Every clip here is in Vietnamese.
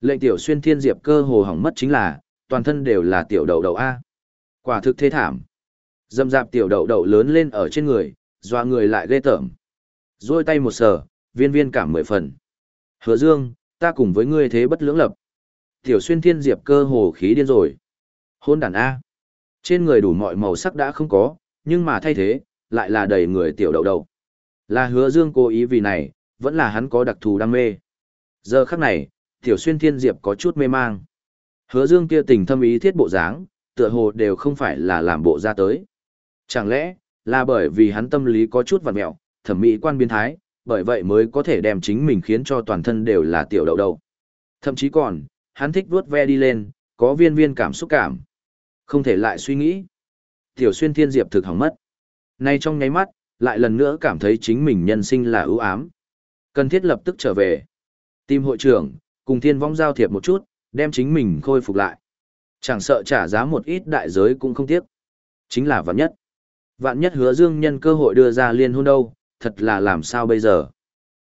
Lệnh tiểu xuyên thiên diệp cơ hồ hỏng mất chính là, toàn thân đều là tiểu đậu đậu A. Quả thực thế thảm. Dâm dạp tiểu đậu đậu lớn lên ở trên người, doa người lại ghê tởm. Rồi tay một sờ, viên viên cảm mười phần. Hứa dương, ta cùng với ngươi thế bất lưỡng lập. Tiểu xuyên thiên diệp cơ hồ khí điên rồi. Hôn đàn A. Trên người đủ mọi màu sắc đã không có, nhưng mà thay thế, lại là đầy người tiểu đậu đậu. Là hứa dương cố ý vì này, vẫn là hắn có đặc thù đam mê. Giờ khắc này, tiểu xuyên thiên diệp có chút mê mang. Hứa dương kia tình thâm ý thiết bộ dáng, tựa hồ đều không phải là làm bộ ra tới. Chẳng lẽ, là bởi vì hắn tâm lý có chút vặn mẹo, thẩm mỹ quan biến thái, bởi vậy mới có thể đem chính mình khiến cho toàn thân đều là tiểu đậu đầu. Thậm chí còn, hắn thích vuốt ve đi lên, có viên viên cảm xúc cảm. Không thể lại suy nghĩ. Tiểu xuyên thiên diệp thực hỏng mất. Nay trong nháy mắt, lại lần nữa cảm thấy chính mình nhân sinh là ưu ám. Cần thiết lập tức trở về. Tìm hội trưởng, cùng thiên vong giao thiệp một chút, đem chính mình khôi phục lại. Chẳng sợ trả giá một ít đại giới cũng không tiếc. Chính là vạn nhất. Vạn nhất hứa dương nhân cơ hội đưa ra liên hôn đâu, thật là làm sao bây giờ.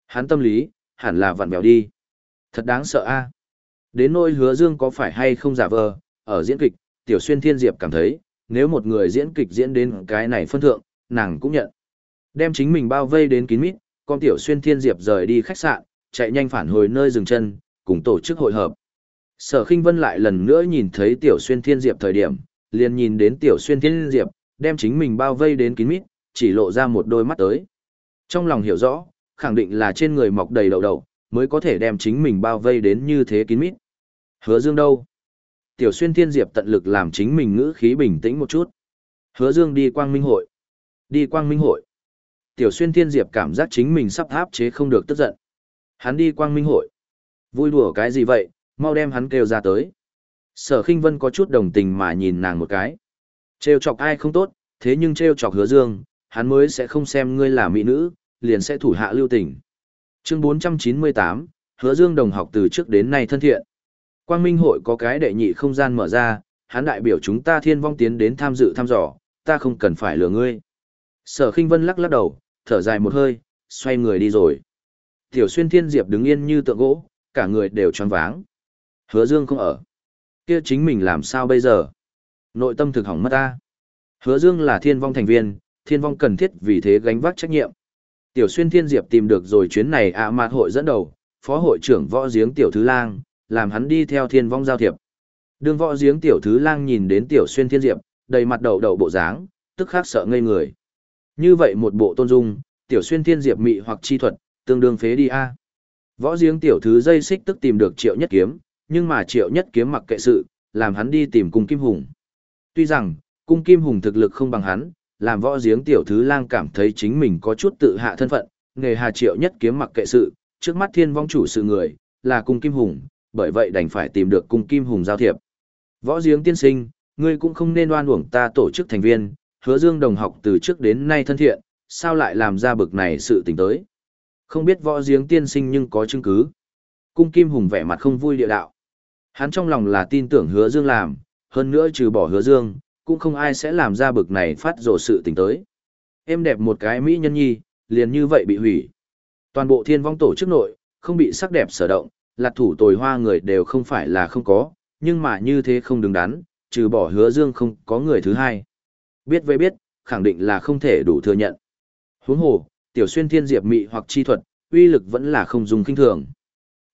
Hắn tâm lý, hẳn là vặn bèo đi. Thật đáng sợ a. Đến nỗi hứa dương có phải hay không giả vờ, ở diễn kịch, tiểu xuyên thiên diệp cảm thấy, nếu một người diễn kịch diễn đến cái này phân thượng, nàng cũng nhận. Đem chính mình bao vây đến kín mít, con tiểu xuyên thiên diệp rời đi khách sạn, chạy nhanh phản hồi nơi dừng chân, cùng tổ chức hội hợp. Sở Kinh Vân lại lần nữa nhìn thấy tiểu xuyên thiên diệp thời điểm, liền nhìn đến tiểu xuyên thiên diệp, đem chính mình bao vây đến kín mít, chỉ lộ ra một đôi mắt tới. Trong lòng hiểu rõ, khẳng định là trên người mọc đầy đậu đậu, mới có thể đem chính mình bao vây đến như thế kín mít. Hứa Dương đâu? Tiểu xuyên thiên diệp tận lực làm chính mình ngữ khí bình tĩnh một chút. Hứa Dương đi quang minh hội. Đi quang minh hội. Tiểu xuyên thiên diệp cảm giác chính mình sắp áp chế không được tức giận. Hắn đi quang minh hội. Vui đùa cái gì vậy, mau đem hắn kêu ra tới. Sở khinh vân có chút đồng tình mà nhìn nàng một cái. Trêu chọc ai không tốt, thế nhưng trêu chọc hứa dương, hắn mới sẽ không xem ngươi là mỹ nữ, liền sẽ thủ hạ lưu tình. Chương 498, hứa dương đồng học từ trước đến nay thân thiện. Quang Minh hội có cái đệ nhị không gian mở ra, hắn đại biểu chúng ta thiên vong tiến đến tham dự thăm dò, ta không cần phải lừa ngươi. Sở khinh vân lắc lắc đầu, thở dài một hơi, xoay người đi rồi. Tiểu xuyên thiên diệp đứng yên như tượng gỗ, cả người đều choáng váng. Hứa dương không ở. kia chính mình làm sao bây giờ? Nội tâm thực hỏng mất ta. Hứa dương là thiên vong thành viên, thiên vong cần thiết vì thế gánh vác trách nhiệm. Tiểu xuyên thiên diệp tìm được rồi chuyến này ạ à mạt hội dẫn đầu, phó hội trưởng võ giếng tiểu thứ lang, làm hắn đi theo thiên vong giao thiệp. Đường võ giếng tiểu thứ lang nhìn đến tiểu xuyên thiên diệp, đầy mặt đầu đầu bộ dáng, tức khắc sợ ngây người. Như vậy một bộ tôn dung, tiểu xuyên thiên diệp mị hoặc chi thuật, tương đương phế đi a. Võ giếng tiểu thứ dây xích tức tìm được triệu nhất kiếm, nhưng mà triệu nhất kiếm mặc kệ sự, làm hắn đi tìm cung kim hùng. Tuy rằng, cung kim hùng thực lực không bằng hắn, làm võ giếng tiểu thứ lang cảm thấy chính mình có chút tự hạ thân phận, nghề hà triệu nhất kiếm mặc kệ sự, trước mắt thiên vong chủ sự người, là cung kim hùng, bởi vậy đành phải tìm được cung kim hùng giao thiệp. Võ giếng tiên sinh, ngươi cũng không nên oan uổng ta tổ chức thành viên, hứa dương đồng học từ trước đến nay thân thiện, sao lại làm ra bực này sự tình tới. Không biết võ giếng tiên sinh nhưng có chứng cứ. Cung kim hùng vẻ mặt không vui địa đạo. Hắn trong lòng là tin tưởng hứa dương làm, hơn nữa trừ bỏ hứa dương, cũng không ai sẽ làm ra bực này phát rồ sự tình tới. Em đẹp một cái mỹ nhân nhi, liền như vậy bị hủy. Toàn bộ thiên vong tổ chức nội, không bị sắc đẹp sở động, lạt thủ tồi hoa người đều không phải là không có, nhưng mà như thế không đứng đắn, trừ bỏ hứa dương không có người thứ hai. Biết với biết, khẳng định là không thể đủ thừa nhận. Huống hồ, tiểu xuyên thiên diệp mị hoặc chi thuật, uy lực vẫn là không dùng kinh thường.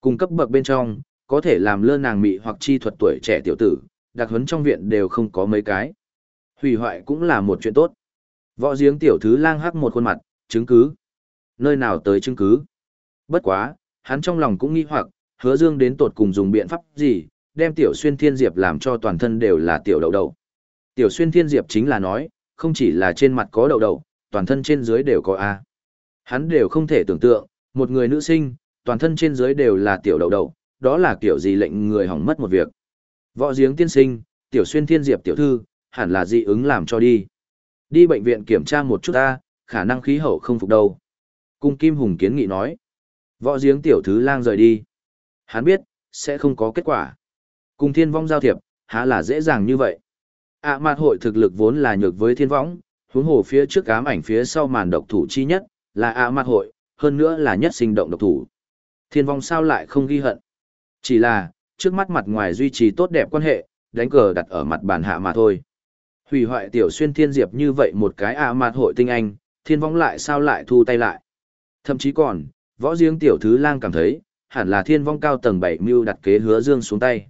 Cùng cấp bậc bên trong, có thể làm lơ nàng mị hoặc chi thuật tuổi trẻ tiểu tử, đặc huấn trong viện đều không có mấy cái. Hủy hoại cũng là một chuyện tốt. Võ giếng tiểu thứ lang hắc một khuôn mặt, chứng cứ. Nơi nào tới chứng cứ? Bất quá, hắn trong lòng cũng nghi hoặc, hứa dương đến tột cùng dùng biện pháp gì, đem tiểu xuyên thiên diệp làm cho toàn thân đều là tiểu đầu đầu, Tiểu xuyên thiên diệp chính là nói, không chỉ là trên mặt có đầu đầu, toàn thân trên dưới đều có A. Hắn đều không thể tưởng tượng, một người nữ sinh, toàn thân trên dưới đều là tiểu đầu đầu đó là kiểu gì lệnh người hỏng mất một việc. Võ giếng tiên sinh, tiểu xuyên thiên diệp tiểu thư, hẳn là dị ứng làm cho đi. Đi bệnh viện kiểm tra một chút ta, khả năng khí hậu không phục đâu. Cung Kim Hùng kiến nghị nói. Võ giếng tiểu thứ lang rời đi. Hắn biết, sẽ không có kết quả. Cùng thiên vong giao thiệp, há là dễ dàng như vậy. ạ à, mạt hội thực lực vốn là nhược với thiên võng, huống hồ phía trước ám ảnh phía sau màn độc thủ chi nhất, là ạ à hội, hơn nữa là nhất sinh động độc thủ. Thiên vong sao lại không ghi hận. Chỉ là, trước mắt mặt ngoài duy trì tốt đẹp quan hệ, đánh cờ đặt ở mặt bàn hạ mà thôi. Hủy hoại tiểu xuyên thiên diệp như vậy một cái ạ à mặt hội tinh anh, thiên vong lại sao lại thu tay lại. Thậm chí còn, võ riêng tiểu thứ lang cảm thấy, hẳn là thiên vong cao tầng 7 mưu đặt kế hứa dương xuống tay.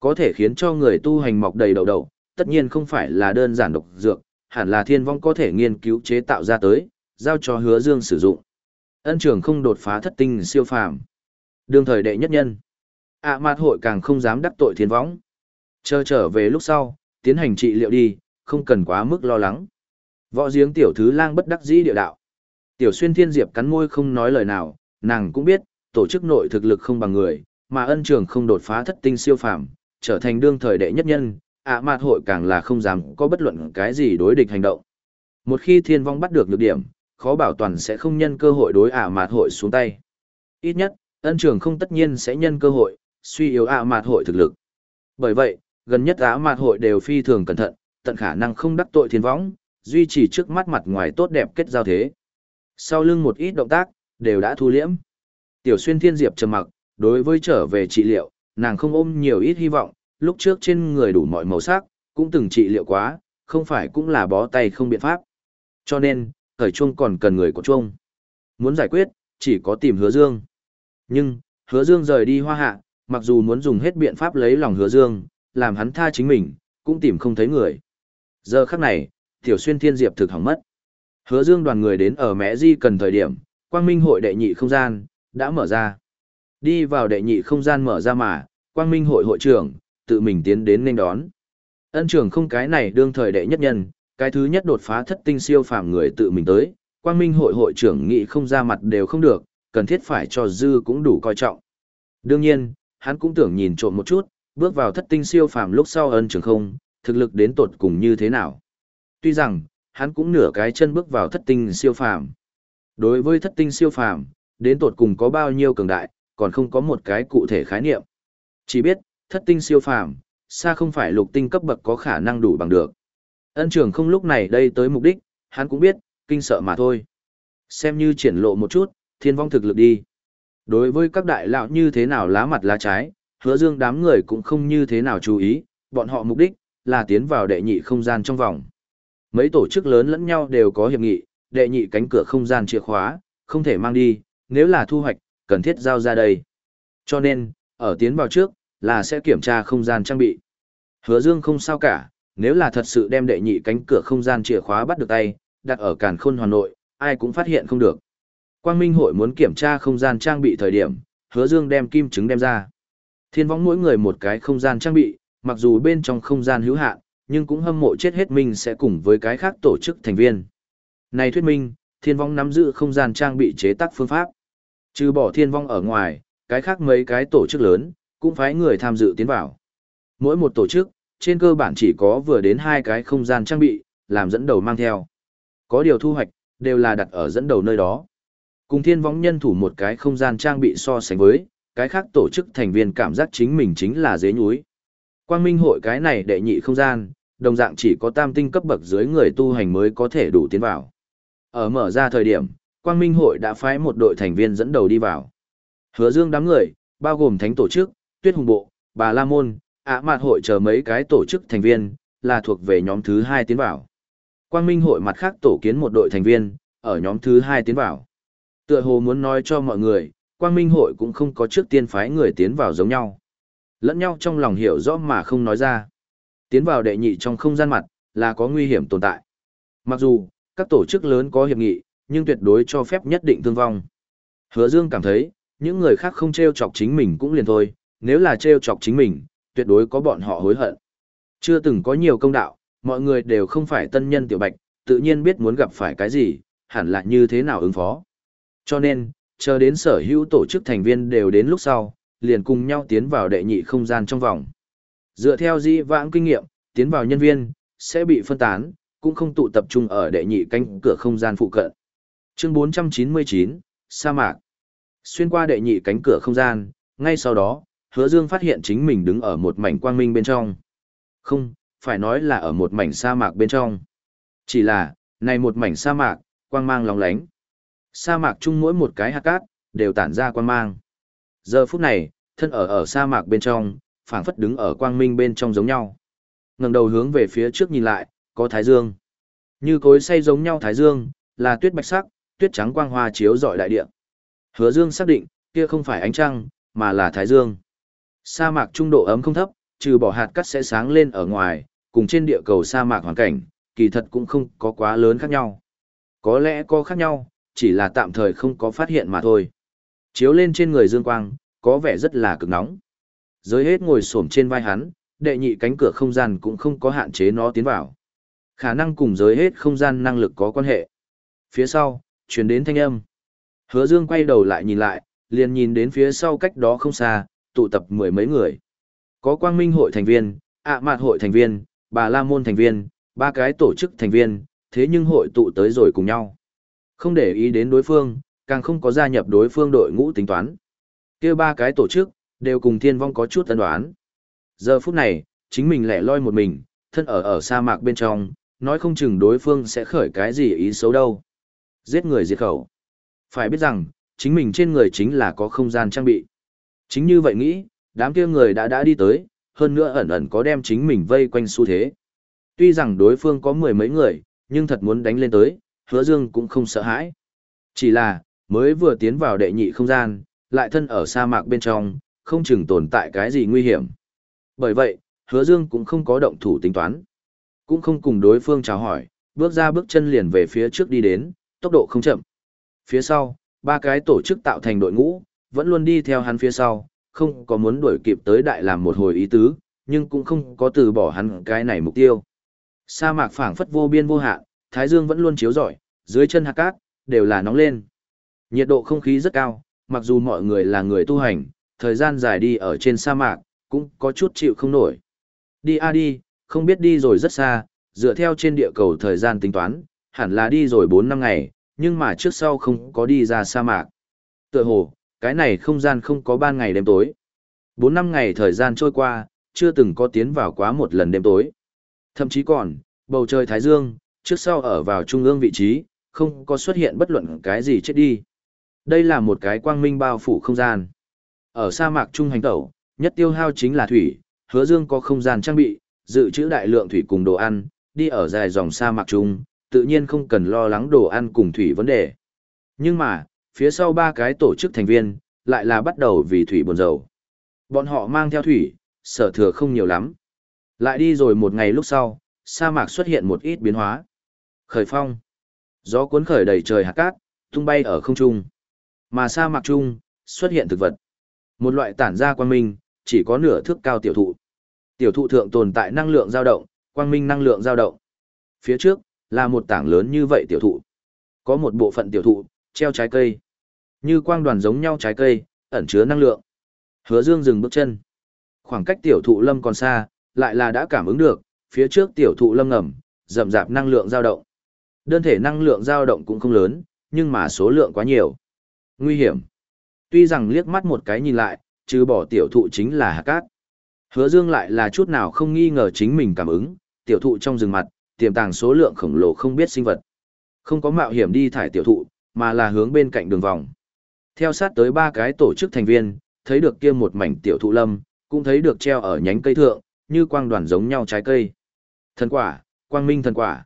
Có thể khiến cho người tu hành mọc đầy đầu đầu, tất nhiên không phải là đơn giản độc dược, hẳn là thiên vong có thể nghiên cứu chế tạo ra tới, giao cho hứa dương sử dụng. Ân trường không đột phá thất tinh siêu phàm. Đương thời đệ nhất nhân. ạ à mạt hội càng không dám đắc tội thiên võng. Chờ trở về lúc sau, tiến hành trị liệu đi, không cần quá mức lo lắng. Võ giếng tiểu thứ lang bất đắc dĩ địa đạo. Tiểu xuyên thiên diệp cắn môi không nói lời nào, nàng cũng biết, tổ chức nội thực lực không bằng người, mà ân trường không đột phá thất tinh siêu phàm, trở thành đương thời đệ nhất nhân, ạ à mạt hội càng là không dám có bất luận cái gì đối địch hành động. Một khi thiên vong bắt được nhược điểm, khó bảo toàn sẽ không nhân cơ hội đối ả à mạt hội xuống tay. Ít nhất, ân trường không tất nhiên sẽ nhân cơ hội, suy yếu ả à mạt hội thực lực. Bởi vậy, gần nhất ả mạt hội đều phi thường cẩn thận, tận khả năng không đắc tội thiên võng, duy trì trước mắt mặt ngoài tốt đẹp kết giao thế. Sau lưng một ít động tác, đều đã thu liễm. Tiểu xuyên thiên diệp trầm mặc, đối với trở về trị liệu, nàng không ôm nhiều ít hy vọng, lúc trước trên người đủ mọi màu sắc, cũng từng trị liệu quá, không phải cũng là bó tay không biện pháp. Cho nên, thời chuông còn cần người của chuông. Muốn giải quyết, chỉ có tìm hứa dương. Nhưng, hứa dương rời đi hoa hạ, mặc dù muốn dùng hết biện pháp lấy lòng hứa dương, làm hắn tha chính mình, cũng tìm không thấy người. Giờ khắc này, tiểu xuyên thiên diệp thực hỏng mất. Hứa dương đoàn người đến ở mẹ di cần thời điểm, quang minh hội đệ nhị không gian, đã mở ra. Đi vào đệ nhị không gian mở ra mà, quang minh hội hội trưởng, tự mình tiến đến nên đón. Ân trưởng không cái này đương thời đệ nhất nhân, cái thứ nhất đột phá thất tinh siêu phàm người tự mình tới, quang minh hội hội trưởng nghị không ra mặt đều không được, cần thiết phải cho dư cũng đủ coi trọng. Đương nhiên, hắn cũng tưởng nhìn trộm một chút, bước vào thất tinh siêu phàm lúc sau ân trường không, thực lực đến tột cùng như thế nào. Tuy rằng, hắn cũng nửa cái chân bước vào thất tinh siêu phàm. Đối với thất tinh siêu phàm, đến tột cùng có bao nhiêu cường đại, còn không có một cái cụ thể khái niệm. Chỉ biết, thất tinh siêu phàm, xa không phải lục tinh cấp bậc có khả năng đủ bằng được. Ân trường không lúc này đây tới mục đích, hắn cũng biết, kinh sợ mà thôi. Xem như triển lộ một chút, thiên vong thực lực đi. Đối với các đại lão như thế nào lá mặt lá trái, hứa dương đám người cũng không như thế nào chú ý, bọn họ mục đích, là tiến vào đệ nhị không gian trong vòng. Mấy tổ chức lớn lẫn nhau đều có hiệp nghị, đệ nhị cánh cửa không gian chìa khóa, không thể mang đi, nếu là thu hoạch, cần thiết giao ra đây. Cho nên, ở tiến vào trước, là sẽ kiểm tra không gian trang bị. Hứa Dương không sao cả, nếu là thật sự đem đệ nhị cánh cửa không gian chìa khóa bắt được tay, đặt ở càn khôn hoàn nội, ai cũng phát hiện không được. Quang Minh hội muốn kiểm tra không gian trang bị thời điểm, Hứa Dương đem kim chứng đem ra. Thiên võng mỗi người một cái không gian trang bị, mặc dù bên trong không gian hữu hạn, nhưng cũng hâm mộ chết hết mình sẽ cùng với cái khác tổ chức thành viên. Này thuyết minh, thiên vong nắm giữ không gian trang bị chế tác phương pháp. Trừ bỏ thiên vong ở ngoài, cái khác mấy cái tổ chức lớn, cũng phải người tham dự tiến vào. Mỗi một tổ chức, trên cơ bản chỉ có vừa đến hai cái không gian trang bị, làm dẫn đầu mang theo. Có điều thu hoạch, đều là đặt ở dẫn đầu nơi đó. Cùng thiên vong nhân thủ một cái không gian trang bị so sánh với, cái khác tổ chức thành viên cảm giác chính mình chính là dế núi. Quang Minh hội cái này đệ nhị không gian, đồng dạng chỉ có tam tinh cấp bậc dưới người tu hành mới có thể đủ tiến vào. Ở mở ra thời điểm, Quang Minh hội đã phái một đội thành viên dẫn đầu đi vào. Hứa Dương đám người, bao gồm thánh tổ chức, Tuyết Hùng Bộ, Bà La Môn, ạ à mạt hội chờ mấy cái tổ chức thành viên, là thuộc về nhóm thứ hai tiến vào. Quang Minh hội mặt khác tổ kiến một đội thành viên, ở nhóm thứ hai tiến vào. Tựa hồ muốn nói cho mọi người, Quang Minh hội cũng không có trước tiên phái người tiến vào giống nhau. Lẫn nhau trong lòng hiểu rõ mà không nói ra. Tiến vào đệ nhị trong không gian mặt, là có nguy hiểm tồn tại. Mặc dù, các tổ chức lớn có hiệp nghị, nhưng tuyệt đối cho phép nhất định thương vong. Hứa Dương cảm thấy, những người khác không treo chọc chính mình cũng liền thôi, nếu là treo chọc chính mình, tuyệt đối có bọn họ hối hận. Chưa từng có nhiều công đạo, mọi người đều không phải tân nhân tiểu bạch, tự nhiên biết muốn gặp phải cái gì, hẳn là như thế nào ứng phó. Cho nên, chờ đến sở hữu tổ chức thành viên đều đến lúc sau, liền cùng nhau tiến vào đệ nhị không gian trong vòng. Dựa theo di vãng kinh nghiệm, tiến vào nhân viên, sẽ bị phân tán, cũng không tụ tập trung ở đệ nhị cánh cửa không gian phụ cận. Chương 499, Sa mạc. Xuyên qua đệ nhị cánh cửa không gian, ngay sau đó, hứa dương phát hiện chính mình đứng ở một mảnh quang minh bên trong. Không, phải nói là ở một mảnh sa mạc bên trong. Chỉ là, này một mảnh sa mạc, quang mang lóng lánh. Sa mạc chung mỗi một cái hạt cát, đều tản ra quang mang. Giờ phút này, thân ở ở sa mạc bên trong, phảng phất đứng ở quang minh bên trong giống nhau. Ngẩng đầu hướng về phía trước nhìn lại, có thái dương. Như cối xay giống nhau thái dương, là tuyết bạch sắc, tuyết trắng quang hoa chiếu rọi đại địa. Hứa Dương xác định, kia không phải ánh trăng, mà là thái dương. Sa mạc trung độ ấm không thấp, trừ bỏ hạt cát sẽ sáng lên ở ngoài, cùng trên địa cầu sa mạc hoàn cảnh, kỳ thật cũng không có quá lớn khác nhau. Có lẽ có khác nhau, chỉ là tạm thời không có phát hiện mà thôi. Chiếu lên trên người Dương Quang, có vẻ rất là cực nóng. Giới hết ngồi xổm trên vai hắn, đệ nhị cánh cửa không gian cũng không có hạn chế nó tiến vào. Khả năng cùng giới hết không gian năng lực có quan hệ. Phía sau, truyền đến thanh âm. Hứa Dương quay đầu lại nhìn lại, liền nhìn đến phía sau cách đó không xa, tụ tập mười mấy người. Có quang minh hội thành viên, ạ mạt hội thành viên, bà la môn thành viên, ba cái tổ chức thành viên, thế nhưng hội tụ tới rồi cùng nhau. Không để ý đến đối phương, càng không có gia nhập đối phương đội ngũ tính toán. kia ba cái tổ chức, đều cùng thiên vong có chút tân đoán. Giờ phút này, chính mình lẻ loi một mình, thân ở ở sa mạc bên trong, nói không chừng đối phương sẽ khởi cái gì ý xấu đâu. Giết người diệt khẩu. Phải biết rằng, chính mình trên người chính là có không gian trang bị. Chính như vậy nghĩ, đám kia người đã đã đi tới, hơn nữa ẩn ẩn có đem chính mình vây quanh xu thế. Tuy rằng đối phương có mười mấy người, nhưng thật muốn đánh lên tới, hứa dương cũng không sợ hãi. Chỉ là, mới vừa tiến vào đệ nhị không gian, lại thân ở sa mạc bên trong, không chừng tồn tại cái gì nguy hiểm. Bởi vậy, hứa dương cũng không có động thủ tính toán. Cũng không cùng đối phương chào hỏi, bước ra bước chân liền về phía trước đi đến, tốc độ không chậm. Phía sau, ba cái tổ chức tạo thành đội ngũ, vẫn luôn đi theo hắn phía sau, không có muốn đuổi kịp tới đại làm một hồi ý tứ, nhưng cũng không có từ bỏ hắn cái này mục tiêu. Sa mạc phảng phất vô biên vô hạn, thái dương vẫn luôn chiếu rọi, dưới chân hạt cát đều là nóng lên. Nhiệt độ không khí rất cao, mặc dù mọi người là người tu hành, thời gian dài đi ở trên sa mạc, cũng có chút chịu không nổi. Đi a đi, không biết đi rồi rất xa, dựa theo trên địa cầu thời gian tính toán, hẳn là đi rồi 4 năm ngày, nhưng mà trước sau không có đi ra sa mạc. Tựa hồ, cái này không gian không có ban ngày đêm tối. 4 năm ngày thời gian trôi qua, chưa từng có tiến vào quá một lần đêm tối. Thậm chí còn, bầu trời Thái Dương, trước sau ở vào trung ương vị trí, không có xuất hiện bất luận cái gì chết đi. Đây là một cái quang minh bao phủ không gian. Ở sa mạc trung hành tẩu, nhất tiêu hao chính là thủy, hứa dương có không gian trang bị, dự trữ đại lượng thủy cùng đồ ăn, đi ở dài dòng sa mạc trung, tự nhiên không cần lo lắng đồ ăn cùng thủy vấn đề. Nhưng mà, phía sau ba cái tổ chức thành viên, lại là bắt đầu vì thủy buồn dầu. Bọn họ mang theo thủy, sở thừa không nhiều lắm. Lại đi rồi một ngày lúc sau, sa mạc xuất hiện một ít biến hóa. Khởi phong. Gió cuốn khởi đầy trời hạt cát, tung bay ở không trung. Mà sa mạc trung, xuất hiện thực vật. Một loại tản ra quang minh, chỉ có nửa thước cao tiểu thụ. Tiểu thụ thượng tồn tại năng lượng dao động, quang minh năng lượng dao động. Phía trước, là một tảng lớn như vậy tiểu thụ. Có một bộ phận tiểu thụ, treo trái cây. Như quang đoàn giống nhau trái cây, ẩn chứa năng lượng. Hứa Dương dừng bước chân. Khoảng cách tiểu thụ lâm còn xa, lại là đã cảm ứng được, phía trước tiểu thụ lâm ngầm, rậm rạp năng lượng dao động. Đơn thể năng lượng dao động cũng không lớn, nhưng mà số lượng quá nhiều. Nguy hiểm. Tuy rằng liếc mắt một cái nhìn lại, trừ bỏ tiểu thụ chính là hạt cát. Hứa Dương lại là chút nào không nghi ngờ chính mình cảm ứng, tiểu thụ trong rừng mặt, tiềm tàng số lượng khổng lồ không biết sinh vật. Không có mạo hiểm đi thải tiểu thụ, mà là hướng bên cạnh đường vòng. Theo sát tới ba cái tổ chức thành viên, thấy được kia một mảnh tiểu thụ lâm, cũng thấy được treo ở nhánh cây thượng, như quang đoàn giống nhau trái cây. Thần quả, quang minh thần quả.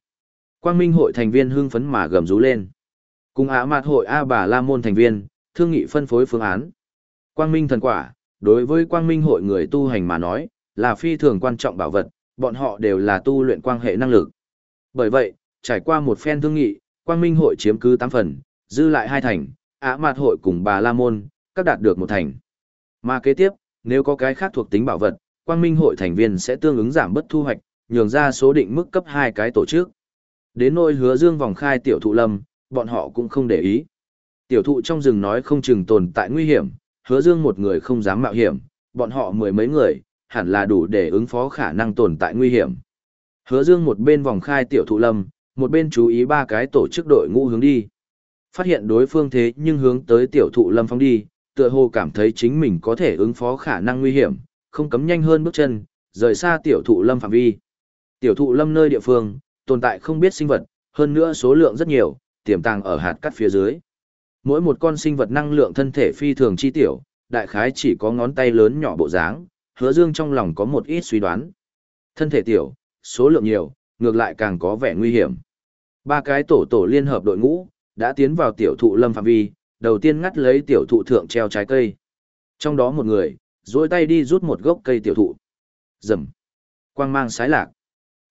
Quang minh hội thành viên hưng phấn mà gầm rú lên. Cùng ả mạt hội A bà La Môn thành viên, thương nghị phân phối phương án. Quang minh thần quả, đối với quang minh hội người tu hành mà nói, là phi thường quan trọng bảo vật, bọn họ đều là tu luyện quang hệ năng lực. Bởi vậy, trải qua một phen thương nghị, quang minh hội chiếm cứ 8 phần, dư lại hai thành, ả mạt hội cùng bà La Môn, các đạt được một thành. Mà kế tiếp, nếu có cái khác thuộc tính bảo vật, quang minh hội thành viên sẽ tương ứng giảm bất thu hoạch, nhường ra số định mức cấp hai cái tổ chức. Đến nôi hứa dương vòng khai tiểu thụ lâm, bọn họ cũng không để ý. Tiểu thụ trong rừng nói không chừng tồn tại nguy hiểm, hứa dương một người không dám mạo hiểm, bọn họ mười mấy người, hẳn là đủ để ứng phó khả năng tồn tại nguy hiểm. Hứa dương một bên vòng khai tiểu thụ lâm, một bên chú ý ba cái tổ chức đội ngũ hướng đi. Phát hiện đối phương thế nhưng hướng tới tiểu thụ lâm phóng đi, tựa hồ cảm thấy chính mình có thể ứng phó khả năng nguy hiểm, không cấm nhanh hơn bước chân, rời xa tiểu thụ lâm phạm vi. Tiểu thụ lâm nơi địa phương, tồn tại không biết sinh vật, hơn nữa số lượng rất nhiều, tiềm tàng ở hạt cắt phía dưới. Mỗi một con sinh vật năng lượng thân thể phi thường chi tiểu, đại khái chỉ có ngón tay lớn nhỏ bộ dáng, hứa dương trong lòng có một ít suy đoán. Thân thể tiểu, số lượng nhiều, ngược lại càng có vẻ nguy hiểm. Ba cái tổ tổ liên hợp đội ngũ, đã tiến vào tiểu thụ lâm phạm vi, đầu tiên ngắt lấy tiểu thụ thượng treo trái cây. Trong đó một người, duỗi tay đi rút một gốc cây tiểu thụ. Rầm. Quang mang sái lạc.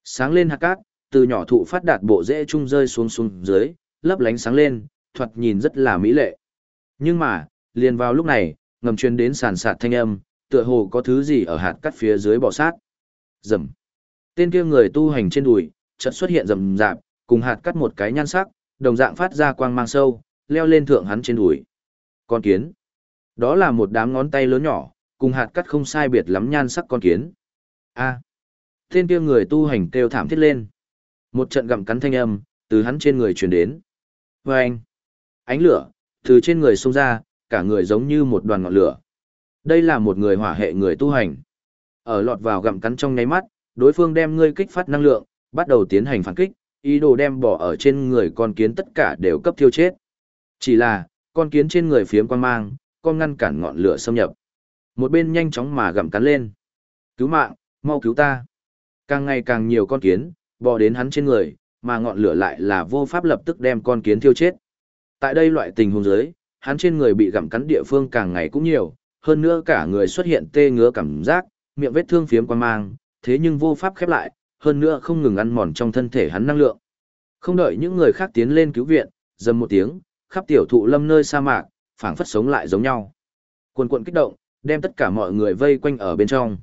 Sáng lên hạt cát, từ nhỏ thụ phát đạt bộ rễ trung rơi xuống xuống dưới, lấp lánh sáng lên, thoạt nhìn rất là mỹ lệ. Nhưng mà, liền vào lúc này, ngầm truyền đến sàn sạt thanh âm, tựa hồ có thứ gì ở hạt cắt phía dưới bò sát. Rầm. Tên kia người tu hành trên đùi, chợt xuất hiện rầm rạp, cùng hạt cắt một cái nhan sắc, đồng dạng phát ra quang mang sâu, leo lên thượng hắn trên đùi. Con kiến. Đó là một đám ngón tay lớn nhỏ, cùng hạt cắt không sai biệt lắm nhan sắc con kiến. A. Tên kia người tu hành kêu thảm thiết lên. Một trận gặm cắn thanh âm, từ hắn trên người truyền đến. Và anh. Ánh lửa, từ trên người xông ra, cả người giống như một đoàn ngọn lửa. Đây là một người hỏa hệ người tu hành. Ở lọt vào gặm cắn trong nháy mắt, đối phương đem ngươi kích phát năng lượng, bắt đầu tiến hành phản kích, ý đồ đem bỏ ở trên người con kiến tất cả đều cấp thiêu chết. Chỉ là, con kiến trên người phiếm quan mang, con ngăn cản ngọn lửa xâm nhập. Một bên nhanh chóng mà gặm cắn lên. Cứu mạng, mau cứu ta. Càng ngày càng nhiều con kiến, bò đến hắn trên người, mà ngọn lửa lại là vô pháp lập tức đem con kiến thiêu chết. Tại đây loại tình huống dưới, hắn trên người bị gặm cắn địa phương càng ngày cũng nhiều, hơn nữa cả người xuất hiện tê ngứa cảm giác, miệng vết thương phiếm quan mang, thế nhưng vô pháp khép lại, hơn nữa không ngừng ăn mòn trong thân thể hắn năng lượng. Không đợi những người khác tiến lên cứu viện, dầm một tiếng, khắp tiểu thụ lâm nơi sa mạc, phảng phất sống lại giống nhau. Cuồn cuộn kích động, đem tất cả mọi người vây quanh ở bên trong.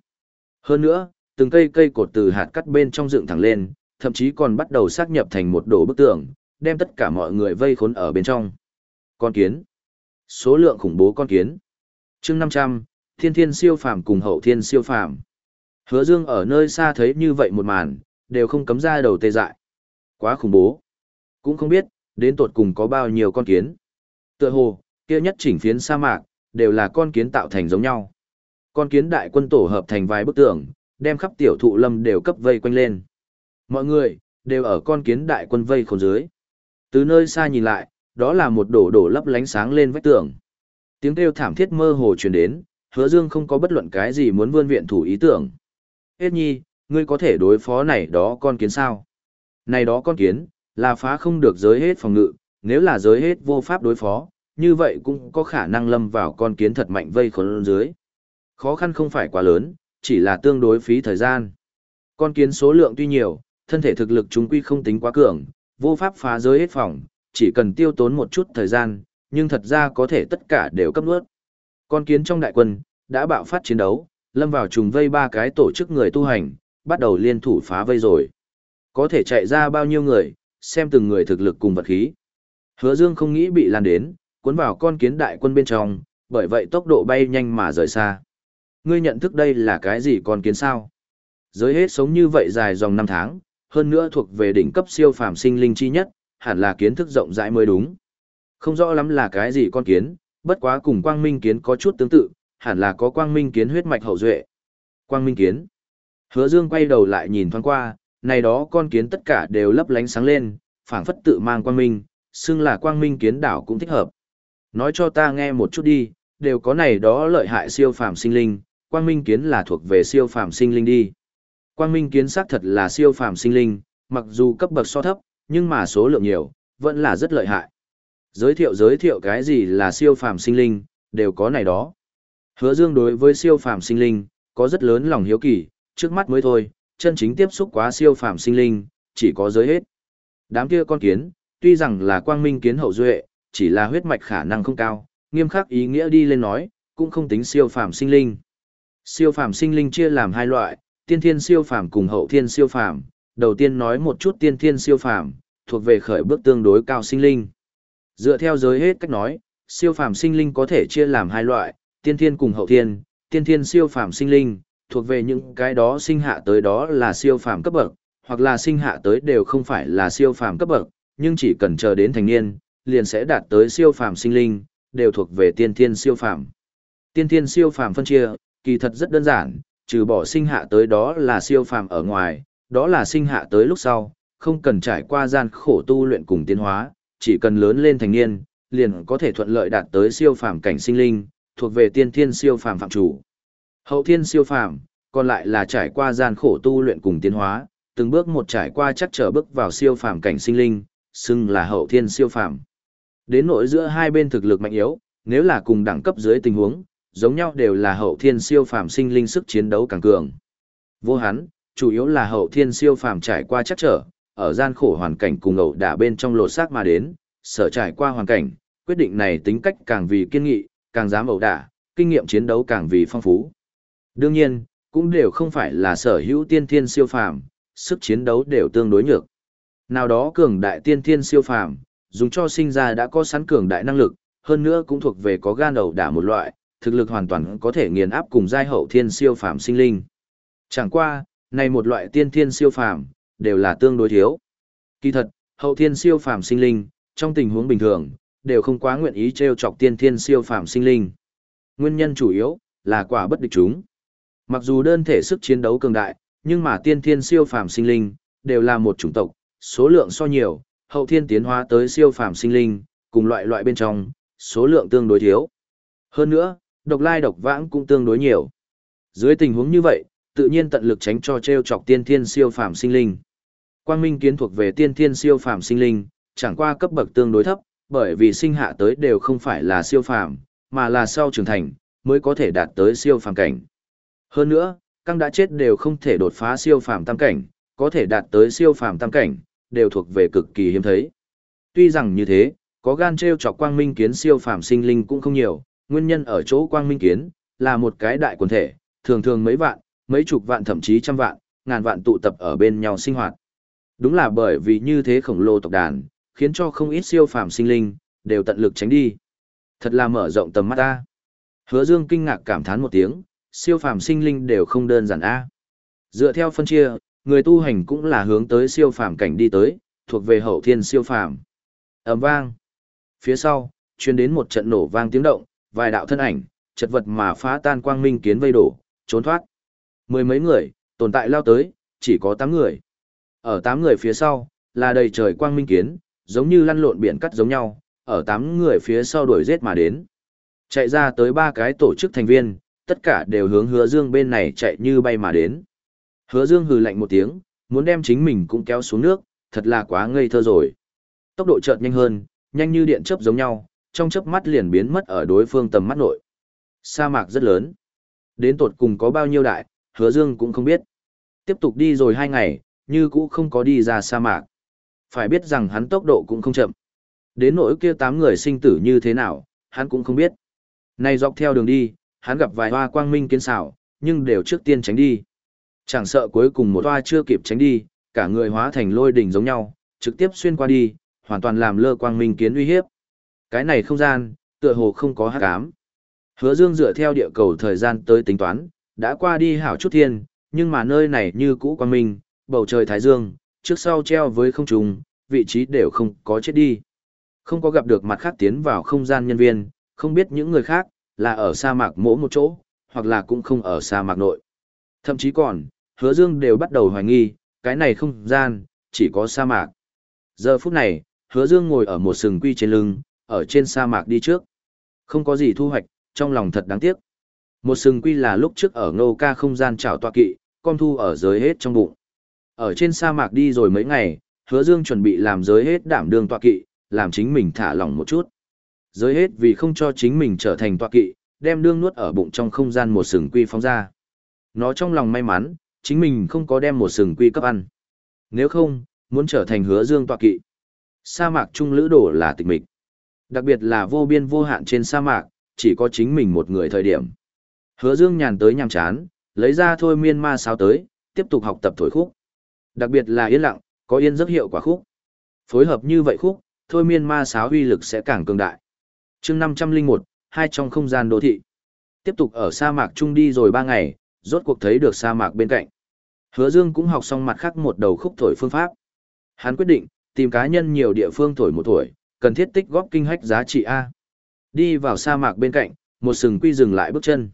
Hơn nữa, từng cây cây cột từ hạt cắt bên trong dựng thẳng lên, thậm chí còn bắt đầu xác nhập thành một đồ bức tường, đem tất cả mọi người vây khốn ở bên trong. Con kiến. Số lượng khủng bố con kiến. chương 500, thiên thiên siêu phàm cùng hậu thiên siêu phàm. Hứa Dương ở nơi xa thấy như vậy một màn, đều không cấm ra đầu tê dại. Quá khủng bố. Cũng không biết, đến tột cùng có bao nhiêu con kiến. Tựa hồ, kia nhất chỉnh phiến sa mạc, đều là con kiến tạo thành giống nhau. Con kiến đại quân tổ hợp thành vài bức tường, đem khắp tiểu thụ lâm đều cấp vây quanh lên. Mọi người, đều ở con kiến đại quân vây khốn dưới. Từ nơi xa nhìn lại, đó là một đổ đổ lấp lánh sáng lên vách tường. Tiếng kêu thảm thiết mơ hồ truyền đến, hứa dương không có bất luận cái gì muốn vươn viện thủ ý tưởng. Hết nhi, ngươi có thể đối phó này đó con kiến sao? Này đó con kiến, là phá không được giới hết phòng ngự, nếu là giới hết vô pháp đối phó, như vậy cũng có khả năng lâm vào con kiến thật mạnh vây khốn dưới. Khó khăn không phải quá lớn, chỉ là tương đối phí thời gian. Con kiến số lượng tuy nhiều, thân thể thực lực chúng quy không tính quá cường, vô pháp phá giới hết phòng, chỉ cần tiêu tốn một chút thời gian, nhưng thật ra có thể tất cả đều cấp nuốt. Con kiến trong đại quân, đã bạo phát chiến đấu, lâm vào trùng vây ba cái tổ chức người tu hành, bắt đầu liên thủ phá vây rồi. Có thể chạy ra bao nhiêu người, xem từng người thực lực cùng vật khí. Hứa Dương không nghĩ bị lan đến, cuốn vào con kiến đại quân bên trong, bởi vậy tốc độ bay nhanh mà rời xa. Ngươi nhận thức đây là cái gì con kiến sao? Giới hết sống như vậy dài dòng năm tháng, hơn nữa thuộc về đỉnh cấp siêu phàm sinh linh chi nhất, hẳn là kiến thức rộng rãi mới đúng. Không rõ lắm là cái gì con kiến, bất quá cùng quang minh kiến có chút tương tự, hẳn là có quang minh kiến huyết mạch hậu duệ. Quang minh kiến. Hứa Dương quay đầu lại nhìn thoáng qua, này đó con kiến tất cả đều lấp lánh sáng lên, phảng phất tự mang quang minh, xưng là quang minh kiến đảo cũng thích hợp. Nói cho ta nghe một chút đi, đều có này đó lợi hại siêu phàm sinh linh, quang minh kiến là thuộc về siêu phàm sinh linh đi. Quang minh kiến xác thật là siêu phàm sinh linh, mặc dù cấp bậc so thấp, nhưng mà số lượng nhiều, vẫn là rất lợi hại. Giới thiệu giới thiệu cái gì là siêu phàm sinh linh, đều có này đó. Hứa Dương đối với siêu phàm sinh linh, có rất lớn lòng hiếu kỳ, trước mắt mới thôi, chân chính tiếp xúc quá siêu phàm sinh linh, chỉ có giới hết. Đám kia con kiến, tuy rằng là quang minh kiến hậu duệ, chỉ là huyết mạch khả năng không cao, nghiêm khắc ý nghĩa đi lên nói, cũng không tính siêu phàm sinh linh. Siêu phàm sinh linh chia làm hai loại, tiên thiên siêu phàm cùng hậu thiên siêu phàm. Đầu tiên nói một chút tiên thiên siêu phàm, thuộc về khởi bước tương đối cao sinh linh. Dựa theo giới hết cách nói, siêu phàm sinh linh có thể chia làm hai loại, tiên thiên cùng hậu thiên, tiên thiên siêu phàm sinh linh, thuộc về những cái đó sinh hạ tới đó là siêu phàm cấp bậc, hoặc là sinh hạ tới đều không phải là siêu phàm cấp bậc, nhưng chỉ cần chờ đến thành niên, liền sẽ đạt tới siêu phàm sinh linh, đều thuộc về tiên thiên siêu phàm. Tiên thiên siêu phàm phân chia, kỳ thật rất đơn giản, trừ bỏ sinh hạ tới đó là siêu phàm ở ngoài, đó là sinh hạ tới lúc sau, không cần trải qua gian khổ tu luyện cùng tiến hóa, chỉ cần lớn lên thành niên, liền có thể thuận lợi đạt tới siêu phàm cảnh sinh linh, thuộc về tiên thiên siêu phàm phạm chủ. Hậu thiên siêu phàm, còn lại là trải qua gian khổ tu luyện cùng tiến hóa, từng bước một trải qua chắc trở bước vào siêu phàm cảnh sinh linh, xưng là hậu thiên siêu phàm. Đến nỗi giữa hai bên thực lực mạnh yếu, nếu là cùng đẳng cấp dưới tình huống, giống nhau đều là hậu thiên siêu phàm sinh linh sức chiến đấu càng cường. Vô hắn, chủ yếu là hậu thiên siêu phàm trải qua chắc trở, ở gian khổ hoàn cảnh cùng ẩu đả bên trong lột xác mà đến, sở trải qua hoàn cảnh, quyết định này tính cách càng vì kiên nghị, càng dám ẩu đả, kinh nghiệm chiến đấu càng vì phong phú. Đương nhiên, cũng đều không phải là sở hữu tiên thiên siêu phàm, sức chiến đấu đều tương đối nhược. Nào đó cường đại tiên thiên siêu phàm, dùng cho sinh ra đã có sẵn cường đại năng lực, hơn nữa cũng thuộc về có gan ẩu đả một loại, thực lực hoàn toàn có thể nghiền áp cùng giai hậu thiên siêu phàm sinh linh. Chẳng qua, này một loại tiên thiên siêu phàm, đều là tương đối thiếu. Kỳ thật, hậu thiên siêu phàm sinh linh, trong tình huống bình thường, đều không quá nguyện ý trêu chọc tiên thiên siêu phàm sinh linh. Nguyên nhân chủ yếu là quả bất địch chúng. Mặc dù đơn thể sức chiến đấu cường đại, nhưng mà tiên thiên siêu phàm sinh linh đều là một chủng tộc, số lượng so nhiều, hậu thiên tiến hóa tới siêu phàm sinh linh, cùng loại loại bên trong, số lượng tương đối thiếu. Hơn nữa, độc lai độc vãng cũng tương đối nhiều. Dưới tình huống như vậy, tự nhiên tận lực tránh cho trêu chọc tiên thiên siêu phàm sinh linh. Quang Minh kiến thuộc về tiên thiên siêu phàm sinh linh, chẳng qua cấp bậc tương đối thấp, bởi vì sinh hạ tới đều không phải là siêu phàm, mà là sau trưởng thành mới có thể đạt tới siêu phàm cảnh. Hơn nữa, căng đã chết đều không thể đột phá siêu phàm tam cảnh, có thể đạt tới siêu phàm tam cảnh, đều thuộc về cực kỳ hiếm thấy. Tuy rằng như thế, có gan treo chọc quang minh kiến siêu phàm sinh linh cũng không nhiều, nguyên nhân ở chỗ quang minh kiến là một cái đại quần thể, thường thường mấy vạn, mấy chục vạn thậm chí trăm vạn, ngàn vạn tụ tập ở bên nhau sinh hoạt. Đúng là bởi vì như thế khổng lồ tộc đàn, khiến cho không ít siêu phàm sinh linh đều tận lực tránh đi. Thật là mở rộng tầm mắt ta. Hứa Dương kinh ngạc cảm thán một tiếng, siêu phàm sinh linh đều không đơn giản a. Dựa theo phân chia, người tu hành cũng là hướng tới siêu phàm cảnh đi tới, thuộc về hậu thiên siêu phàm. Ầm vang. Phía sau, truyền đến một trận nổ vang tiếng động, vài đạo thân ảnh, chật vật mà phá tan quang minh kiến vây đổ, trốn thoát. Mười mấy người, tồn tại lao tới, chỉ có tám người. Ở tám người phía sau, là đầy trời quang minh kiến, giống như lăn lộn biển cắt giống nhau, ở tám người phía sau đuổi giết mà đến. Chạy ra tới ba cái tổ chức thành viên, tất cả đều hướng hứa dương bên này chạy như bay mà đến. Hứa dương hừ lạnh một tiếng, muốn đem chính mình cũng kéo xuống nước, thật là quá ngây thơ rồi. Tốc độ chợt nhanh hơn, nhanh như điện chớp giống nhau, trong chớp mắt liền biến mất ở đối phương tầm mắt nội. Sa mạc rất lớn. Đến tột cùng có bao nhiêu đại, hứa dương cũng không biết. Tiếp tục đi rồi hai ngày, như cũ không có đi ra sa mạc. Phải biết rằng hắn tốc độ cũng không chậm. Đến nỗi kia tám người sinh tử như thế nào, hắn cũng không biết. nay dọc theo đường đi, hắn gặp vài hoa quang minh kiến xảo, nhưng đều trước tiên tránh đi. Chẳng sợ cuối cùng một hoa chưa kịp tránh đi, cả người hóa thành lôi đỉnh giống nhau, trực tiếp xuyên qua đi, hoàn toàn làm lơ quang minh kiến uy hiếp. Cái này không gian, tựa hồ không có hắc ám. Hứa Dương dựa theo địa cầu thời gian tới tính toán, đã qua đi hảo chút thiên, nhưng mà nơi này như cũ quang minh, bầu trời thái dương, trước sau treo với không trùng, vị trí đều không có chết đi. Không có gặp được mặt khác tiến vào không gian nhân viên, không biết những người khác, là ở sa mạc mỗi một chỗ, hoặc là cũng không ở sa mạc nội. Thậm chí còn, hứa dương đều bắt đầu hoài nghi, cái này không gian, chỉ có sa mạc. Giờ phút này, hứa dương ngồi ở một sừng quy trên lưng, ở trên sa mạc đi trước. Không có gì thu hoạch, trong lòng thật đáng tiếc. Một sừng quy là lúc trước ở ngô ca không gian trảo tọa kỵ, con thu ở giới hết trong bụng. Ở trên sa mạc đi rồi mấy ngày, hứa dương chuẩn bị làm giới hết đảm đương tọa kỵ, làm chính mình thả lỏng một chút. Giới hết vì không cho chính mình trở thành tọa kỵ, đem đương nuốt ở bụng trong không gian một sừng quy phóng ra. Nó trong lòng may mắn, chính mình không có đem một sừng quy cấp ăn. Nếu không, muốn trở thành hứa dương tọa kỵ. Sa mạc trung lữ đổ là tịch mịch. Đặc biệt là vô biên vô hạn trên sa mạc, chỉ có chính mình một người thời điểm. Hứa dương nhàn tới nhàm chán, lấy ra thôi miên ma sao tới, tiếp tục học tập thổi khúc. Đặc biệt là yên lặng, có yên rất hiệu quả khúc. Phối hợp như vậy khúc, thôi miên ma sáo uy lực sẽ càng cường đại. chương 501, hai trong không gian đô thị. Tiếp tục ở sa mạc trung đi rồi ba ngày, rốt cuộc thấy được sa mạc bên cạnh. Hứa Dương cũng học xong mặt khác một đầu khúc thổi phương pháp. Hắn quyết định, tìm cá nhân nhiều địa phương thổi một tuổi, cần thiết tích góp kinh hách giá trị A. Đi vào sa mạc bên cạnh, một sừng quy dừng lại bước chân.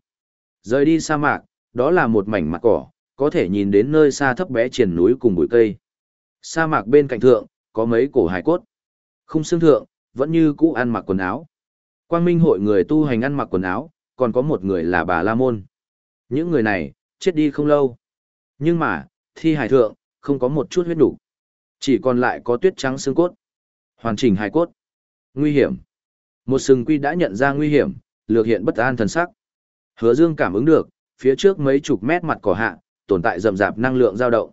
Rời đi sa mạc, đó là một mảnh mặt cỏ, có thể nhìn đến nơi xa thấp bé triển núi cùng bụi cây. Sa mạc bên cạnh thượng, có mấy cổ hải cốt. Khung xương thượng, vẫn như cũ ăn mặc quần áo. Quang Minh hội người tu hành ăn mặc quần áo, còn có một người là bà La Môn. Những người này, chết đi không lâu. Nhưng mà, thi hài thượng, không có một chút huyết đủ. Chỉ còn lại có tuyết trắng xương cốt. Hoàn chỉnh hài cốt. Nguy hiểm. Một sừng quy đã nhận ra nguy hiểm, lược hiện bất an thần sắc. Hứa Dương cảm ứng được, phía trước mấy chục mét mặt cỏ hạ, tồn tại rậm rạp năng lượng dao động.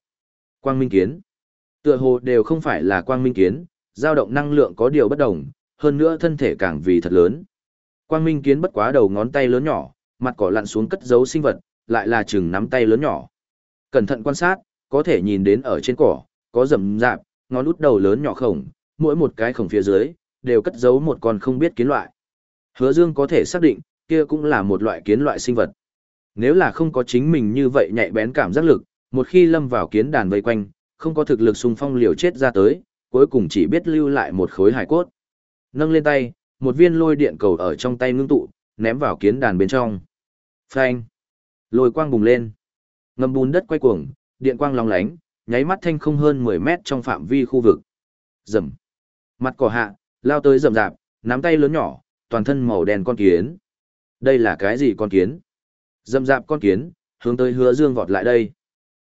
Quang minh kiến. Tựa hồ đều không phải là quang minh kiến, dao động năng lượng có điều bất đồng, hơn nữa thân thể càng vì thật lớn. Quang minh kiến bất quá đầu ngón tay lớn nhỏ, mặt cỏ lặn xuống cất giấu sinh vật, lại là chừng nắm tay lớn nhỏ. Cẩn thận quan sát, có thể nhìn đến ở trên cỏ, có rậm rạp, ngón út đầu lớn nhỏ khổng, mỗi một cái khổng phía dưới, đều cất giấu một con không biết kiến loại. Hứa Dương có thể xác định, kia cũng là một loại kiến loại sinh vật. Nếu là không có chính mình như vậy nhạy bén cảm giác lực, một khi lâm vào kiến đàn vây quanh, không có thực lực xung phong liều chết ra tới, cuối cùng chỉ biết lưu lại một khối hải cốt. Nâng lên tay, một viên lôi điện cầu ở trong tay ngưng tụ, ném vào kiến đàn bên trong. Phanh! Lôi quang bùng lên. Ngầm bùn đất quay cuồng, điện quang long lánh, nháy mắt thanh không hơn 10 mét trong phạm vi khu vực. Rầm. Mặt cỏ hạ, lao tới rầm rạp, nắm tay lớn nhỏ, toàn thân màu đen con kiến. Đây là cái gì con kiến? Rầm dạp con kiến, hướng tới hứa dương vọt lại đây.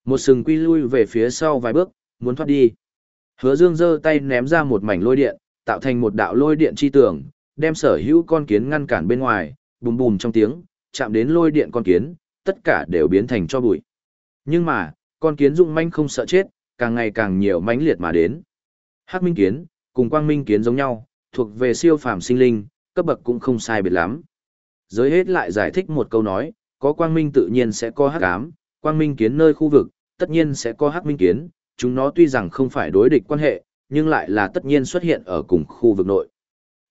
Một sừng quy lui về phía sau vài bước, muốn thoát đi. Hứa dương giơ tay ném ra một mảnh lôi điện, tạo thành một đạo lôi điện chi tường, đem sở hữu con kiến ngăn cản bên ngoài, bùm bùm trong tiếng, chạm đến lôi điện con kiến, tất cả đều biến thành cho bụi. Nhưng mà, con kiến dụng manh không sợ chết, càng ngày càng nhiều mãnh liệt mà đến. Hắc Minh kiến, cùng Quang Minh kiến giống nhau, thuộc về siêu phàm sinh linh, cấp bậc cũng không sai biệt lắm. Giới hết lại giải thích một câu nói, có Quang Minh tự nhiên sẽ có Hắc Ám, Quang Minh kiến nơi khu vực, tất nhiên sẽ có Hắc Minh kiến, chúng nó tuy rằng không phải đối địch quan hệ, nhưng lại là tất nhiên xuất hiện ở cùng khu vực nội.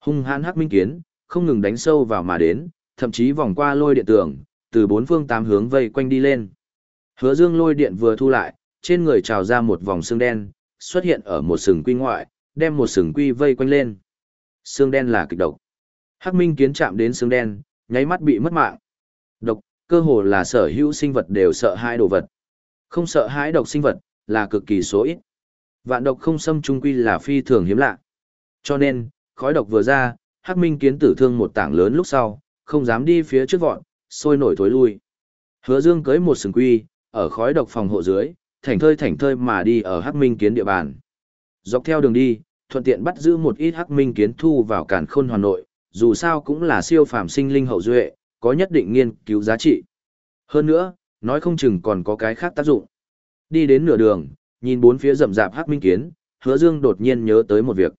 Hung hãn Hắc Minh kiến, không ngừng đánh sâu vào mà đến, thậm chí vòng qua lôi điện tường, từ bốn phương tám hướng vây quanh đi lên. Hứa Dương lôi điện vừa thu lại, trên người trào ra một vòng xương đen, xuất hiện ở một sừng quy ngoại, đem một sừng quy vây quanh lên. Xương đen là kịch độc. Hắc Minh kiến chạm đến xương đen, nháy mắt bị mất mạng. Cơ hồ là sở hữu sinh vật đều sợ hãi đồ vật. Không sợ hãi độc sinh vật, là cực kỳ số ít. Vạn độc không xâm trung quy là phi thường hiếm lạ. Cho nên, khói độc vừa ra, Hắc Minh kiến tử thương một tảng lớn lúc sau, không dám đi phía trước vọn, sôi nổi thối lui. Hứa Dương cưới một sừng quy, ở khói độc phòng hộ dưới, thảnh thơi thảnh thơi mà đi ở Hắc Minh kiến địa bàn. Dọc theo đường đi, thuận tiện bắt giữ một ít Hắc Minh kiến thu vào cản khôn hoàn nội, dù sao cũng là siêu phàm sinh linh hậu duệ, có nhất định nghiên cứu giá trị. Hơn nữa, nói không chừng còn có cái khác tác dụng. Đi đến nửa đường, nhìn bốn phía rậm rạp Hắc Minh kiến, Hứa Dương đột nhiên nhớ tới một việc.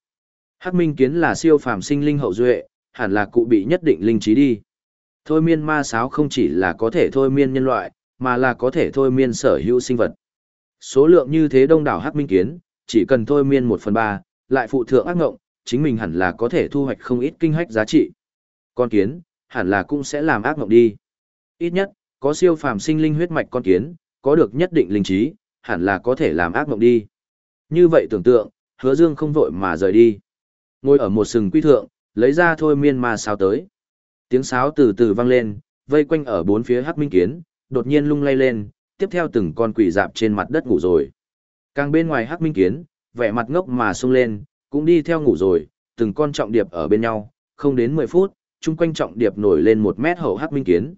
Hắc Minh kiến là siêu phàm sinh linh hậu duệ, hẳn là cụ bị nhất định linh trí đi. Thôi miên ma sáo không chỉ là có thể thôi miên nhân loại, mà là có thể thôi miên sở hữu sinh vật. Số lượng như thế đông đảo hắc minh kiến, chỉ cần thôi miên một phần ba, lại phụ thượng ác ngộng, chính mình hẳn là có thể thu hoạch không ít kinh hách giá trị. Con kiến, hẳn là cũng sẽ làm ác ngộng đi. Ít nhất, có siêu phàm sinh linh huyết mạch con kiến, có được nhất định linh trí, hẳn là có thể làm ác ngộng đi. Như vậy tưởng tượng, hứa dương không vội mà rời đi. Ngồi ở một sừng quy thượng, lấy ra thôi miên ma sao tới. Tiếng sáo từ từ vang lên, vây quanh ở bốn phía hắc minh kiến, đột nhiên lung lay lên, tiếp theo từng con quỷ dạp trên mặt đất ngủ rồi. Càng bên ngoài hắc minh kiến, vẻ mặt ngốc mà sung lên, cũng đi theo ngủ rồi, từng con trọng điệp ở bên nhau, không đến 10 phút, chung quanh trọng điệp nổi lên một mét hậu hắc minh kiến.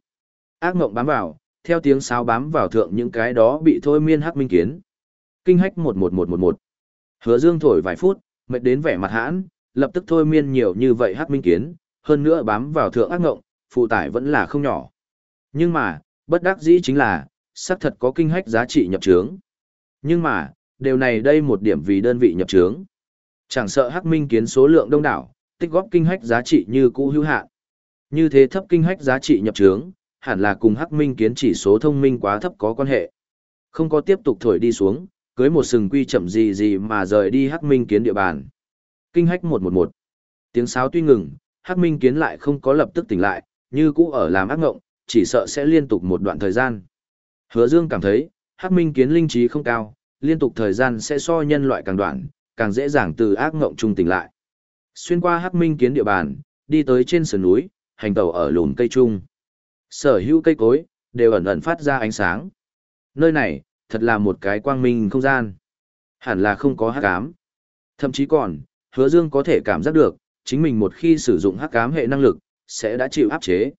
Ác ngộng bám vào, theo tiếng sáo bám vào thượng những cái đó bị thôi miên hắc minh kiến. Kinh hách 11111. Hứa Dương thổi vài phút, mệt đến vẻ mặt hãn, lập tức thôi miên nhiều như vậy hắc minh kiến, hơn nữa bám vào thượng ác ngộng, phụ tải vẫn là không nhỏ. Nhưng mà, bất đắc dĩ chính là, xác thật có kinh hách giá trị nhập trướng. Nhưng mà, điều này đây một điểm vì đơn vị nhập trướng. Chẳng sợ hắc minh kiến số lượng đông đảo, tích góp kinh hách giá trị như cũ hữu hạn. Như thế thấp kinh hách giá trị nhập trướng, hẳn là cùng hắc minh kiến chỉ số thông minh quá thấp có quan hệ. Không có tiếp tục thổi đi xuống, cưới một sừng quy chậm gì gì mà rời đi hắc minh kiến địa bàn. Kinh hách 111. Tiếng sáo tuy ngừng, hắc minh kiến lại không có lập tức tỉnh lại, như cũ ở làm ác ngộng, chỉ sợ sẽ liên tục một đoạn thời gian. Hứa Dương cảm thấy, hắc minh kiến linh trí không cao, liên tục thời gian sẽ so nhân loại càng đoạn, càng dễ dàng từ ác ngộng trung tỉnh lại. Xuyên qua hắc minh kiến địa bàn, đi tới trên sườn núi, hành tàu ở lùn cây trung. Sở hữu cây cối, đều ẩn ẩn phát ra ánh sáng. Nơi này, thật là một cái quang minh không gian. Hẳn là không có hắc ám. Thậm chí còn, hứa dương có thể cảm giác được, chính mình một khi sử dụng hắc ám hệ năng lực, sẽ đã chịu áp chế.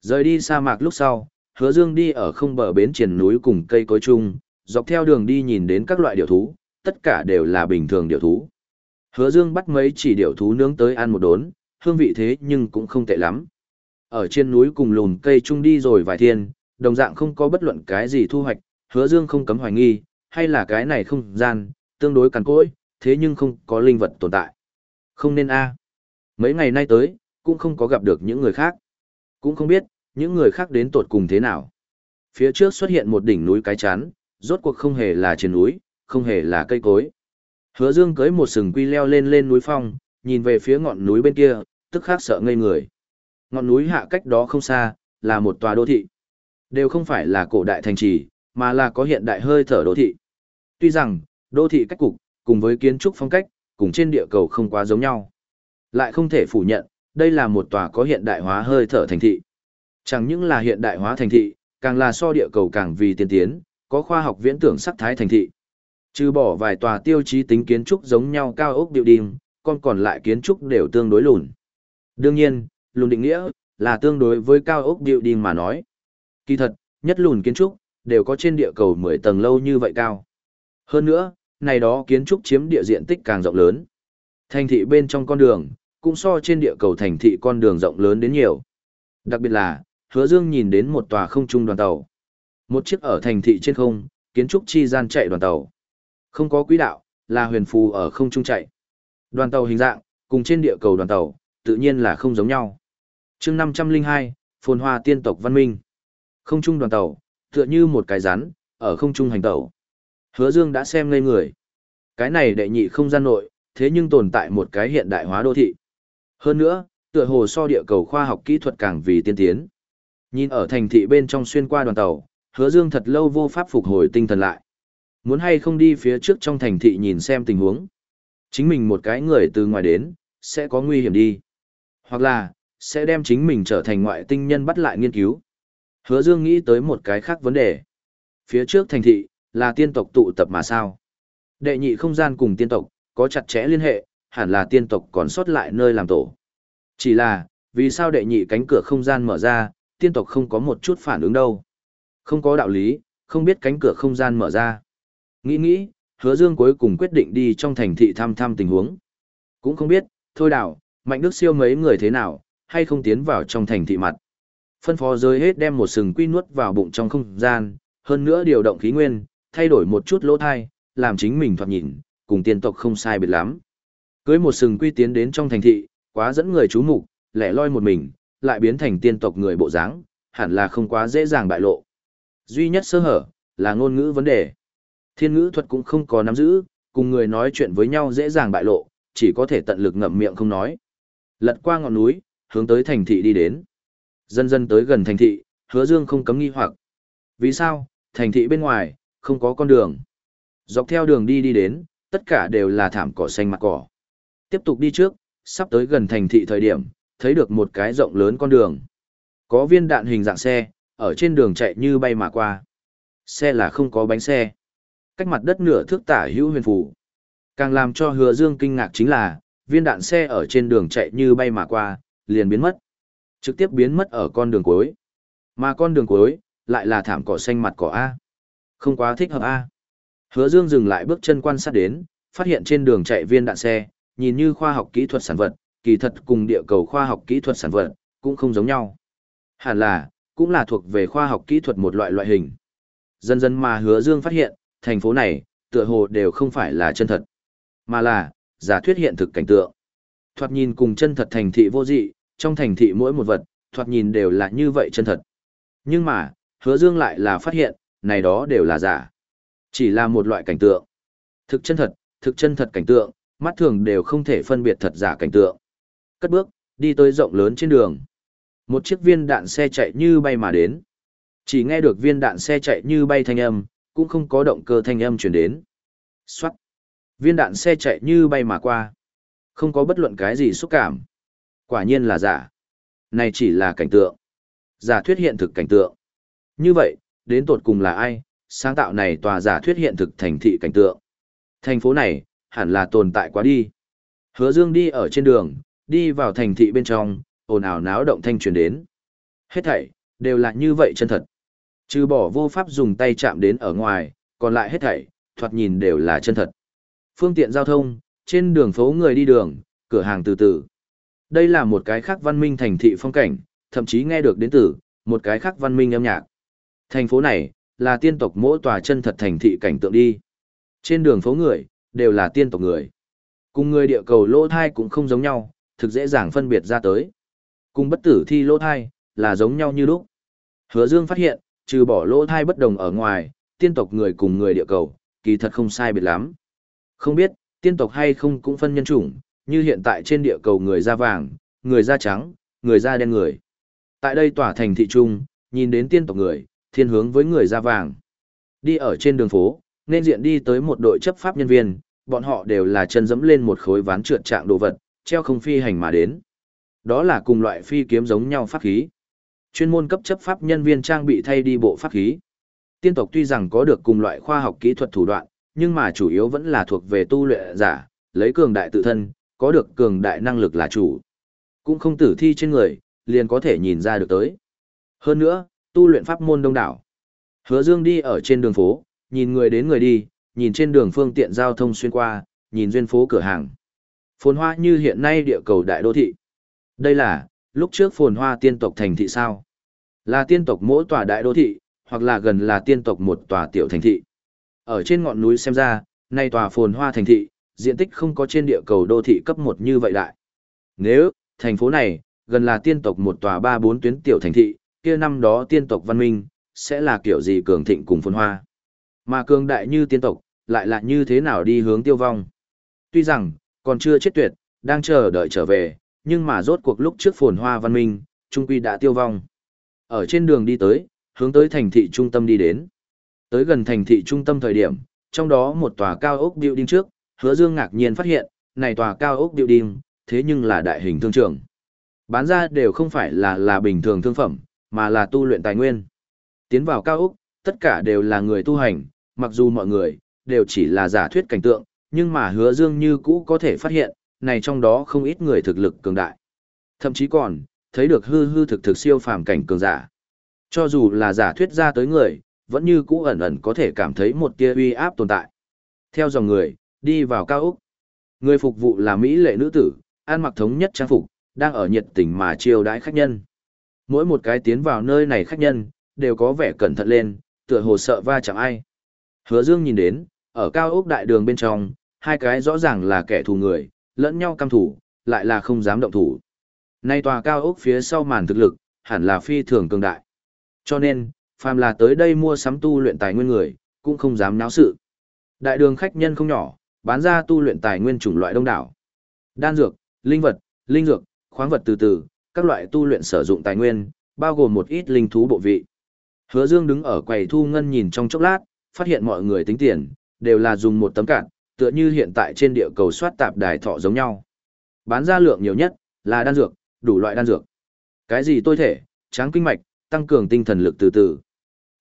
Rời đi sa mạc lúc sau, hứa dương đi ở không bờ bến triển núi cùng cây cối chung, dọc theo đường đi nhìn đến các loại điểu thú, tất cả đều là bình thường điểu thú. Hứa dương bắt mấy chỉ điểu thú nướng tới ăn một đốn, hương vị thế nhưng cũng không tệ lắm. Ở trên núi cùng lùn cây chung đi rồi vài thiên, đồng dạng không có bất luận cái gì thu hoạch, hứa dương không cấm hoài nghi, hay là cái này không gian, tương đối cằn cỗi, thế nhưng không có linh vật tồn tại. Không nên a Mấy ngày nay tới, cũng không có gặp được những người khác. Cũng không biết, những người khác đến tột cùng thế nào. Phía trước xuất hiện một đỉnh núi cái chán, rốt cuộc không hề là trên núi, không hề là cây cối. Hứa Dương cưới một sừng quy leo lên lên núi phong, nhìn về phía ngọn núi bên kia, tức khắc sợ ngây người. Ngọn núi hạ cách đó không xa, là một tòa đô thị. Đều không phải là cổ đại thành trì, mà là có hiện đại hơi thở đô thị. Tuy rằng, đô thị cách cục, cùng với kiến trúc phong cách, cùng trên địa cầu không quá giống nhau. Lại không thể phủ nhận, đây là một tòa có hiện đại hóa hơi thở thành thị. Chẳng những là hiện đại hóa thành thị, càng là so địa cầu càng vì tiên tiến, có khoa học viễn tưởng sắc thái thành thị. Trừ bỏ vài tòa tiêu chí tính kiến trúc giống nhau cao ốc điệu đình, còn còn lại kiến trúc đều tương đối lùn. Đương nhiên, lùn định nghĩa là tương đối với cao ốc điệu đình mà nói. Kỳ thật, nhất lùn kiến trúc đều có trên địa cầu 10 tầng lâu như vậy cao. Hơn nữa, này đó kiến trúc chiếm địa diện tích càng rộng lớn. Thành thị bên trong con đường, cũng so trên địa cầu thành thị con đường rộng lớn đến nhiều. Đặc biệt là, hứa dương nhìn đến một tòa không trung đoàn tàu. Một chiếc ở thành thị trên không, kiến trúc chi gian chạy đoàn tàu. Không có quỹ đạo, là huyền phù ở không trung chạy. Đoàn tàu hình dạng, cùng trên địa cầu đoàn tàu, tự nhiên là không giống nhau chương 502, phồn hoa tiên tộc văn minh. Không trung đoàn tàu, tựa như một cái rắn, ở không trung hành tàu. Hứa Dương đã xem ngây người. Cái này đệ nhị không gian nội, thế nhưng tồn tại một cái hiện đại hóa đô thị. Hơn nữa, tựa hồ so địa cầu khoa học kỹ thuật càng vì tiên tiến. Nhìn ở thành thị bên trong xuyên qua đoàn tàu, Hứa Dương thật lâu vô pháp phục hồi tinh thần lại. Muốn hay không đi phía trước trong thành thị nhìn xem tình huống. Chính mình một cái người từ ngoài đến, sẽ có nguy hiểm đi. Hoặc là, sẽ đem chính mình trở thành ngoại tinh nhân bắt lại nghiên cứu. Hứa Dương nghĩ tới một cái khác vấn đề. Phía trước thành thị, là tiên tộc tụ tập mà sao? Đệ nhị không gian cùng tiên tộc, có chặt chẽ liên hệ, hẳn là tiên tộc còn sót lại nơi làm tổ. Chỉ là, vì sao đệ nhị cánh cửa không gian mở ra, tiên tộc không có một chút phản ứng đâu? Không có đạo lý, không biết cánh cửa không gian mở ra. Nghĩ nghĩ, hứa dương cuối cùng quyết định đi trong thành thị thăm thăm tình huống. Cũng không biết, thôi đảo, mạnh đức siêu mấy người thế nào, hay không tiến vào trong thành thị mặt. Phân phó giới hết đem một sừng quy nuốt vào bụng trong không gian, hơn nữa điều động khí nguyên, thay đổi một chút lỗ thai, làm chính mình thoạt nhìn, cùng tiên tộc không sai biệt lắm. Cưới một sừng quy tiến đến trong thành thị, quá dẫn người chú mục, lẻ loi một mình, lại biến thành tiên tộc người bộ dáng, hẳn là không quá dễ dàng bại lộ. Duy nhất sơ hở, là ngôn ngữ vấn đề. Thiên ngữ thuật cũng không có nắm giữ, cùng người nói chuyện với nhau dễ dàng bại lộ, chỉ có thể tận lực ngậm miệng không nói. Lật qua ngọn núi, hướng tới thành thị đi đến. Dần dần tới gần thành thị, hứa dương không cấm nghi hoặc. Vì sao, thành thị bên ngoài, không có con đường. Dọc theo đường đi đi đến, tất cả đều là thảm cỏ xanh mặt cỏ. Tiếp tục đi trước, sắp tới gần thành thị thời điểm, thấy được một cái rộng lớn con đường. Có viên đạn hình dạng xe, ở trên đường chạy như bay mà qua. Xe là không có bánh xe. Cách mặt đất nửa thước tả hữu huyền phủ. Càng làm cho hứa dương kinh ngạc chính là, viên đạn xe ở trên đường chạy như bay mà qua, liền biến mất. Trực tiếp biến mất ở con đường cuối. Mà con đường cuối, lại là thảm cỏ xanh mặt cỏ A. Không quá thích hợp A. Hứa Dương dừng lại bước chân quan sát đến, phát hiện trên đường chạy viên đạn xe, nhìn như khoa học kỹ thuật sản vật, kỳ thật cùng địa cầu khoa học kỹ thuật sản vật, cũng không giống nhau. Hẳn là, cũng là thuộc về khoa học kỹ thuật một loại loại hình. Dần dần mà hứa Dương phát hiện, thành phố này, tựa hồ đều không phải là chân thật, mà là, giả thuyết hiện thực cảnh tượng. Thoạt nhìn cùng chân thật thành thị vô dị, trong thành thị mỗi một vật, thoạt nhìn đều là như vậy chân thật. Nhưng mà, hứa Dương lại là phát hiện, này đó đều là giả. Chỉ là một loại cảnh tượng. Thực chân thật, thực chân thật cảnh tượng, mắt thường đều không thể phân biệt thật giả cảnh tượng. Cất bước, đi tới rộng lớn trên đường. Một chiếc viên đạn xe chạy như bay mà đến. Chỉ nghe được viên đạn xe chạy như bay thanh âm, cũng không có động cơ thanh âm chuyển đến. Xoát. Viên đạn xe chạy như bay mà qua. Không có bất luận cái gì xúc cảm. Quả nhiên là giả. Này chỉ là cảnh tượng. Giả thuyết hiện thực cảnh tượng. Như vậy, đến tột cùng là ai, sáng tạo này tòa giả thuyết hiện thực thành thị cảnh tượng. Thành phố này, hẳn là tồn tại quá đi. Hứa Dương đi ở trên đường, đi vào thành thị bên trong, ồn ào náo động thanh truyền đến. Hết thảy, đều là như vậy chân thật. Trừ bỏ vô pháp dùng tay chạm đến ở ngoài, còn lại hết thảy, thoạt nhìn đều là chân thật. Phương tiện giao thông, trên đường phố người đi đường, cửa hàng từ từ. Đây là một cái khác văn minh thành thị phong cảnh, thậm chí nghe được đến từ, một cái khác văn minh âm nhạc. Thành phố này, là tiên tộc mỗi tòa chân thật thành thị cảnh tượng đi. Trên đường phố người, đều là tiên tộc người. Cùng người địa cầu lỗ thai cũng không giống nhau, thực dễ dàng phân biệt ra tới. Cùng bất tử thi lỗ thai, là giống nhau như lúc. Hứa Dương phát hiện, trừ bỏ lỗ thai bất đồng ở ngoài, tiên tộc người cùng người địa cầu, kỳ thật không sai biệt lắm. Không biết, tiên tộc hay không cũng phân nhân chủng, như hiện tại trên địa cầu người da vàng, người da trắng, người da đen người. Tại đây tỏa thành thị trung, nhìn đến tiên tộc người, thiên hướng với người da vàng. Đi ở trên đường phố, nên diện đi tới một đội chấp pháp nhân viên, bọn họ đều là chân dẫm lên một khối ván trượt trạng đồ vật, treo không phi hành mà đến. Đó là cùng loại phi kiếm giống nhau pháp khí. Chuyên môn cấp chấp pháp nhân viên trang bị thay đi bộ pháp khí. Tiên tộc tuy rằng có được cùng loại khoa học kỹ thuật thủ đoạn, nhưng mà chủ yếu vẫn là thuộc về tu luyện giả, lấy cường đại tự thân, có được cường đại năng lực là chủ. Cũng không tử thi trên người, liền có thể nhìn ra được tới. Hơn nữa, tu luyện pháp môn đông đảo. Hứa Dương đi ở trên đường phố, nhìn người đến người đi, nhìn trên đường phương tiện giao thông xuyên qua, nhìn duyên phố cửa hàng. Phồn hoa như hiện nay địa cầu đại đô thị. Đây là, lúc trước phồn hoa tiên tộc thành thị sao? Là tiên tộc mỗi tòa đại đô thị, hoặc là gần là tiên tộc một tòa tiểu thành thị. Ở trên ngọn núi xem ra, nay tòa phồn hoa thành thị, diện tích không có trên địa cầu đô thị cấp một như vậy đại. Nếu, thành phố này, gần là tiên tộc một tòa ba bốn tuyến tiểu thành thị, kia năm đó tiên tộc văn minh, sẽ là kiểu gì cường thịnh cùng phồn hoa. Mà cường đại như tiên tộc, lại là như thế nào đi hướng tiêu vong. Tuy rằng, còn chưa chết tuyệt, đang chờ đợi trở về, nhưng mà rốt cuộc lúc trước phồn hoa văn minh, trung quy đã tiêu vong. Ở trên đường đi tới, hướng tới thành thị trung tâm đi đến. Tới gần thành thị trung tâm thời điểm, trong đó một tòa cao ốc building trước, hứa dương ngạc nhiên phát hiện, này tòa cao ốc building, thế nhưng là đại hình thương trường. Bán ra đều không phải là là bình thường thương phẩm, mà là tu luyện tài nguyên. Tiến vào cao ốc, tất cả đều là người tu hành, mặc dù mọi người, đều chỉ là giả thuyết cảnh tượng, nhưng mà hứa dương như cũ có thể phát hiện, này trong đó không ít người thực lực cường đại. Thậm chí còn, thấy được hư hư thực thực siêu phàm cảnh cường giả. Cho dù là giả thuyết ra tới người, vẫn như cũ ẩn ẩn có thể cảm thấy một tia uy áp tồn tại. Theo dòng người, đi vào cao ốc. Người phục vụ là Mỹ lệ nữ tử, ăn mặc thống nhất trang phục, đang ở nhiệt tình mà chiêu đãi khách nhân. Mỗi một cái tiến vào nơi này khách nhân, đều có vẻ cẩn thận lên, tựa hồ sợ va chạm ai. Hứa Dương nhìn đến, ở cao ốc đại đường bên trong, hai cái rõ ràng là kẻ thù người, lẫn nhau căm thủ, lại là không dám động thủ. Nay tòa cao ốc phía sau màn thực lực, hẳn là phi thường cường đại. Cho nên, phàm là tới đây mua sắm tu luyện tài nguyên người, cũng không dám náo sự. Đại đường khách nhân không nhỏ, bán ra tu luyện tài nguyên chủng loại đông đảo. Đan dược, linh vật, linh dược, khoáng vật từ từ, các loại tu luyện sử dụng tài nguyên, bao gồm một ít linh thú bộ vị. Hứa Dương đứng ở quầy thu ngân nhìn trong chốc lát, phát hiện mọi người tính tiền, đều là dùng một tấm cạn, tựa như hiện tại trên địa cầu soát tạp đài thọ giống nhau. Bán ra lượng nhiều nhất, là đan dược, đủ loại đan dược. Cái gì tôi thể, tráng kinh mạch, tăng cường tinh thần lực từ từ.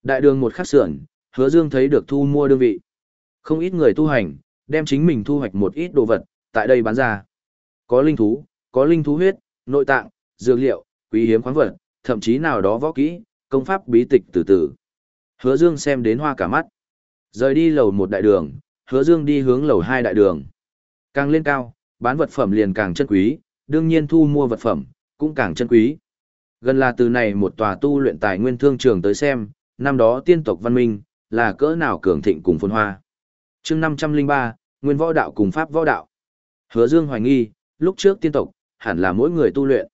Đại đường một khắc sườn, hứa dương thấy được thu mua đơn vị. Không ít người tu hành, đem chính mình thu hoạch một ít đồ vật, tại đây bán ra. Có linh thú, có linh thú huyết, nội tạng, dược liệu, quý hiếm khoáng vật, thậm chí nào đó võ kỹ, công pháp bí tịch từ từ. Hứa dương xem đến hoa cả mắt. Rời đi lầu một đại đường, hứa dương đi hướng lầu hai đại đường. Càng lên cao, bán vật phẩm liền càng chân quý, đương nhiên thu mua vật phẩm, cũng càng chân quý. Gần là từ này một tòa tu luyện tài nguyên thương trường tới xem, năm đó tiên tộc văn minh, là cỡ nào cường thịnh cùng phồn hoa. chương 503, Nguyên võ đạo cùng Pháp võ đạo. Hứa Dương hoài nghi, lúc trước tiên tộc, hẳn là mỗi người tu luyện.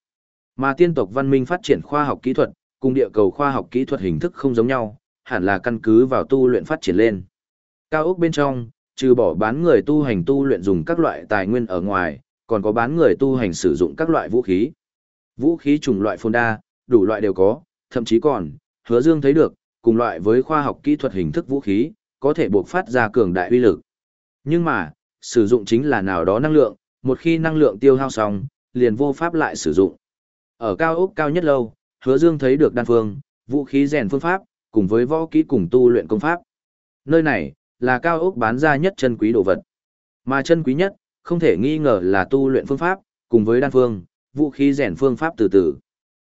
Mà tiên tộc văn minh phát triển khoa học kỹ thuật, cùng địa cầu khoa học kỹ thuật hình thức không giống nhau, hẳn là căn cứ vào tu luyện phát triển lên. Cao ốc bên trong, trừ bỏ bán người tu hành tu luyện dùng các loại tài nguyên ở ngoài, còn có bán người tu hành sử dụng các loại vũ khí. Vũ khí chủng loại phồn đa, đủ loại đều có, thậm chí còn, hứa dương thấy được, cùng loại với khoa học kỹ thuật hình thức vũ khí, có thể buộc phát ra cường đại uy lực. Nhưng mà, sử dụng chính là nào đó năng lượng, một khi năng lượng tiêu hao xong, liền vô pháp lại sử dụng. Ở cao ốc cao nhất lâu, hứa dương thấy được đan phương, vũ khí rèn phương pháp, cùng với võ kỹ cùng tu luyện công pháp. Nơi này, là cao ốc bán ra nhất chân quý đồ vật. Mà chân quý nhất, không thể nghi ngờ là tu luyện phương pháp, cùng với đan phương, vũ khí rèn phương pháp từ từ.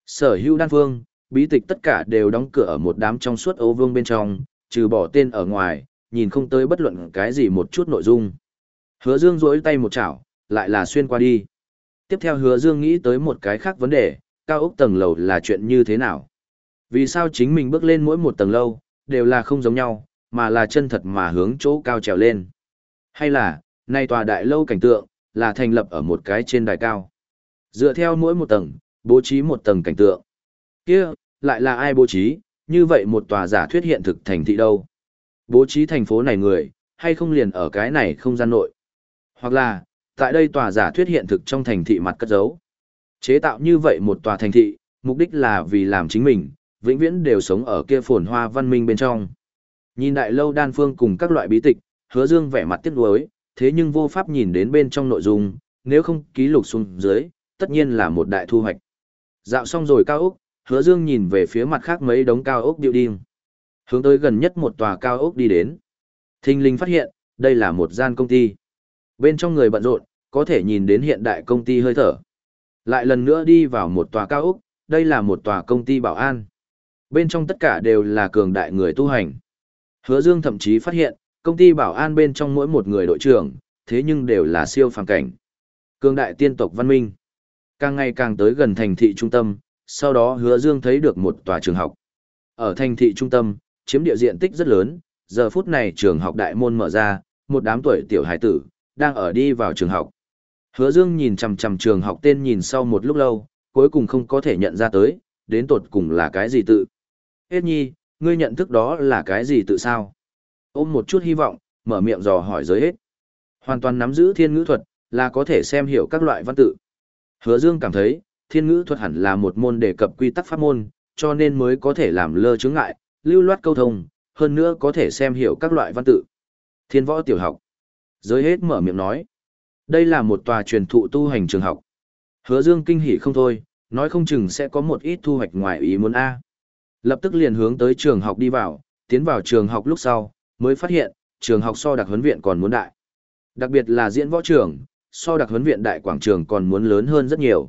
Sở hữu đan phương, bí tịch tất cả đều đóng cửa ở một đám trong suốt ấu vương bên trong, trừ bỏ tên ở ngoài, nhìn không tới bất luận cái gì một chút nội dung. Hứa Dương duỗi tay một chảo, lại là xuyên qua đi. Tiếp theo Hứa Dương nghĩ tới một cái khác vấn đề, cao ốc tầng lầu là chuyện như thế nào? Vì sao chính mình bước lên mỗi một tầng lâu, đều là không giống nhau, mà là chân thật mà hướng chỗ cao trèo lên? Hay là, nay tòa đại lâu cảnh tượng, là thành lập ở một cái trên đài cao? Dựa theo mỗi một tầng, bố trí một tầng cảnh tượng. Kia, lại là ai bố trí, như vậy một tòa giả thuyết hiện thực thành thị đâu? Bố trí thành phố này người, hay không liền ở cái này không gian nội? Hoặc là, tại đây tòa giả thuyết hiện thực trong thành thị mặt cất giấu. Chế tạo như vậy một tòa thành thị, mục đích là vì làm chính mình, vĩnh viễn đều sống ở kia phồn hoa văn minh bên trong. Nhìn đại lâu đan phương cùng các loại bí tịch, hứa dương vẻ mặt tiếc nuối, thế nhưng vô pháp nhìn đến bên trong nội dung, nếu không ký lục xuống dưới, tất nhiên là một đại thu hoạch. Dạo xong rồi cao ốc, hứa dương nhìn về phía mặt khác mấy đống cao ốc điệu điên. Hướng tới gần nhất một tòa cao ốc đi đến. Thinh linh phát hiện, đây là một gian công ty. Bên trong người bận rộn, có thể nhìn đến hiện đại công ty hơi thở. Lại lần nữa đi vào một tòa cao ốc, đây là một tòa công ty bảo an. Bên trong tất cả đều là cường đại người tu hành. Hứa Dương thậm chí phát hiện, công ty bảo an bên trong mỗi một người đội trưởng, thế nhưng đều là siêu phàm cảnh. Cường đại tiên tộc văn minh. Càng ngày càng tới gần thành thị trung tâm, sau đó Hứa Dương thấy được một tòa trường học. Ở thành thị trung tâm, chiếm địa diện tích rất lớn, giờ phút này trường học đại môn mở ra, một đám tuổi tiểu hải tử, đang ở đi vào trường học. Hứa Dương nhìn chằm chằm trường học tên nhìn sau một lúc lâu, cuối cùng không có thể nhận ra tới, đến tột cùng là cái gì tự. Hết nhi, ngươi nhận thức đó là cái gì tự sao? Ôm một chút hy vọng, mở miệng dò hỏi giới hết. Hoàn toàn nắm giữ thiên ngữ thuật, là có thể xem hiểu các loại văn tự. Hứa Dương cảm thấy, thiên ngữ thuật hẳn là một môn đề cập quy tắc pháp môn, cho nên mới có thể làm lơ chướng ngại, lưu loát câu thông, hơn nữa có thể xem hiểu các loại văn tự. Thiên võ tiểu học. Giới hết mở miệng nói. Đây là một tòa truyền thụ tu hành trường học. Hứa Dương kinh hỉ không thôi, nói không chừng sẽ có một ít thu hoạch ngoài ý muốn A. Lập tức liền hướng tới trường học đi vào, tiến vào trường học lúc sau, mới phát hiện, trường học so đặc huấn viện còn muốn đại. Đặc biệt là diễn võ trường, so đặc huấn viện đại quảng trường còn muốn lớn hơn rất nhiều.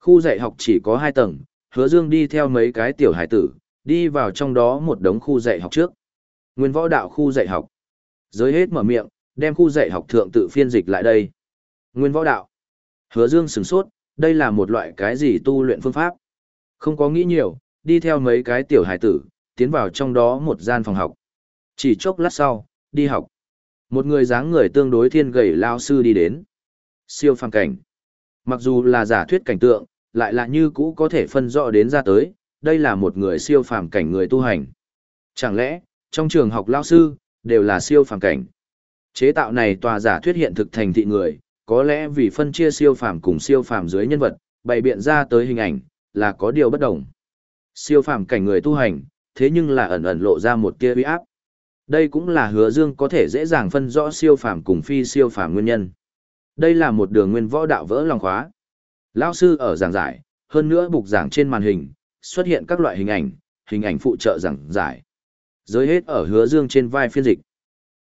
Khu dạy học chỉ có 2 tầng, hứa dương đi theo mấy cái tiểu hải tử, đi vào trong đó một đống khu dạy học trước. Nguyên võ đạo khu dạy học. Giới hết mở miệng, đem khu dạy học thượng tự phiên dịch lại đây. Nguyên võ đạo. Hứa dương sửng sốt, đây là một loại cái gì tu luyện phương pháp. Không có nghĩ nhiều, đi theo mấy cái tiểu hải tử, tiến vào trong đó một gian phòng học. Chỉ chốc lát sau, đi học. Một người dáng người tương đối thiên gầy lao sư đi đến. Siêu phàm cảnh. Mặc dù là giả thuyết cảnh tượng, lại là như cũ có thể phân rõ đến ra tới, đây là một người siêu phàm cảnh người tu hành. Chẳng lẽ, trong trường học lao sư, đều là siêu phàm cảnh. Chế tạo này tòa giả thuyết hiện thực thành thị người, có lẽ vì phân chia siêu phàm cùng siêu phàm dưới nhân vật, bày biện ra tới hình ảnh, là có điều bất đồng. Siêu phàm cảnh người tu hành, thế nhưng là ẩn ẩn lộ ra một tia uy áp. Đây cũng là hứa dương có thể dễ dàng phân rõ siêu phàm cùng phi siêu phàm nguyên nhân. Đây là một đường nguyên võ đạo vỡ lòng khóa. Lão sư ở giảng giải, hơn nữa bục giảng trên màn hình, xuất hiện các loại hình ảnh, hình ảnh phụ trợ giảng giải. Giới hết ở hứa dương trên vai phiên dịch.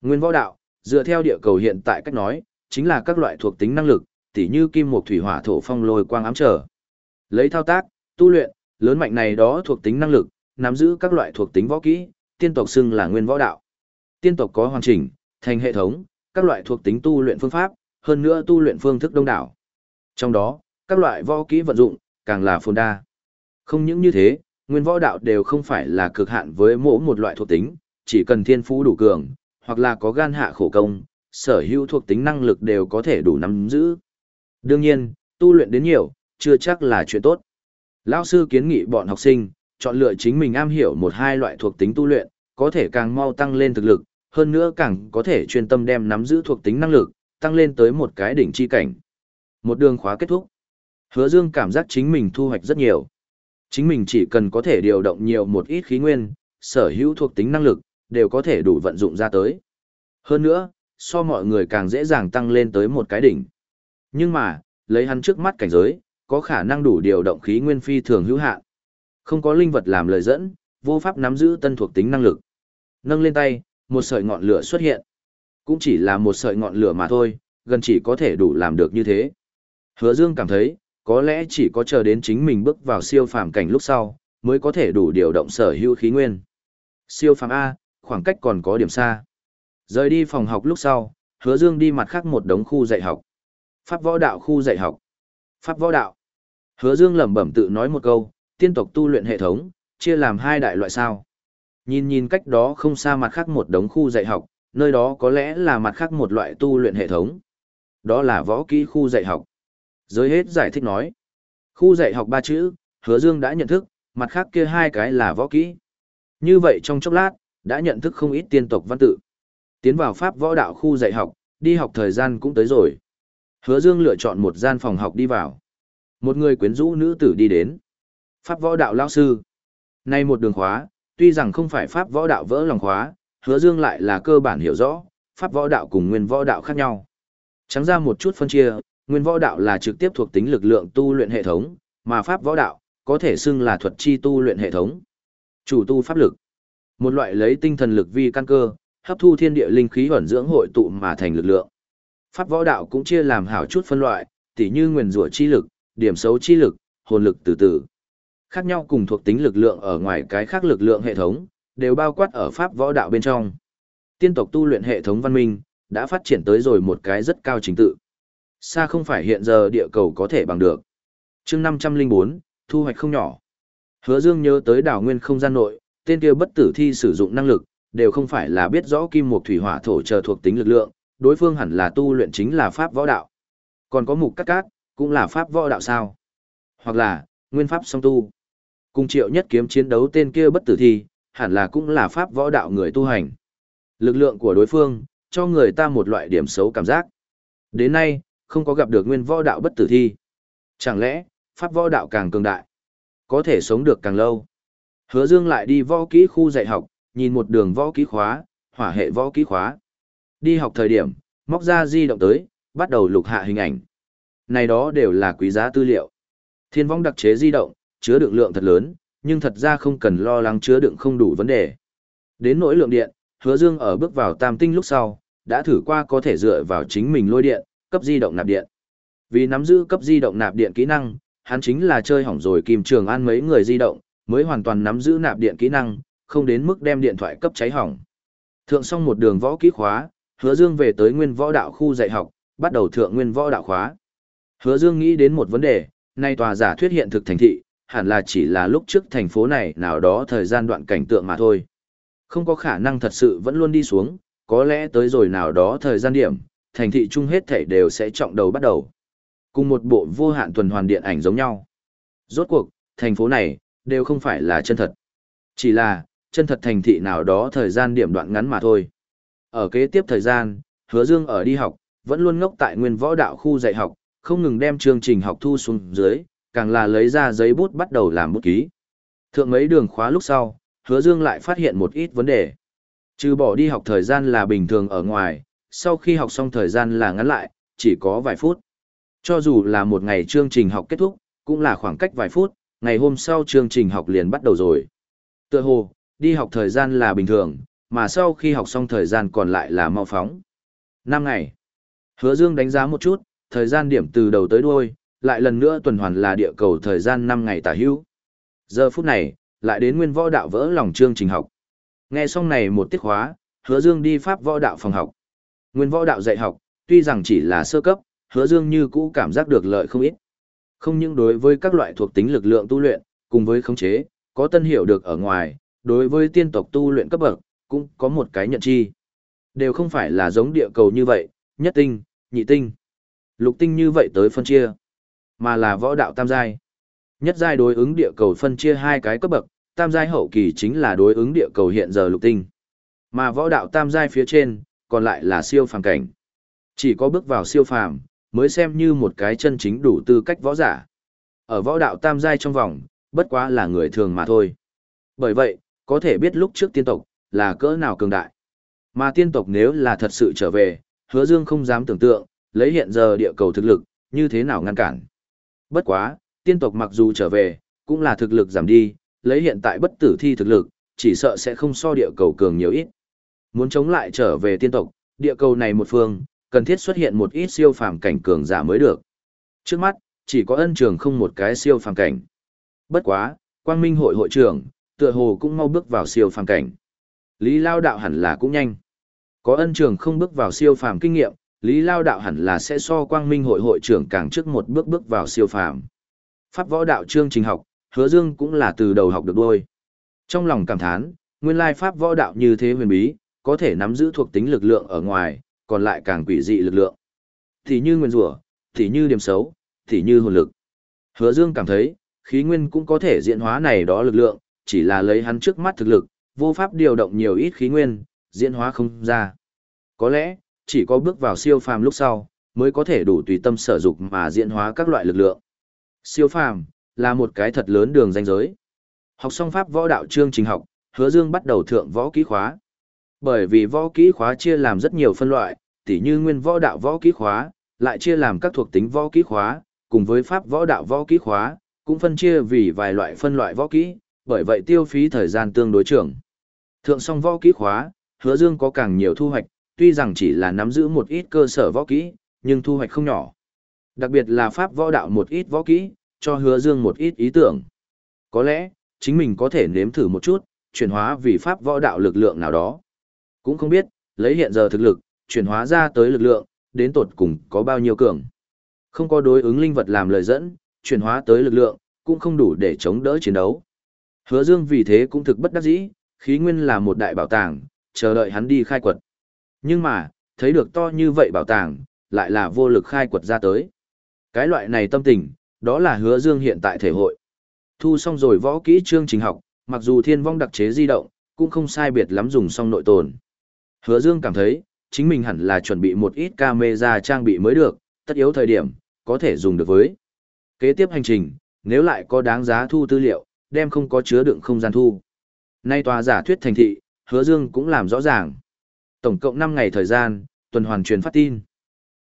Nguyên võ đạo, dựa theo địa cầu hiện tại cách nói, chính là các loại thuộc tính năng lực, tỉ như kim mộc thủy hỏa thổ phong lôi quang ám trở. Lấy thao tác, tu luyện, lớn mạnh này đó thuộc tính năng lực, nắm giữ các loại thuộc tính võ kỹ, tiên tộc xưng là nguyên võ đạo. Tiên tộc có hoàn chỉnh, thành hệ thống, các loại thuộc tính tu luyện phương pháp, hơn nữa tu luyện phương thức đông đảo. Trong đó, các loại võ kỹ vận dụng, càng là phồn đa. Không những như thế, nguyên võ đạo đều không phải là cực hạn với mỗi một loại thuộc tính, chỉ cần thiên phú đủ cường, hoặc là có gan hạ khổ công, sở hữu thuộc tính năng lực đều có thể đủ nắm giữ. Đương nhiên, tu luyện đến nhiều, chưa chắc là chuyện tốt. Lão sư kiến nghị bọn học sinh, chọn lựa chính mình am hiểu một hai loại thuộc tính tu luyện, có thể càng mau tăng lên thực lực, hơn nữa càng có thể chuyên tâm đem nắm giữ thuộc tính năng lực, tăng lên tới một cái đỉnh chi cảnh. Một đường khóa kết thúc. Hứa Dương cảm giác chính mình thu hoạch rất nhiều. Chính mình chỉ cần có thể điều động nhiều một ít khí nguyên, sở hữu thuộc tính năng lực, đều có thể đủ vận dụng ra tới. Hơn nữa, so mọi người càng dễ dàng tăng lên tới một cái đỉnh. Nhưng mà, lấy hắn trước mắt cảnh giới, có khả năng đủ điều động khí nguyên phi thường hữu hạn. Không có linh vật làm lời dẫn, vô pháp nắm giữ tân thuộc tính năng lực. Nâng lên tay, một sợi ngọn lửa xuất hiện. Cũng chỉ là một sợi ngọn lửa mà thôi, gần chỉ có thể đủ làm được như thế. Hứa Dương cảm thấy, có lẽ chỉ có chờ đến chính mình bước vào siêu phàm cảnh lúc sau, mới có thể đủ điều động sở hữu khí nguyên. Siêu phàm A, khoảng cách còn có điểm xa. Rời đi phòng học lúc sau, hứa dương đi mặt khác một đống khu dạy học. Pháp võ đạo khu dạy học. Pháp võ đạo. Hứa dương lẩm bẩm tự nói một câu, tiên tộc tu luyện hệ thống, chia làm hai đại loại sao. Nhìn nhìn cách đó không xa mặt khác một đống khu dạy học, nơi đó có lẽ là mặt khác một loại tu luyện hệ thống. Đó là võ kỹ khu dạy học. Giới hết giải thích nói. Khu dạy học ba chữ, hứa dương đã nhận thức, mặt khác kia hai cái là võ kỹ. Như vậy trong chốc lát, đã nhận thức không ít tiên tộc văn tự. Tiến vào pháp võ đạo khu dạy học, đi học thời gian cũng tới rồi. Hứa Dương lựa chọn một gian phòng học đi vào. Một người quyến rũ nữ tử đi đến. Pháp võ đạo lão sư. Nay một đường khóa, tuy rằng không phải pháp võ đạo vỡ lòng khóa, Hứa Dương lại là cơ bản hiểu rõ, pháp võ đạo cùng nguyên võ đạo khác nhau. Trắng ra một chút phân chia, nguyên võ đạo là trực tiếp thuộc tính lực lượng tu luyện hệ thống, mà pháp võ đạo có thể xưng là thuật chi tu luyện hệ thống. Chủ tu pháp lực. Một loại lấy tinh thần lực vi căn cơ, hấp thu thiên địa linh khí ẩn dưỡng hội tụ mà thành lực lượng. Pháp võ đạo cũng chia làm hảo chút phân loại, tỉ như nguyên rủa chi lực, điểm xấu chi lực, hồn lực từ từ. Khác nhau cùng thuộc tính lực lượng ở ngoài cái khác lực lượng hệ thống, đều bao quát ở pháp võ đạo bên trong. Tiên tộc tu luyện hệ thống văn minh, đã phát triển tới rồi một cái rất cao trình tự. Xa không phải hiện giờ địa cầu có thể bằng được. chương 504, thu hoạch không nhỏ. Hứa Dương nhớ tới đảo nguyên không gian nội, tên kia bất tử thi sử dụng năng lực, đều không phải là biết rõ kim mộc thủy hỏa thổ chờ thuộc tính lực lượng, đối phương hẳn là tu luyện chính là pháp võ đạo. Còn có mục cắt cát, cũng là pháp võ đạo sao? Hoặc là, nguyên pháp song tu. Cùng triệu nhất kiếm chiến đấu tên kia bất tử thi, hẳn là cũng là pháp võ đạo người tu hành. Lực lượng của đối phương, cho người ta một loại điểm xấu cảm giác. Đến nay, không có gặp được nguyên võ đạo bất tử thi. Chẳng lẽ, pháp võ đạo càng cường đại, có thể sống được càng lâu. Hứa Dương lại đi võ kỹ khu dạy học, nhìn một đường võ kỹ khóa, hỏa hệ võ kỹ khóa. Đi học thời điểm, móc ra di động tới, bắt đầu lục hạ hình ảnh. Này đó đều là quý giá tư liệu. Thiên vong đặc chế di động, chứa đựng lượng thật lớn, nhưng thật ra không cần lo lắng chứa đựng không đủ vấn đề. Đến nỗi lượng điện, hứa dương ở bước vào tam tinh lúc sau, đã thử qua có thể dựa vào chính mình lôi điện, cấp di động nạp điện. Vì nắm giữ cấp di động nạp điện kỹ năng, hắn chính là chơi hỏng rồi Kim Trường An mấy người di động, mới hoàn toàn nắm giữ nạp điện kỹ năng, không đến mức đem điện thoại cấp cháy hỏng. Thượng xong một đường võ kỹ khóa, Hứa Dương về tới Nguyên Võ Đạo khu dạy học, bắt đầu thượng Nguyên Võ Đạo khóa. Hứa Dương nghĩ đến một vấn đề, nay tòa giả thuyết hiện thực thành thị, hẳn là chỉ là lúc trước thành phố này nào đó thời gian đoạn cảnh tượng mà thôi. Không có khả năng thật sự vẫn luôn đi xuống, có lẽ tới rồi nào đó thời gian điểm, thành thị chung hết thảy đều sẽ trọng đầu bắt đầu. Cùng một bộ vô hạn tuần hoàn điện ảnh giống nhau. Rốt cuộc, thành phố này, đều không phải là chân thật. Chỉ là, chân thật thành thị nào đó thời gian điểm đoạn ngắn mà thôi. Ở kế tiếp thời gian, hứa dương ở đi học, vẫn luôn ngốc tại nguyên võ đạo khu dạy học, không ngừng đem chương trình học thu xuống dưới, càng là lấy ra giấy bút bắt đầu làm bút ký. Thượng mấy đường khóa lúc sau, hứa dương lại phát hiện một ít vấn đề. Trừ bỏ đi học thời gian là bình thường ở ngoài, sau khi học xong thời gian là ngắn lại, chỉ có vài phút. Cho dù là một ngày chương trình học kết thúc, cũng là khoảng cách vài phút, ngày hôm sau chương trình học liền bắt đầu rồi. Tựa hồ, đi học thời gian là bình thường, mà sau khi học xong thời gian còn lại là mau phóng. 5 ngày. Hứa Dương đánh giá một chút, thời gian điểm từ đầu tới đuôi, lại lần nữa tuần hoàn là địa cầu thời gian 5 ngày tả hữu. Giờ phút này, lại đến nguyên võ đạo vỡ lòng chương trình học. Nghe xong này một tiết khóa, Hứa Dương đi pháp võ đạo phòng học. Nguyên võ đạo dạy học, tuy rằng chỉ là sơ cấp, Hứa Dương như cũ cảm giác được lợi không ít. Không những đối với các loại thuộc tính lực lượng tu luyện, cùng với khống chế, có tân hiểu được ở ngoài, đối với tiên tộc tu luyện cấp bậc, cũng có một cái nhận chi. Đều không phải là giống địa cầu như vậy, nhất tinh, nhị tinh, lục tinh như vậy tới phân chia, mà là võ đạo tam giai. Nhất giai đối ứng địa cầu phân chia hai cái cấp bậc, tam giai hậu kỳ chính là đối ứng địa cầu hiện giờ lục tinh. Mà võ đạo tam giai phía trên, còn lại là siêu phàm cảnh. Chỉ có bước vào siêu phàm, mới xem như một cái chân chính đủ tư cách võ giả. Ở võ đạo tam giai trong vòng, bất quá là người thường mà thôi. Bởi vậy, có thể biết lúc trước tiên tộc, là cỡ nào cường đại. Mà tiên tộc nếu là thật sự trở về, hứa dương không dám tưởng tượng, lấy hiện giờ địa cầu thực lực, như thế nào ngăn cản. Bất quá, tiên tộc mặc dù trở về, cũng là thực lực giảm đi, lấy hiện tại bất tử thi thực lực, chỉ sợ sẽ không so địa cầu cường nhiều ít. Muốn chống lại trở về tiên tộc, địa cầu này một phương, cần thiết xuất hiện một ít siêu phàm cảnh cường giả mới được. Trước mắt, chỉ có ân trường không một cái siêu phàm cảnh. Bất quá, Quang Minh hội hội trưởng, tựa hồ cũng mau bước vào siêu phàm cảnh. Lý Lao đạo hẳn là cũng nhanh. Có ân trường không bước vào siêu phàm kinh nghiệm, Lý Lao đạo hẳn là sẽ so Quang Minh hội hội trưởng càng trước một bước bước vào siêu phàm. Pháp võ đạo chương trình học, Hứa Dương cũng là từ đầu học được đôi. Trong lòng cảm thán, nguyên lai pháp võ đạo như thế huyền bí, có thể nắm giữ thuộc tính lực lượng ở ngoài, còn lại càng quỷ dị lực lượng. Thì như nguyên rủa, thì như điểm xấu, thì như hồn lực. Hứa Dương cảm thấy, khí nguyên cũng có thể diễn hóa này đó lực lượng, chỉ là lấy hắn trước mắt thực lực, vô pháp điều động nhiều ít khí nguyên, diễn hóa không ra. Có lẽ, chỉ có bước vào siêu phàm lúc sau, mới có thể đủ tùy tâm sở dục mà diễn hóa các loại lực lượng. Siêu phàm là một cái thật lớn đường danh giới. Học xong pháp võ đạo chương trình học, Hứa Dương bắt đầu thượng võ kỹ khóa. Bởi vì võ kỹ khóa chia làm rất nhiều phân loại, tỉ như nguyên võ đạo võ kỹ khóa, lại chia làm các thuộc tính võ kỹ khóa, cùng với pháp võ đạo võ kỹ khóa, cũng phân chia vì vài loại phân loại võ kỹ, bởi vậy tiêu phí thời gian tương đối trưởng. Thượng xong võ kỹ khóa, Hứa Dương có càng nhiều thu hoạch, tuy rằng chỉ là nắm giữ một ít cơ sở võ kỹ, nhưng thu hoạch không nhỏ. Đặc biệt là pháp võ đạo một ít võ kỹ, cho Hứa Dương một ít ý tưởng. Có lẽ, chính mình có thể nếm thử một chút, chuyển hóa vì pháp võ đạo lực lượng nào đó. Cũng không biết, lấy hiện giờ thực lực, chuyển hóa ra tới lực lượng, đến tột cùng có bao nhiêu cường. Không có đối ứng linh vật làm lời dẫn, chuyển hóa tới lực lượng, cũng không đủ để chống đỡ chiến đấu. Hứa Dương vì thế cũng thực bất đắc dĩ, khí nguyên là một đại bảo tàng, chờ đợi hắn đi khai quật. Nhưng mà, thấy được to như vậy bảo tàng, lại là vô lực khai quật ra tới. Cái loại này tâm tình, đó là hứa dương hiện tại thể hội. Thu xong rồi võ kỹ chương trình học, mặc dù thiên vong đặc chế di động, cũng không sai biệt lắm dùng xong nội tồn. Hứa dương cảm thấy, chính mình hẳn là chuẩn bị một ít camera trang bị mới được, tất yếu thời điểm, có thể dùng được với. Kế tiếp hành trình, nếu lại có đáng giá thu tư liệu, đem không có chứa đựng không gian thu. Nay tòa giả thuyết thành thị, hứa dương cũng làm rõ ràng. Tổng cộng 5 ngày thời gian, tuần hoàn truyền phát tin.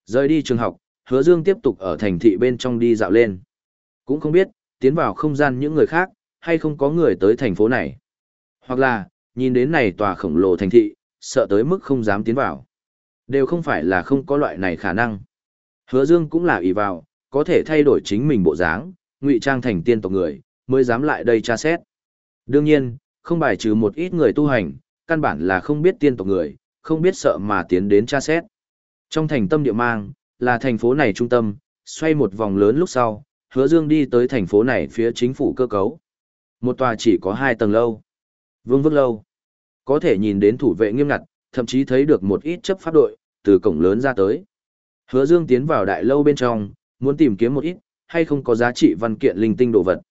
Rời đi trường học, hứa dương tiếp tục ở thành thị bên trong đi dạo lên. Cũng không biết, tiến vào không gian những người khác, hay không có người tới thành phố này. Hoặc là, nhìn đến này tòa khổng lồ thành thị, sợ tới mức không dám tiến vào. Đều không phải là không có loại này khả năng. Hứa Dương cũng là ý vào, có thể thay đổi chính mình bộ dáng, ngụy trang thành tiên tộc người, mới dám lại đây tra xét. Đương nhiên, không bài trừ một ít người tu hành, căn bản là không biết tiên tộc người, không biết sợ mà tiến đến tra xét. Trong thành tâm địa mang, là thành phố này trung tâm, xoay một vòng lớn lúc sau, hứa dương đi tới thành phố này phía chính phủ cơ cấu. Một tòa chỉ có hai tầng lâu. Vương vức lâu. Có thể nhìn đến thủ vệ nghiêm ngặt, thậm chí thấy được một ít chấp pháp đội, từ cổng lớn ra tới. Hứa dương tiến vào đại lâu bên trong, muốn tìm kiếm một ít, hay không có giá trị văn kiện linh tinh đồ vật.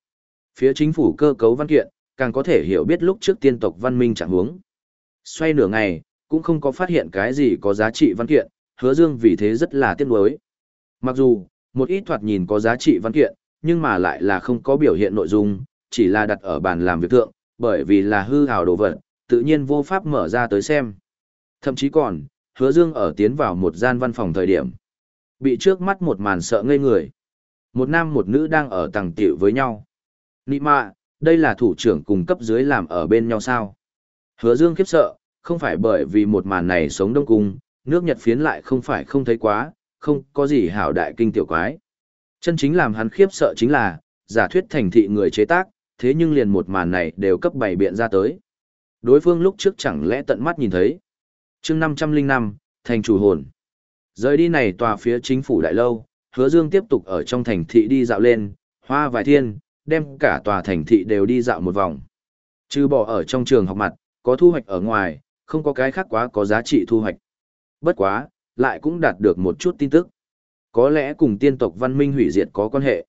Phía chính phủ cơ cấu văn kiện, càng có thể hiểu biết lúc trước tiên tộc văn minh trạng hướng. Xoay nửa ngày, cũng không có phát hiện cái gì có giá trị văn kiện, hứa dương vì thế rất là tiếc nuối. Mặc dù, một ít thoạt nhìn có giá trị văn kiện, nhưng mà lại là không có biểu hiện nội dung, chỉ là đặt ở bàn làm việc thượng, bởi vì là hư hào đồ vật, tự nhiên vô pháp mở ra tới xem. Thậm chí còn, hứa dương ở tiến vào một gian văn phòng thời điểm. Bị trước mắt một màn sợ ngây người. Một nam một nữ đang ở tầng tiểu với nhau. Nị mạ, đây là thủ trưởng cùng cấp dưới làm ở bên nhau sao? Hứa dương khiếp sợ, không phải bởi vì một màn này sống đông cung, nước Nhật phiến lại không phải không thấy quá, không có gì hảo đại kinh tiểu quái. Chân chính làm hắn khiếp sợ chính là, giả thuyết thành thị người chế tác, thế nhưng liền một màn này đều cấp bày biện ra tới. Đối phương lúc trước chẳng lẽ tận mắt nhìn thấy. chương 505, thành chủ hồn. Rời đi này tòa phía chính phủ đại lâu, hứa dương tiếp tục ở trong thành thị đi dạo lên, hoa vài thiên, đem cả tòa thành thị đều đi dạo một vòng. Chứ bỏ ở trong trường học mặt, có thu hoạch ở ngoài, không có cái khác quá có giá trị thu hoạch. Bất quá, lại cũng đạt được một chút tin tức. Có lẽ cùng tiên tộc văn minh hủy diệt có quan hệ.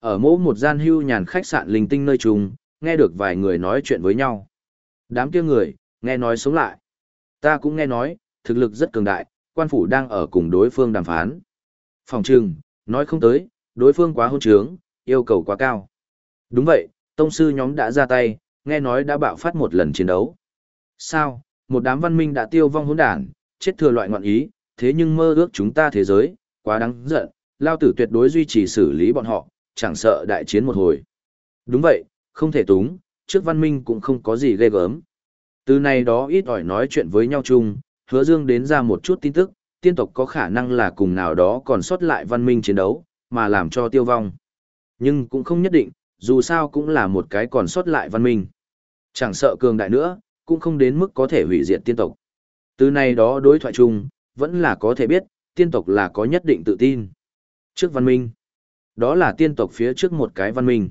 Ở mỗi một gian hưu nhàn khách sạn linh tinh nơi trùng, nghe được vài người nói chuyện với nhau. Đám kia người, nghe nói sống lại. Ta cũng nghe nói, thực lực rất cường đại, quan phủ đang ở cùng đối phương đàm phán. Phòng trừng, nói không tới, đối phương quá hôn trướng, yêu cầu quá cao. Đúng vậy, tông sư nhóm đã ra tay, nghe nói đã bạo phát một lần chiến đấu. Sao, một đám văn minh đã tiêu vong hỗn đản, chết thừa loại ngọn ý, thế nhưng mơ ước chúng ta thế giới, quá đáng giận, lao tử tuyệt đối duy trì xử lý bọn họ, chẳng sợ đại chiến một hồi. Đúng vậy, không thể túng, trước văn minh cũng không có gì ghê gớm. Từ này đó ít ỏi nói chuyện với nhau chung, hứa dương đến ra một chút tin tức, tiên tộc có khả năng là cùng nào đó còn sót lại văn minh chiến đấu, mà làm cho tiêu vong. Nhưng cũng không nhất định, dù sao cũng là một cái còn sót lại văn minh. Chẳng sợ cường đại nữa, cũng không đến mức có thể hủy diệt tiên tộc. Từ này đó đối thoại chung, vẫn là có thể biết, tiên tộc là có nhất định tự tin. Trước văn minh, đó là tiên tộc phía trước một cái văn minh.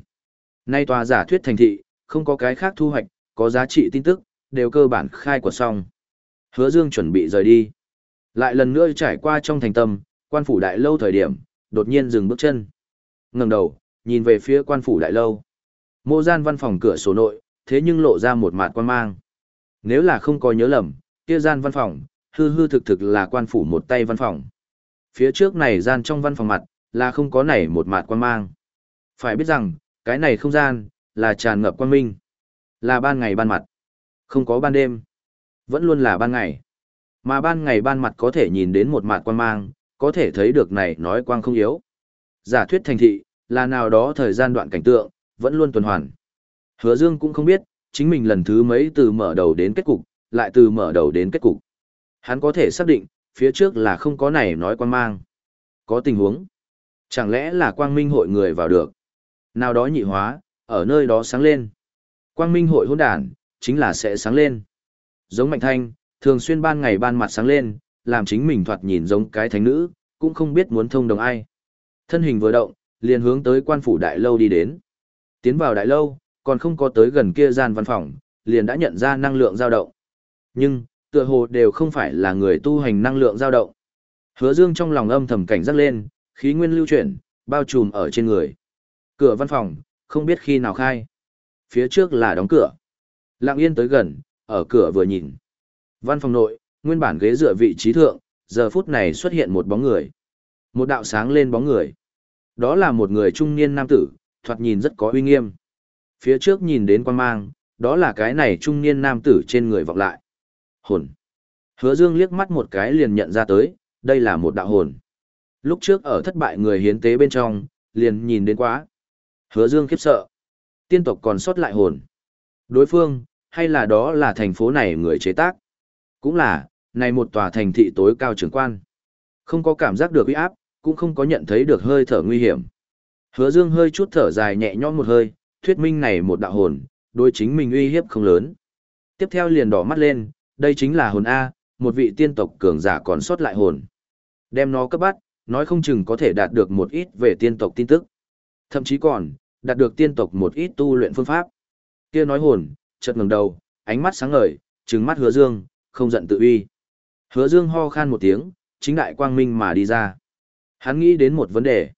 Nay tòa giả thuyết thành thị, không có cái khác thu hoạch, có giá trị tin tức, đều cơ bản khai của xong. Hứa Dương chuẩn bị rời đi. Lại lần nữa trải qua trong thành tâm, quan phủ đại lâu thời điểm, đột nhiên dừng bước chân. ngẩng đầu, nhìn về phía quan phủ đại lâu. Mô gian văn phòng cửa sổ nội, thế nhưng lộ ra một mặt quan mang. Nếu là không có nhớ lầm, kia gian văn phòng, hư hư thực thực là quan phủ một tay văn phòng. Phía trước này gian trong văn phòng mặt, là không có nảy một mặt quan mang. Phải biết rằng, cái này không gian, là tràn ngập quan minh. Là ban ngày ban mặt. Không có ban đêm. Vẫn luôn là ban ngày. Mà ban ngày ban mặt có thể nhìn đến một mặt quan mang, có thể thấy được này nói quang không yếu. Giả thuyết thành thị, là nào đó thời gian đoạn cảnh tượng, vẫn luôn tuần hoàn. Hứa Dương cũng không biết, chính mình lần thứ mấy từ mở đầu đến kết cục, lại từ mở đầu đến kết cục. Hắn có thể xác định, phía trước là không có này nói quan mang. Có tình huống. Chẳng lẽ là quang minh hội người vào được. Nào đó nhị hóa, ở nơi đó sáng lên. Quang minh hội hôn đàn, chính là sẽ sáng lên. Giống mạnh thanh, thường xuyên ban ngày ban mặt sáng lên, làm chính mình thoạt nhìn giống cái thánh nữ, cũng không biết muốn thông đồng ai. Thân hình vừa động, liền hướng tới quan phủ đại lâu đi đến. Tiến vào đại lâu, còn không có tới gần kia gian văn phòng, liền đã nhận ra năng lượng dao động. Nhưng, tựa hồ đều không phải là người tu hành năng lượng dao động. Hứa Dương trong lòng âm thầm cảnh giác lên, khí nguyên lưu chuyển, bao trùm ở trên người. Cửa văn phòng, không biết khi nào khai. Phía trước là đóng cửa. Lặng yên tới gần, ở cửa vừa nhìn. Văn phòng nội, nguyên bản ghế dựa vị trí thượng, giờ phút này xuất hiện một bóng người. Một đạo sáng lên bóng người. Đó là một người trung niên nam tử, thoạt nhìn rất có uy nghiêm. Phía trước nhìn đến quan mang, đó là cái này trung niên nam tử trên người vọng lại. Hồn. Hứa Dương liếc mắt một cái liền nhận ra tới, đây là một đạo hồn. Lúc trước ở thất bại người hiến tế bên trong, liền nhìn đến quá. Hứa Dương khiếp sợ. Tiên tộc còn sót lại hồn. Đối phương, hay là đó là thành phố này người chế tác. Cũng là, này một tòa thành thị tối cao trưởng quan. Không có cảm giác được uy áp, cũng không có nhận thấy được hơi thở nguy hiểm. Hứa Dương hơi chút thở dài nhẹ nhõm một hơi, thuyết minh này một đạo hồn, đối chính mình uy hiếp không lớn. Tiếp theo liền đỏ mắt lên, đây chính là hồn A, một vị tiên tộc cường giả còn sót lại hồn. Đem nó cấp bắt, nói không chừng có thể đạt được một ít về tiên tộc tin tức. Thậm chí còn, đạt được tiên tộc một ít tu luyện phương pháp. Kia nói hồn, chợt ngẩng đầu, ánh mắt sáng ngời, trừng mắt Hứa Dương, không giận tự uy. Hứa Dương ho khan một tiếng, chính đại quang minh mà đi ra. Hắn nghĩ đến một vấn đề.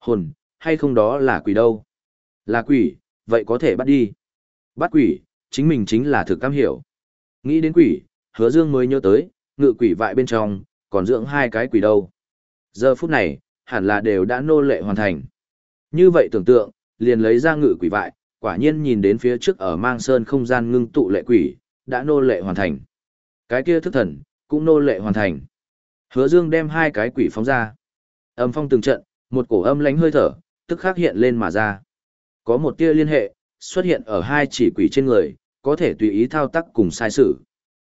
Hồn, hay không đó là quỷ đâu? Là quỷ, vậy có thể bắt đi. Bắt quỷ, chính mình chính là thực cam hiểu. Nghĩ đến quỷ, hứa dương mới nhớ tới, ngự quỷ vại bên trong, còn dưỡng hai cái quỷ đâu. Giờ phút này, hẳn là đều đã nô lệ hoàn thành. Như vậy tưởng tượng, liền lấy ra ngự quỷ vại, quả nhiên nhìn đến phía trước ở mang sơn không gian ngưng tụ lệ quỷ, đã nô lệ hoàn thành. Cái kia thức thần, cũng nô lệ hoàn thành. Hứa dương đem hai cái quỷ phóng ra. Âm phong từng trận, một cổ âm lánh hơi thở, tức khắc hiện lên mà ra. Có một tia liên hệ, xuất hiện ở hai chỉ quỷ trên người, có thể tùy ý thao tác cùng sai sự.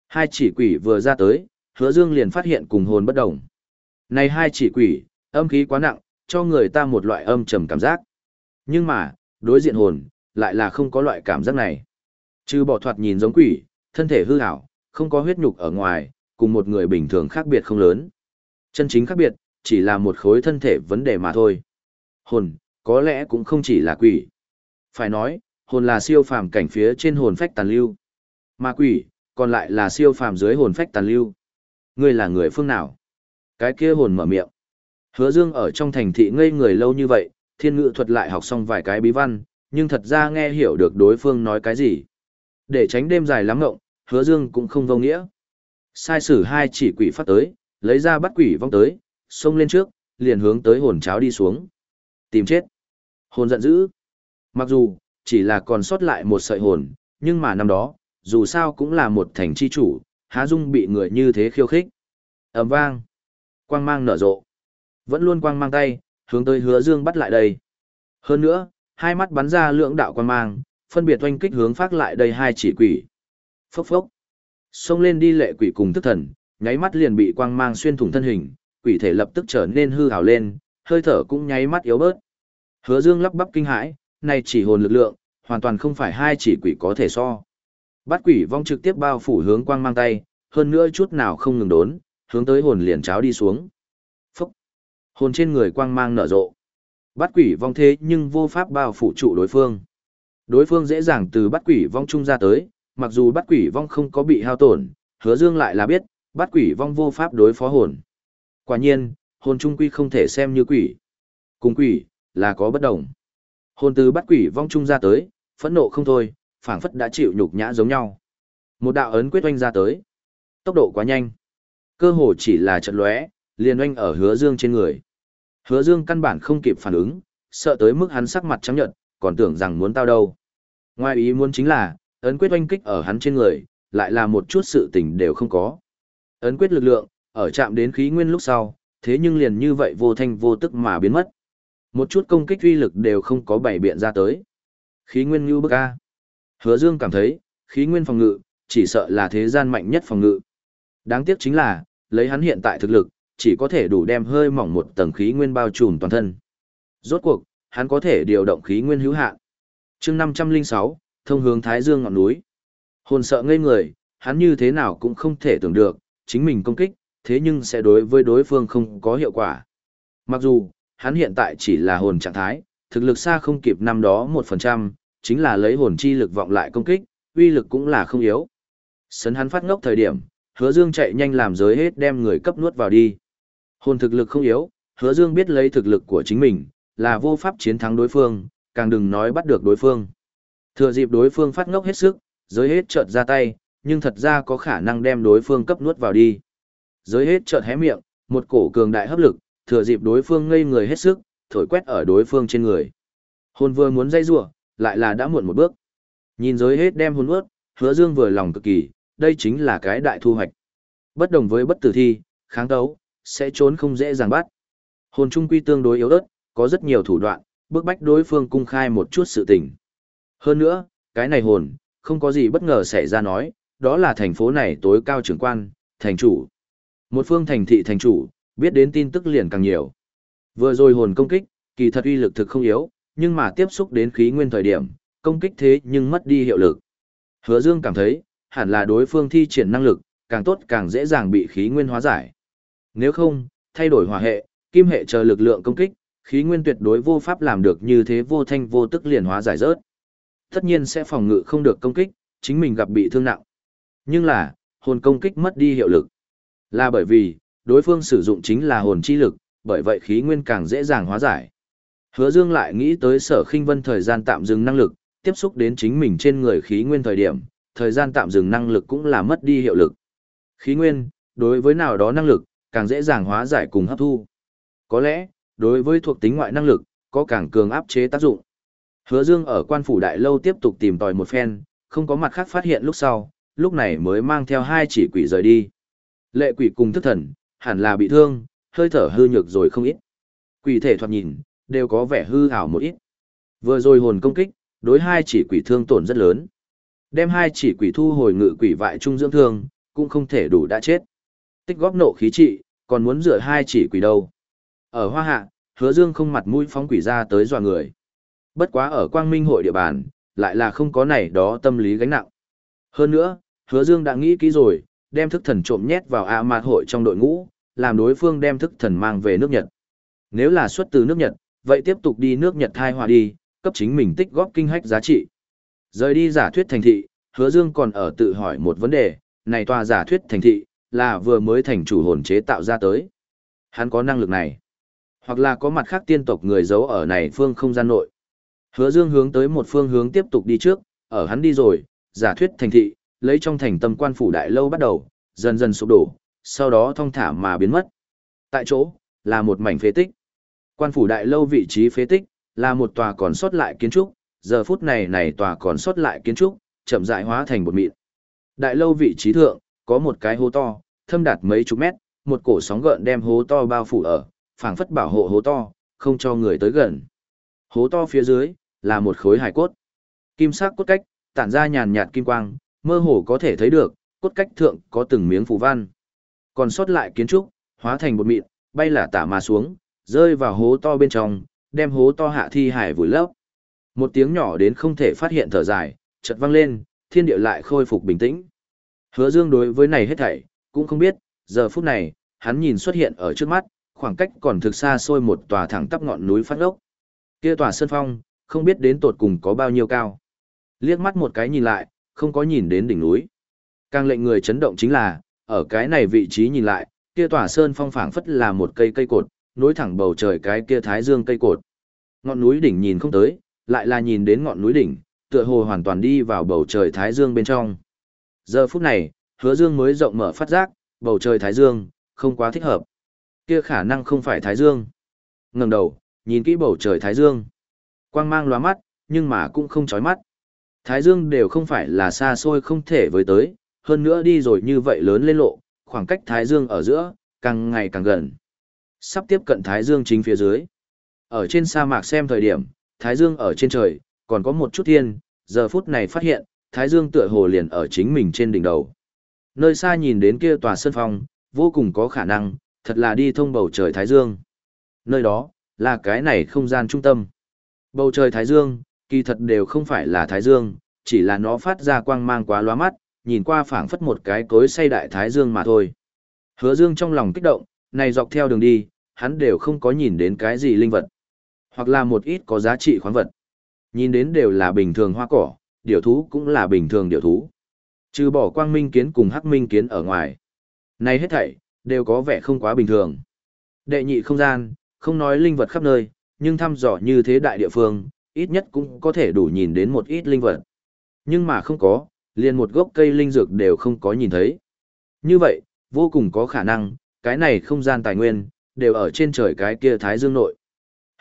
Hai chỉ quỷ vừa ra tới, hứa dương liền phát hiện cùng hồn bất đồng. Này hai chỉ quỷ, âm khí quá nặng, cho người ta một loại âm trầm cảm giác. Nhưng mà, đối diện hồn, lại là không có loại cảm giác này. Trừ bỏ thoạt nhìn giống quỷ, thân thể hư ảo, không có huyết nhục ở ngoài, cùng một người bình thường khác biệt không lớn. Chân chính khác biệt, chỉ là một khối thân thể vấn đề mà thôi. Hồn, có lẽ cũng không chỉ là quỷ. Phải nói, hồn là siêu phàm cảnh phía trên hồn phách tàn lưu. ma quỷ, còn lại là siêu phàm dưới hồn phách tàn lưu. Ngươi là người phương nào? Cái kia hồn mở miệng. Hứa Dương ở trong thành thị ngây người lâu như vậy, thiên ngữ thuật lại học xong vài cái bí văn, nhưng thật ra nghe hiểu được đối phương nói cái gì. Để tránh đêm dài lắm ngộng, hứa Dương cũng không vô nghĩa. Sai sử hai chỉ quỷ phát tới, lấy ra bắt quỷ vong tới, xông lên trước, liền hướng tới hồn cháo đi xuống. Tìm chết. Hồn giận dữ. Mặc dù, chỉ là còn sót lại một sợi hồn, nhưng mà năm đó, dù sao cũng là một thành chi chủ, há dung bị người như thế khiêu khích. ầm vang. Quang mang nở rộ. Vẫn luôn quang mang tay, hướng tới hứa dương bắt lại đây. Hơn nữa, hai mắt bắn ra lượng đạo quang mang, phân biệt oanh kích hướng phát lại đây hai chỉ quỷ. Phốc phốc. Xông lên đi lệ quỷ cùng thức thần, nháy mắt liền bị quang mang xuyên thủng thân hình, quỷ thể lập tức trở nên hư hào lên, hơi thở cũng nháy mắt yếu bớt. Hứa Dương lắp bắp kinh hãi, này chỉ hồn lực lượng, hoàn toàn không phải hai chỉ quỷ có thể so. Bát quỷ vong trực tiếp bao phủ hướng quang mang tay, hơn nữa chút nào không ngừng đốn, hướng tới hồn liền cháo đi xuống. Phúc! Hồn trên người quang mang nở rộ. Bát quỷ vong thế nhưng vô pháp bao phủ trụ đối phương. Đối phương dễ dàng từ bát quỷ vong trung ra tới, mặc dù bát quỷ vong không có bị hao tổn, hứa dương lại là biết, bát quỷ vong vô pháp đối phó hồn. Quả nhiên, hồn trung quy không thể xem như quỷ. Cùng quỷ, là có bất đồng. Hồn từ bắt quỷ vong trung ra tới, phẫn nộ không thôi, phảng phất đã chịu nhục nhã giống nhau. Một đạo ấn quyết oanh ra tới. Tốc độ quá nhanh. Cơ hồ chỉ là trận lóe, liền oanh ở hứa dương trên người. Hứa dương căn bản không kịp phản ứng, sợ tới mức hắn sắc mặt trắng nhợt, còn tưởng rằng muốn tao đâu. Ngoài ý muốn chính là, ấn quyết oanh kích ở hắn trên người, lại là một chút sự tình đều không có. Ấn quyết lực lượng, ở chạm đến khí nguyên lúc sau, thế nhưng liền như vậy vô thanh vô tức mà biến mất. Một chút công kích uy lực đều không có bảy biện ra tới. Khí nguyên như bức A. Hứa Dương cảm thấy, khí nguyên phòng ngự, chỉ sợ là thế gian mạnh nhất phòng ngự. Đáng tiếc chính là, lấy hắn hiện tại thực lực, chỉ có thể đủ đem hơi mỏng một tầng khí nguyên bao trùm toàn thân. Rốt cuộc, hắn có thể điều động khí nguyên hữu hạn. Chương 506, thông hướng Thái Dương ngọn núi. Hồn sợ ngây người, hắn như thế nào cũng không thể tưởng được, chính mình công kích, thế nhưng sẽ đối với đối phương không có hiệu quả. Mặc dù, hắn hiện tại chỉ là hồn trạng thái, thực lực xa không kịp năm đó 1%, chính là lấy hồn chi lực vọng lại công kích, uy lực cũng là không yếu. Sấn hắn phát ngốc thời điểm, hứa dương chạy nhanh làm giới hết đem người cấp nuốt vào đi. Hồn thực lực không yếu, hứa dương biết lấy thực lực của chính mình, là vô pháp chiến thắng đối phương, càng đừng nói bắt được đối phương. Thừa dịp đối phương phát ngốc hết sức, giới hết chợt ra tay, nhưng thật ra có khả năng đem đối phương cấp nuốt vào đi. Giới hết chợt hé miệng, một cổ cường đại hấp lực, thừa dịp đối phương ngây người hết sức, thổi quét ở đối phương trên người. Hồn vừa muốn dây rủa, lại là đã muộn một bước. Nhìn giới hết đem hồn ướt, hứa dương vừa lòng cực kỳ, đây chính là cái đại thu hoạch. Bất đồng với bất tử thi, kháng đấu, sẽ trốn không dễ dàng bắt. Hồn trung quy tương đối yếu ớt, có rất nhiều thủ đoạn, bước bách đối phương cung khai một chút sự tình. Hơn nữa, cái này hồn, không có gì bất ngờ xảy ra nói, đó là thành phố này tối cao trưởng quan, thành chủ. Một phương thành thị thành chủ, biết đến tin tức liền càng nhiều. Vừa rồi hồn công kích, kỳ thật uy lực thực không yếu, nhưng mà tiếp xúc đến khí nguyên thời điểm, công kích thế nhưng mất đi hiệu lực. Hứa Dương cảm thấy, hẳn là đối phương thi triển năng lực, càng tốt càng dễ dàng bị khí nguyên hóa giải. Nếu không, thay đổi hỏa hệ, kim hệ chờ lực lượng công kích, khí nguyên tuyệt đối vô pháp làm được như thế vô thanh vô tức liền hóa giải rớt. Tất nhiên sẽ phòng ngự không được công kích, chính mình gặp bị thương nặng. Nhưng là, hồn công kích mất đi hiệu lực. Là bởi vì, đối phương sử dụng chính là hồn chi lực, bởi vậy khí nguyên càng dễ dàng hóa giải. Hứa Dương lại nghĩ tới sở khinh vân thời gian tạm dừng năng lực, tiếp xúc đến chính mình trên người khí nguyên thời điểm, thời gian tạm dừng năng lực cũng là mất đi hiệu lực. Khí nguyên, đối với nào đó năng lực, càng dễ dàng hóa giải cùng hấp thu. Có lẽ, đối với thuộc tính ngoại năng lực, có càng cường áp chế tác dụng. Hứa Dương ở quan phủ đại lâu tiếp tục tìm tòi một phen, không có mặt khác phát hiện lúc sau, lúc này mới mang theo hai chỉ quỷ rời đi. Lệ quỷ cùng thức thần, hẳn là bị thương, hơi thở hư nhược rồi không ít. Quỷ thể thoạt nhìn, đều có vẻ hư ảo một ít. Vừa rồi hồn công kích, đối hai chỉ quỷ thương tổn rất lớn. Đem hai chỉ quỷ thu hồi ngự quỷ vại trung dưỡng thương, cũng không thể đủ đã chết. Tích góp nộ khí trị, còn muốn rửa hai chỉ quỷ đâu. Ở hoa hạ, hứa dương không mặt mũi phóng quỷ ra tới dọa người. Bất quá ở quang minh hội địa bàn, lại là không có này đó tâm lý gánh nặng. Hơn nữa, hứa dương đã nghĩ kỹ rồi, đem thức thần trộm nhét vào A mạt hội trong đội ngũ, làm đối phương đem thức thần mang về nước Nhật. Nếu là xuất từ nước Nhật, vậy tiếp tục đi nước Nhật thai hòa đi, cấp chính mình tích góp kinh hách giá trị. Rời đi giả thuyết thành thị, hứa dương còn ở tự hỏi một vấn đề, này tòa giả thuyết thành thị, là vừa mới thành chủ hồn chế tạo ra tới. Hắn có năng lực này. Hoặc là có mặt khác tiên tộc người giấu ở này phương không gian nội. Hứa dương hướng tới một phương hướng tiếp tục đi trước, ở hắn đi rồi, giả thuyết thành thị, lấy trong thành tâm quan phủ đại lâu bắt đầu, dần dần sụp đổ, sau đó thong thả mà biến mất. Tại chỗ, là một mảnh phế tích. Quan phủ đại lâu vị trí phế tích, là một tòa còn sót lại kiến trúc, giờ phút này này tòa còn sót lại kiến trúc, chậm rãi hóa thành một mịn. Đại lâu vị trí thượng, có một cái hố to, thâm đạt mấy chục mét, một cổ sóng gợn đem hố to bao phủ ở, phảng phất bảo hộ hố to, không cho người tới gần. Hố to phía dưới, là một khối hải cốt. Kim sắc cốt cách, tản ra nhàn nhạt kim quang, mơ hồ có thể thấy được, cốt cách thượng có từng miếng phù văn. Còn sót lại kiến trúc, hóa thành một mịn, bay là tả mà xuống, rơi vào hố to bên trong, đem hố to hạ thi hải vùi lấp. Một tiếng nhỏ đến không thể phát hiện thở dài, chợt vang lên, thiên địa lại khôi phục bình tĩnh. Hứa Dương đối với này hết thảy, cũng không biết, giờ phút này, hắn nhìn xuất hiện ở trước mắt, khoảng cách còn thực xa xôi một tòa thẳng tắp ngọn núi phát ốc. Kia tòa sơn phong, không biết đến tột cùng có bao nhiêu cao. Liếc mắt một cái nhìn lại, không có nhìn đến đỉnh núi. Càng lệnh người chấn động chính là, ở cái này vị trí nhìn lại, kia tòa sơn phong phảng phất là một cây cây cột, nối thẳng bầu trời cái kia thái dương cây cột. Ngọn núi đỉnh nhìn không tới, lại là nhìn đến ngọn núi đỉnh, tựa hồ hoàn toàn đi vào bầu trời thái dương bên trong. Giờ phút này, hứa dương mới rộng mở phát giác, bầu trời thái dương, không quá thích hợp. Kia khả năng không phải thái dương. ngẩng đầu, nhìn kỹ bầu trời thái dương. Quang mang lóa mắt, nhưng mà cũng không chói mắt. Thái dương đều không phải là xa xôi không thể với tới, hơn nữa đi rồi như vậy lớn lên lộ, khoảng cách thái dương ở giữa, càng ngày càng gần. Sắp tiếp cận thái dương chính phía dưới. Ở trên sa mạc xem thời điểm, thái dương ở trên trời, còn có một chút thiên, giờ phút này phát hiện, thái dương tựa hồ liền ở chính mình trên đỉnh đầu. Nơi xa nhìn đến kia tòa sơn phong, vô cùng có khả năng, thật là đi thông bầu trời thái dương. Nơi đó, là cái này không gian trung tâm. Bầu trời thái dương, kỳ thật đều không phải là thái dương, chỉ là nó phát ra quang mang quá lóa mắt, nhìn qua phảng phất một cái cối say đại thái dương mà thôi. Hứa dương trong lòng kích động, này dọc theo đường đi, hắn đều không có nhìn đến cái gì linh vật, hoặc là một ít có giá trị khoáng vật. Nhìn đến đều là bình thường hoa cỏ, điểu thú cũng là bình thường điểu thú. Trừ bỏ quang minh kiến cùng hắc minh kiến ở ngoài. Này hết thảy, đều có vẻ không quá bình thường. Đệ nhị không gian, không nói linh vật khắp nơi, nhưng thăm dò như thế đại địa phương, ít nhất cũng có thể đủ nhìn đến một ít linh vật. Nhưng mà không có, liền một gốc cây linh dược đều không có nhìn thấy. Như vậy, vô cùng có khả năng, cái này không gian tài nguyên, đều ở trên trời cái kia Thái Dương nội.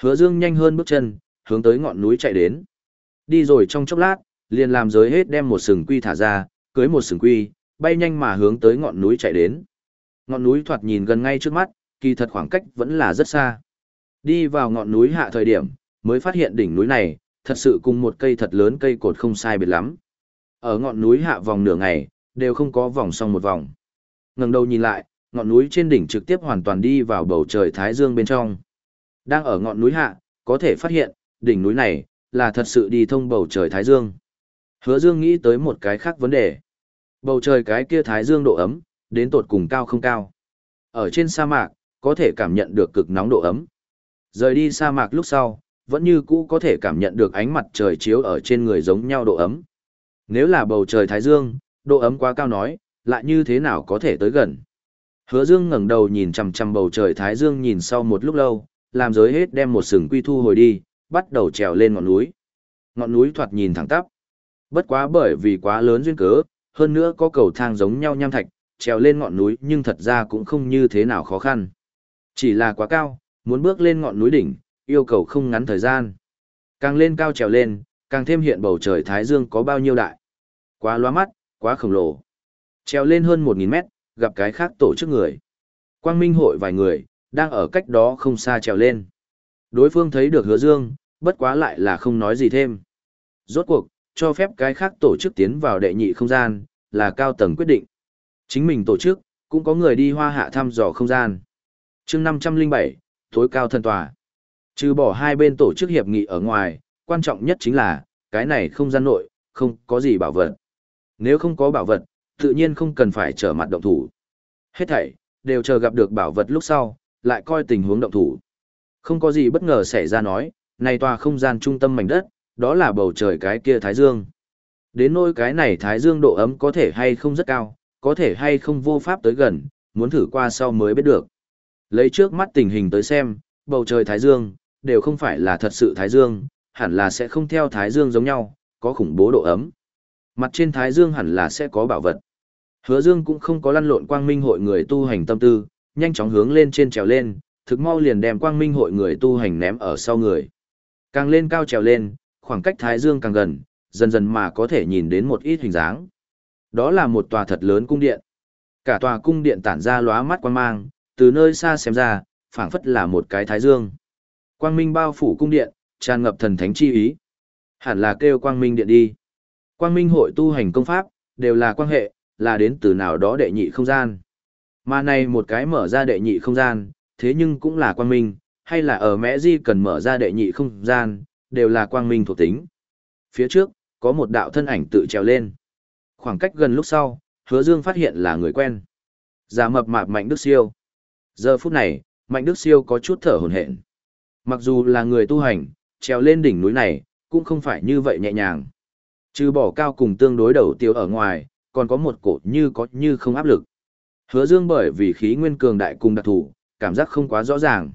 Hứa Dương nhanh hơn bước chân, hướng tới ngọn núi chạy đến. Đi rồi trong chốc lát, liền làm giới hết đem một sừng quy thả ra, cưới một sừng quy, bay nhanh mà hướng tới ngọn núi chạy đến. Ngọn núi thoạt nhìn gần ngay trước mắt, kỳ thật khoảng cách vẫn là rất xa. Đi vào ngọn núi hạ thời điểm, mới phát hiện đỉnh núi này, thật sự cùng một cây thật lớn cây cột không sai biệt lắm. Ở ngọn núi hạ vòng nửa ngày, đều không có vòng xong một vòng. ngẩng đầu nhìn lại, ngọn núi trên đỉnh trực tiếp hoàn toàn đi vào bầu trời Thái Dương bên trong. Đang ở ngọn núi hạ, có thể phát hiện, đỉnh núi này, là thật sự đi thông bầu trời Thái Dương. Hứa Dương nghĩ tới một cái khác vấn đề. Bầu trời cái kia Thái Dương độ ấm, đến tột cùng cao không cao. Ở trên sa mạc, có thể cảm nhận được cực nóng độ ấm. Rời đi sa mạc lúc sau, vẫn như cũ có thể cảm nhận được ánh mặt trời chiếu ở trên người giống nhau độ ấm. Nếu là bầu trời Thái Dương, độ ấm quá cao nói, lại như thế nào có thể tới gần. Hứa Dương ngẩng đầu nhìn chằm chằm bầu trời Thái Dương nhìn sau một lúc lâu, làm giới hết đem một sừng quy thu hồi đi, bắt đầu trèo lên ngọn núi. Ngọn núi thoạt nhìn thẳng tắp. Bất quá bởi vì quá lớn duyên cớ, hơn nữa có cầu thang giống nhau nham thạch, trèo lên ngọn núi nhưng thật ra cũng không như thế nào khó khăn. Chỉ là quá cao, muốn bước lên ngọn núi đỉnh, yêu cầu không ngắn thời gian. Càng lên cao trèo lên, càng thêm hiện bầu trời Thái Dương có bao nhiêu đại. Quá loa mắt, quá khổng lồ. treo lên hơn 1.000 mét, gặp cái khác tổ chức người. Quang Minh hội vài người, đang ở cách đó không xa trèo lên. Đối phương thấy được hứa dương, bất quá lại là không nói gì thêm. Rốt cuộc, cho phép cái khác tổ chức tiến vào đệ nhị không gian, là cao tầng quyết định. Chính mình tổ chức, cũng có người đi hoa hạ thăm dò không gian. chương 507, tối cao thần tòa. Trừ bỏ hai bên tổ chức hiệp nghị ở ngoài, quan trọng nhất chính là, cái này không gian nội, không có gì bảo vật. Nếu không có bảo vật, tự nhiên không cần phải trở mặt động thủ. Hết thảy, đều chờ gặp được bảo vật lúc sau, lại coi tình huống động thủ. Không có gì bất ngờ xảy ra nói, này tòa không gian trung tâm mảnh đất, đó là bầu trời cái kia Thái Dương. Đến nỗi cái này Thái Dương độ ấm có thể hay không rất cao, có thể hay không vô pháp tới gần, muốn thử qua sau mới biết được. Lấy trước mắt tình hình tới xem, bầu trời Thái Dương, đều không phải là thật sự Thái Dương, hẳn là sẽ không theo Thái Dương giống nhau, có khủng bố độ ấm. Mặt trên Thái Dương hẳn là sẽ có bảo vật. Hứa Dương cũng không có lăn lộn quang minh hội người tu hành tâm tư, nhanh chóng hướng lên trên trèo lên, thực mau liền đem quang minh hội người tu hành ném ở sau người. Càng lên cao trèo lên, khoảng cách Thái Dương càng gần, dần dần mà có thể nhìn đến một ít hình dáng. Đó là một tòa thật lớn cung điện. Cả tòa cung điện tản ra lóa mắt quang mang, từ nơi xa xem ra, phảng phất là một cái Thái Dương. Quang minh bao phủ cung điện, tràn ngập thần thánh chi ý. Hẳn là kêu quang minh điện đi. Quang minh hội tu hành công pháp, đều là quan hệ, là đến từ nào đó đệ nhị không gian. Mà này một cái mở ra đệ nhị không gian, thế nhưng cũng là quang minh, hay là ở mẽ di cần mở ra đệ nhị không gian, đều là quang minh thuộc tính. Phía trước, có một đạo thân ảnh tự trèo lên. Khoảng cách gần lúc sau, hứa dương phát hiện là người quen. Giả mập mạp Mạnh Đức Siêu. Giờ phút này, Mạnh Đức Siêu có chút thở hổn hển. Mặc dù là người tu hành, trèo lên đỉnh núi này, cũng không phải như vậy nhẹ nhàng. Trừ bỏ cao cùng tương đối đầu tiêu ở ngoài, còn có một cổ như có như không áp lực. Hứa Dương bởi vì khí nguyên cường đại cùng đặc thủ, cảm giác không quá rõ ràng.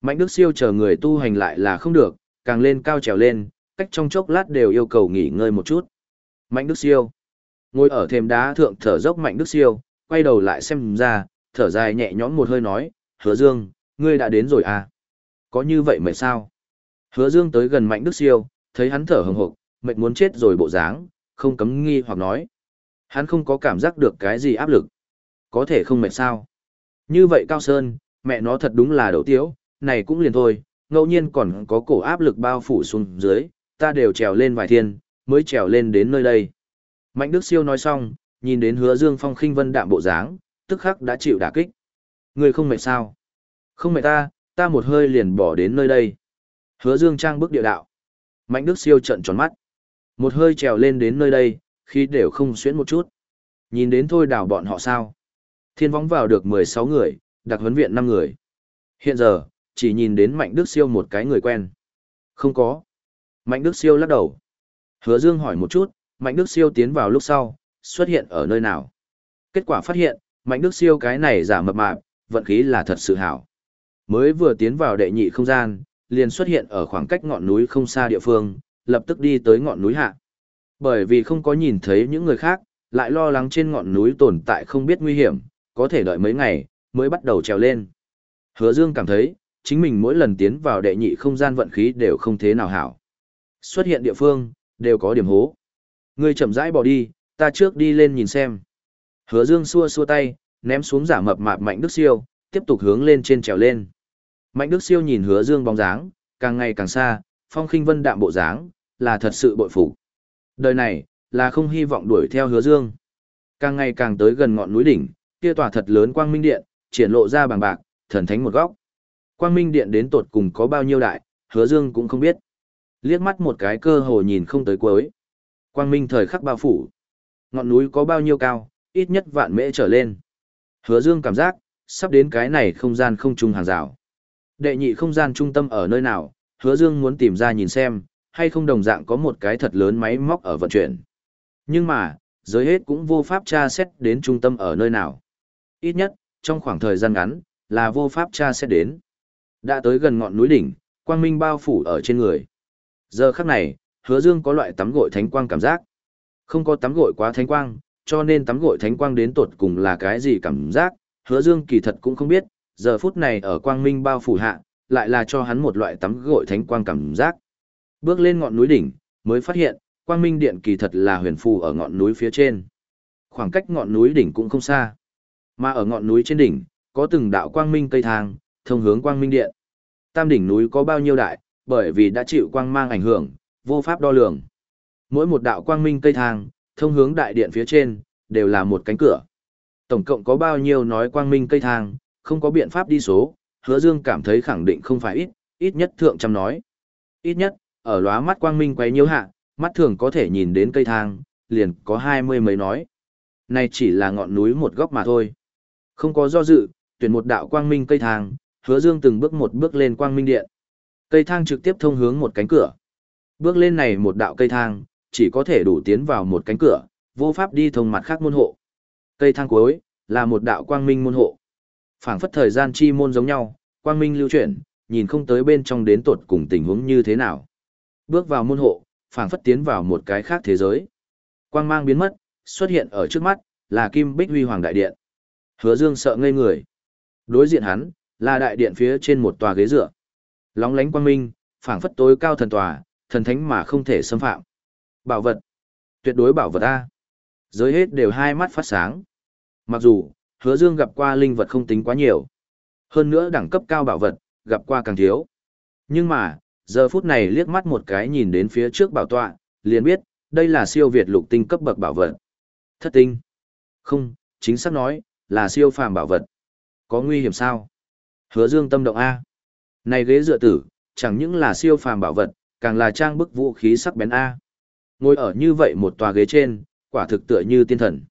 Mạnh Đức Siêu chờ người tu hành lại là không được, càng lên cao trèo lên, cách trong chốc lát đều yêu cầu nghỉ ngơi một chút. Mạnh Đức Siêu ngồi ở thềm đá thượng thở dốc Mạnh Đức Siêu, quay đầu lại xem ra, thở dài nhẹ nhõm một hơi nói, Hứa Dương, ngươi đã đến rồi à? Có như vậy mệt sao? Hứa Dương tới gần Mạnh Đức Siêu, thấy hắn thở hừng hực, mệt muốn chết rồi bộ dáng, không cấm nghi hoặc nói. Hắn không có cảm giác được cái gì áp lực. Có thể không mệt sao? Như vậy Cao Sơn, mẹ nó thật đúng là đậu tiếu, này cũng liền thôi, ngẫu nhiên còn có cổ áp lực bao phủ xuống dưới, ta đều trèo lên vài thiên, mới trèo lên đến nơi đây. Mạnh Đức Siêu nói xong, nhìn đến hứa dương phong khinh vân đạm bộ dáng, tức khắc đã chịu đả kích. Người không mệt sao? Không mệt ta, ta một hơi liền bỏ đến nơi đây. Hứa dương trang bước địa đạo. Mạnh Đức Siêu trận tròn mắt. Một hơi trèo lên đến nơi đây, khi đều không xuyễn một chút. Nhìn đến thôi đảo bọn họ sao? Thiên võng vào được 16 người, đặc huấn viện 5 người. Hiện giờ, chỉ nhìn đến Mạnh Đức Siêu một cái người quen. Không có. Mạnh Đức Siêu lắc đầu. Hứa Dương hỏi một chút, Mạnh Đức Siêu tiến vào lúc sau, xuất hiện ở nơi nào. Kết quả phát hiện, Mạnh Đức Siêu cái này giả mập mạp, vận khí là thật sự hảo. Mới vừa tiến vào đệ nhị không gian, liền xuất hiện ở khoảng cách ngọn núi không xa địa phương, lập tức đi tới ngọn núi hạ. Bởi vì không có nhìn thấy những người khác, lại lo lắng trên ngọn núi tồn tại không biết nguy hiểm, có thể đợi mấy ngày, mới bắt đầu trèo lên. Hứa Dương cảm thấy, chính mình mỗi lần tiến vào đệ nhị không gian vận khí đều không thế nào hảo. Xuất hiện địa phương, đều có điểm hố. Ngươi chậm rãi bỏ đi, ta trước đi lên nhìn xem. Hứa Dương xua xua tay, ném xuống giả mập mạp Mạnh Đức Siêu, tiếp tục hướng lên trên trèo lên. Mạnh Đức Siêu nhìn Hứa Dương bóng dáng, càng ngày càng xa, phong khinh vân đạm bộ dáng, là thật sự bội phục. Đời này, là không hy vọng đuổi theo Hứa Dương. Càng ngày càng tới gần ngọn núi đỉnh, kia tỏa thật lớn quang minh điện, triển lộ ra bằng bạc, thần thánh một góc. Quang minh điện đến tột cùng có bao nhiêu đại, Hứa Dương cũng không biết. Liếc mắt một cái cơ hồ nhìn không tới cuối. Quang minh thời khắc bao phủ. Ngọn núi có bao nhiêu cao, ít nhất vạn mễ trở lên. Hứa Dương cảm giác, sắp đến cái này không gian không trung hàng rào. Đệ nhị không gian trung tâm ở nơi nào, Hứa Dương muốn tìm ra nhìn xem, hay không đồng dạng có một cái thật lớn máy móc ở vận chuyển. Nhưng mà, giới hết cũng vô pháp tra xét đến trung tâm ở nơi nào. Ít nhất, trong khoảng thời gian ngắn, là vô pháp tra xét đến. Đã tới gần ngọn núi đỉnh, quang minh bao phủ ở trên người. Giờ khắc này, hứa dương có loại tắm gội thánh quang cảm giác. Không có tắm gội quá thánh quang, cho nên tắm gội thánh quang đến tột cùng là cái gì cảm giác, hứa dương kỳ thật cũng không biết, giờ phút này ở quang minh bao phủ hạ, lại là cho hắn một loại tắm gội thánh quang cảm giác. Bước lên ngọn núi đỉnh, mới phát hiện, quang minh điện kỳ thật là huyền phù ở ngọn núi phía trên. Khoảng cách ngọn núi đỉnh cũng không xa. Mà ở ngọn núi trên đỉnh, có từng đạo quang minh cây thang, thông hướng quang minh điện. Tam đỉnh núi có bao nhiêu đại, bởi vì đã chịu quang mang ảnh hưởng, vô pháp đo lường. Mỗi một đạo quang minh cây thang, thông hướng đại điện phía trên, đều là một cánh cửa. Tổng cộng có bao nhiêu nói quang minh cây thang, không có biện pháp đi số, hứa dương cảm thấy khẳng định không phải ít, ít nhất thượng trăm nói. Ít nhất, ở lóa mắt quang minh quấy nhiễu hạ, mắt thường có thể nhìn đến cây thang, liền có hai mươi mấy nói. Này chỉ là ngọn núi một góc mà thôi. Không có do dự, tuyển một đạo quang minh cây thang, hứa dương từng bước một bước lên quang minh điện. Cây thang trực tiếp thông hướng một cánh cửa. Bước lên này một đạo cây thang, chỉ có thể đủ tiến vào một cánh cửa, vô pháp đi thông mặt khác môn hộ. Cây thang cuối, là một đạo quang minh môn hộ. phảng phất thời gian chi môn giống nhau, quang minh lưu chuyển, nhìn không tới bên trong đến tột cùng tình huống như thế nào. Bước vào môn hộ, phảng phất tiến vào một cái khác thế giới. Quang mang biến mất, xuất hiện ở trước mắt, là Kim Bích Huy Hoàng Đại Điện. Hứa Dương sợ ngây người. Đối diện hắn, là đại điện phía trên một tòa ghế dựa. Lóng lánh quang minh, phảng phất tối cao thần tòa, thần thánh mà không thể xâm phạm. Bảo vật. Tuyệt đối bảo vật A. Giới hết đều hai mắt phát sáng. Mặc dù, hứa dương gặp qua linh vật không tính quá nhiều. Hơn nữa đẳng cấp cao bảo vật, gặp qua càng thiếu. Nhưng mà, giờ phút này liếc mắt một cái nhìn đến phía trước bảo tọa, liền biết, đây là siêu việt lục tinh cấp bậc bảo vật. Thất tinh. Không, chính xác nói, là siêu phàm bảo vật. Có nguy hiểm sao? Hứa Dương tâm động A. Này ghế dựa tử, chẳng những là siêu phàm bảo vật, càng là trang bức vũ khí sắc bén A. Ngồi ở như vậy một tòa ghế trên, quả thực tựa như tiên thần.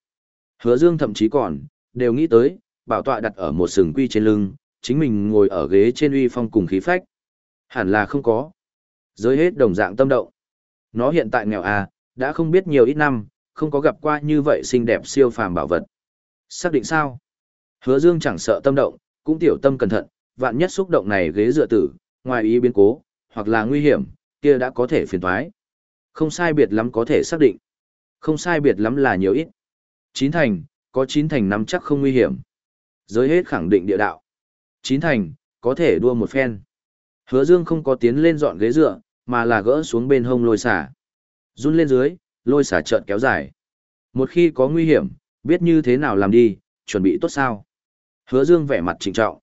Hứa Dương thậm chí còn, đều nghĩ tới, bảo tọa đặt ở một sừng quy trên lưng, chính mình ngồi ở ghế trên uy phong cùng khí phách. Hẳn là không có. Giới hết đồng dạng tâm động. Nó hiện tại nghèo à, đã không biết nhiều ít năm, không có gặp qua như vậy xinh đẹp siêu phàm bảo vật. Xác định sao? Hứa Dương chẳng sợ tâm động, cũng tiểu tâm cẩn thận, vạn nhất xúc động này ghế dựa tử, ngoài ý biến cố, hoặc là nguy hiểm, kia đã có thể phiền toái. Không sai biệt lắm có thể xác định. Không sai biệt lắm là nhiều ít. Chín thành, có chín thành nắm chắc không nguy hiểm. Giới hết khẳng định địa đạo. Chín thành, có thể đua một phen. Hứa Dương không có tiến lên dọn ghế dựa, mà là gỡ xuống bên hông lôi xả. Run lên dưới, lôi xả chợt kéo dài. Một khi có nguy hiểm, biết như thế nào làm đi, chuẩn bị tốt sao. Hứa Dương vẻ mặt trịnh trọng.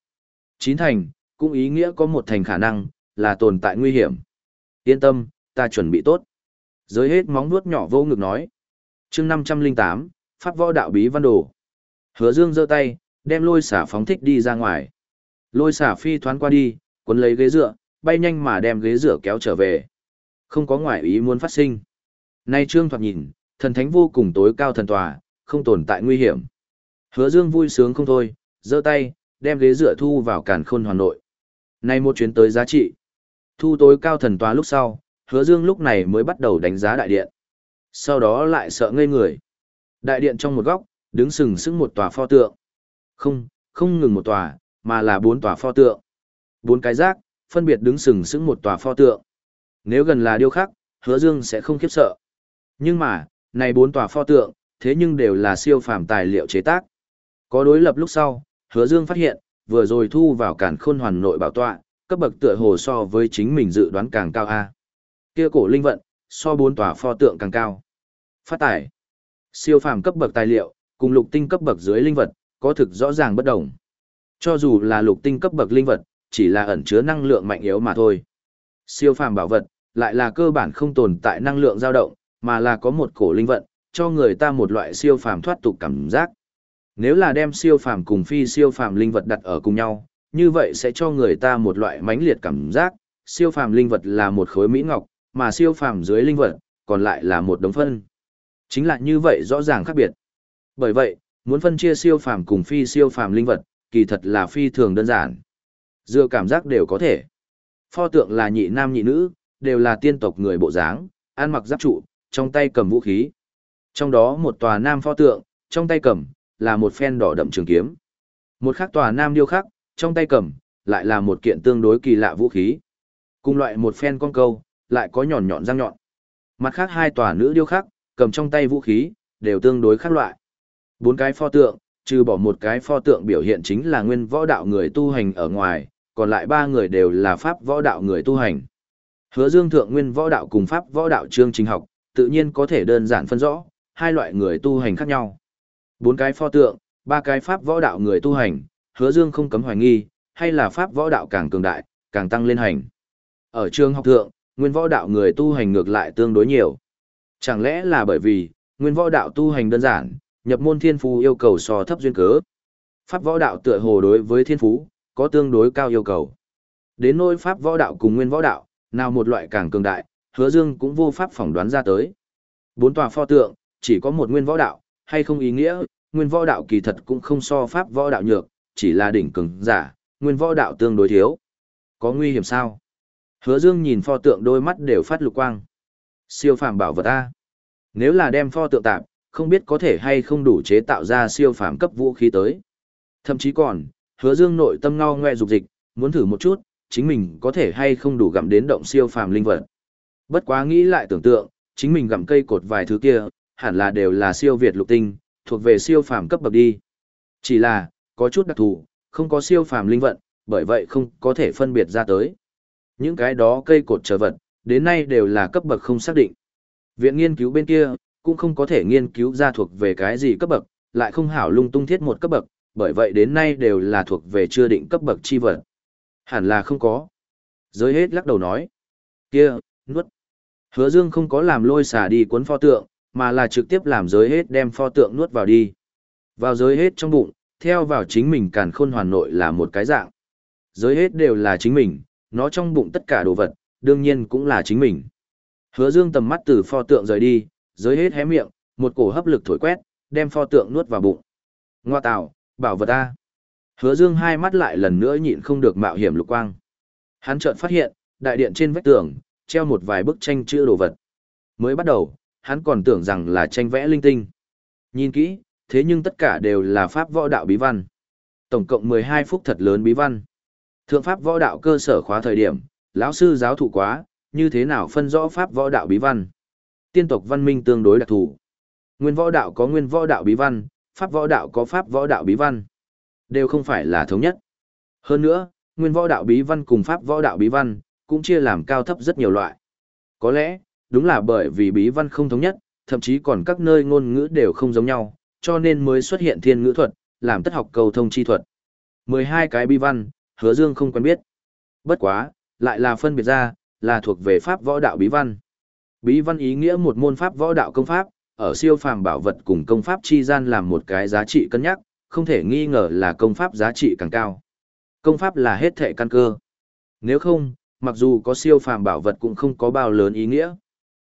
Chín thành, cũng ý nghĩa có một thành khả năng, là tồn tại nguy hiểm. Yên tâm, ta chuẩn bị tốt. Giới hết móng nuốt nhỏ vô ngực nói. chương 508, Pháp võ đạo bí văn đồ. Hứa Dương giơ tay, đem lôi xả phóng thích đi ra ngoài. Lôi xả phi thoán qua đi, cuốn lấy ghế dựa, bay nhanh mà đem ghế dựa kéo trở về. Không có ngoại ý muốn phát sinh. Nay trương thoạt nhìn, thần thánh vô cùng tối cao thần tòa, không tồn tại nguy hiểm. Hứa Dương vui sướng không thôi, giơ tay, đem ghế dựa thu vào càn khôn hoàn nội. Nay một chuyến tới giá trị. Thu tối cao thần tòa lúc sau, hứa dương lúc này mới bắt đầu đánh giá đại điện. Sau đó lại sợ ngây người. Đại điện trong một góc, đứng sừng sững một tòa pho tượng. Không, không ngừng một tòa, mà là bốn tòa pho tượng. Bốn cái rác, phân biệt đứng sừng sững một tòa pho tượng. Nếu gần là điêu khắc, hứa dương sẽ không khiếp sợ. Nhưng mà, này bốn tòa pho tượng, thế nhưng đều là siêu phàm tài liệu chế tác. Có đối lập lúc sau, hứa dương phát hiện, vừa rồi thu vào cản khôn hoàn nội bảo tọa, cấp bậc tựa hồ so với chính mình dự đoán càng cao a. Kia cổ linh vận, so bốn tòa pho tượng càng cao. Phát tải. Siêu phàm cấp bậc tài liệu, cùng lục tinh cấp bậc dưới linh vật, có thực rõ ràng bất đồng. Cho dù là lục tinh cấp bậc linh vật, chỉ là ẩn chứa năng lượng mạnh yếu mà thôi. Siêu phàm bảo vật, lại là cơ bản không tồn tại năng lượng dao động, mà là có một cổ linh vận, cho người ta một loại siêu phàm thoát tục cảm giác. Nếu là đem siêu phàm cùng phi siêu phàm linh vật đặt ở cùng nhau, như vậy sẽ cho người ta một loại mãnh liệt cảm giác, siêu phàm linh vật là một khối mỹ ngọc, mà siêu phàm dưới linh vật còn lại là một đống phân. Chính là như vậy rõ ràng khác biệt. Bởi vậy, muốn phân chia siêu phàm cùng phi siêu phàm linh vật, kỳ thật là phi thường đơn giản. Dựa cảm giác đều có thể. Pho tượng là nhị nam nhị nữ, đều là tiên tộc người bộ dáng, ăn mặc giáp trụ, trong tay cầm vũ khí. Trong đó một tòa nam pho tượng, trong tay cầm, là một phen đỏ đậm trường kiếm. Một khắc tòa nam điêu khắc, trong tay cầm, lại là một kiện tương đối kỳ lạ vũ khí. Cùng loại một phen con câu, lại có nhọn nhọn răng nhọn. Mặt khác hai tòa nữ điêu khắc, cầm trong tay vũ khí, đều tương đối khác loại. Bốn cái pho tượng, trừ bỏ một cái pho tượng biểu hiện chính là nguyên võ đạo người tu hành ở ngoài, còn lại ba người đều là pháp võ đạo người tu hành. Hứa Dương thượng nguyên võ đạo cùng pháp võ đạo chương trình học, tự nhiên có thể đơn giản phân rõ, hai loại người tu hành khác nhau. Bốn cái pho tượng, ba cái pháp võ đạo người tu hành, hứa dương không cấm hoài nghi, hay là pháp võ đạo càng cường đại, càng tăng lên hành. Ở trường học thượng, nguyên võ đạo người tu hành ngược lại tương đối nhiều. Chẳng lẽ là bởi vì, nguyên võ đạo tu hành đơn giản, nhập môn thiên phú yêu cầu so thấp duyên cớ. Pháp võ đạo tựa hồ đối với thiên phú, có tương đối cao yêu cầu. Đến nỗi pháp võ đạo cùng nguyên võ đạo, nào một loại càng cường đại, hứa dương cũng vô pháp phỏng đoán ra tới. Bốn tòa pho tượng, chỉ có một nguyên võ đạo, hay không ý nghĩa, nguyên võ đạo kỳ thật cũng không so pháp võ đạo nhược, chỉ là đỉnh cường giả, nguyên võ đạo tương đối thiếu. Có nguy hiểm sao? Hứa Dương nhìn pho tượng đôi mắt đều phát lục quang. Siêu phàm bảo vật a. Nếu là đem pho tượng tạm, không biết có thể hay không đủ chế tạo ra siêu phàm cấp vũ khí tới. Thậm chí còn, Hứa Dương nội tâm ngao ngoe dục dịch, muốn thử một chút, chính mình có thể hay không đủ gặm đến động siêu phàm linh vật. Bất quá nghĩ lại tưởng tượng, chính mình gặm cây cột vài thứ kia, hẳn là đều là siêu việt lục tinh, thuộc về siêu phàm cấp bậc đi. Chỉ là, có chút đặc thù, không có siêu phàm linh vận, bởi vậy không có thể phân biệt ra tới. Những cái đó cây cột trở vật, đến nay đều là cấp bậc không xác định. Viện nghiên cứu bên kia, cũng không có thể nghiên cứu ra thuộc về cái gì cấp bậc, lại không hảo lung tung thiết một cấp bậc, bởi vậy đến nay đều là thuộc về chưa định cấp bậc chi vật. Hẳn là không có. Giới hết lắc đầu nói. Kia, nuốt. Hứa Dương không có làm lôi xả đi cuốn pho tượng, mà là trực tiếp làm giới hết đem pho tượng nuốt vào đi. Vào giới hết trong bụng, theo vào chính mình càn khôn hoàn nội là một cái dạng. Giới hết đều là chính mình, nó trong bụng tất cả đồ vật, đương nhiên cũng là chính mình. Hứa Dương tầm mắt từ pho tượng rời đi, giới hết hé miệng, một cổ hấp lực thổi quét, đem pho tượng nuốt vào bụng. Ngoa tạo, bảo vật ta. Hứa Dương hai mắt lại lần nữa nhịn không được mạo hiểm lục quang. Hắn chợt phát hiện, đại điện trên vách tường, treo một vài bức tranh chữ đồ vật. Mới bắt đầu, hắn còn tưởng rằng là tranh vẽ linh tinh. Nhìn kỹ, thế nhưng tất cả đều là pháp võ đạo bí văn. Tổng cộng 12 phút thật lớn bí văn. Thượng pháp võ đạo cơ sở khóa thời điểm, lão sư giáo thụ quá, như thế nào phân rõ pháp võ đạo bí văn. Tiên tộc văn minh tương đối đặc thù. Nguyên võ đạo có nguyên võ đạo bí văn, pháp võ đạo có pháp võ đạo bí văn. Đều không phải là thống nhất. Hơn nữa, nguyên võ đạo bí văn cùng pháp võ đạo bí văn, cũng chia làm cao thấp rất nhiều loại. Có lẽ, đúng là bởi vì bí văn không thống nhất, thậm chí còn các nơi ngôn ngữ đều không giống nhau, cho nên mới xuất hiện thiên ngữ thuật, làm tất học cầu thông chi thuật. 12 cái bí văn, hứa dương không quen biết. Bất quá, lại là phân biệt ra, là thuộc về pháp võ đạo bí văn. Bí văn ý nghĩa một môn pháp võ đạo công pháp, ở siêu phàm bảo vật cùng công pháp chi gian làm một cái giá trị cân nhắc, không thể nghi ngờ là công pháp giá trị càng cao. Công pháp là hết thể căn cơ. Nếu không, mặc dù có siêu phàm bảo vật cũng không có bao lớn ý nghĩa.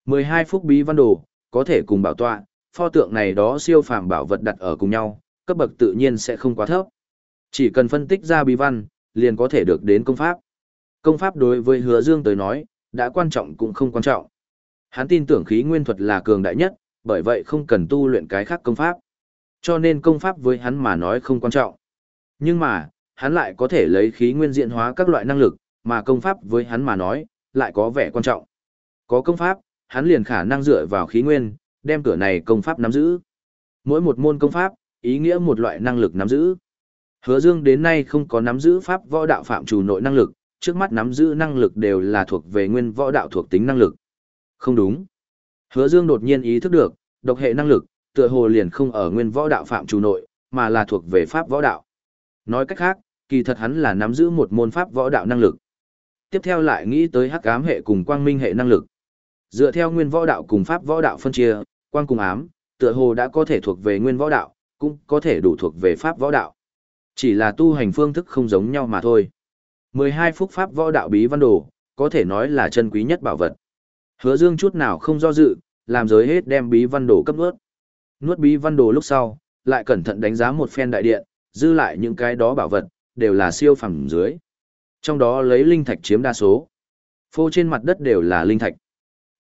12 phút bí văn đồ, có thể cùng bảo tọa, pho tượng này đó siêu phàm bảo vật đặt ở cùng nhau, cấp bậc tự nhiên sẽ không quá thấp. Chỉ cần phân tích ra bí văn, liền có thể được đến công pháp. Công pháp đối với hứa dương tới nói, đã quan trọng cũng không quan trọng. Hắn tin tưởng khí nguyên thuật là cường đại nhất, bởi vậy không cần tu luyện cái khác công pháp. Cho nên công pháp với hắn mà nói không quan trọng. Nhưng mà, hắn lại có thể lấy khí nguyên diện hóa các loại năng lực, mà công pháp với hắn mà nói, lại có vẻ quan trọng. Có công pháp, hắn liền khả năng dựa vào khí nguyên, đem cửa này công pháp nắm giữ. Mỗi một môn công pháp, ý nghĩa một loại năng lực nắm giữ. Hứa Dương đến nay không có nắm giữ pháp võ đạo phạm chủ nội năng lực, trước mắt nắm giữ năng lực đều là thuộc về nguyên võ đạo thuộc tính năng lực. Không đúng. Hứa Dương đột nhiên ý thức được, độc hệ năng lực, tựa hồ liền không ở nguyên võ đạo phạm chủ nội, mà là thuộc về pháp võ đạo. Nói cách khác, kỳ thật hắn là nắm giữ một môn pháp võ đạo năng lực. Tiếp theo lại nghĩ tới hắc ám hệ cùng quang minh hệ năng lực. Dựa theo nguyên võ đạo cùng pháp võ đạo phân chia, quang cùng ám, tựa hồ đã có thể thuộc về nguyên võ đạo, cũng có thể đủ thuộc về pháp võ đạo. Chỉ là tu hành phương thức không giống nhau mà thôi. 12 phúc pháp võ đạo bí văn đồ, có thể nói là chân quý nhất bảo vật. Hứa Dương chút nào không do dự, làm giới hết đem bí văn đồ cấp nuốt. Nuốt bí văn đồ lúc sau, lại cẩn thận đánh giá một phen đại điện, dư lại những cái đó bảo vật, đều là siêu phẩm dưới. Trong đó lấy linh thạch chiếm đa số. Phô trên mặt đất đều là linh thạch.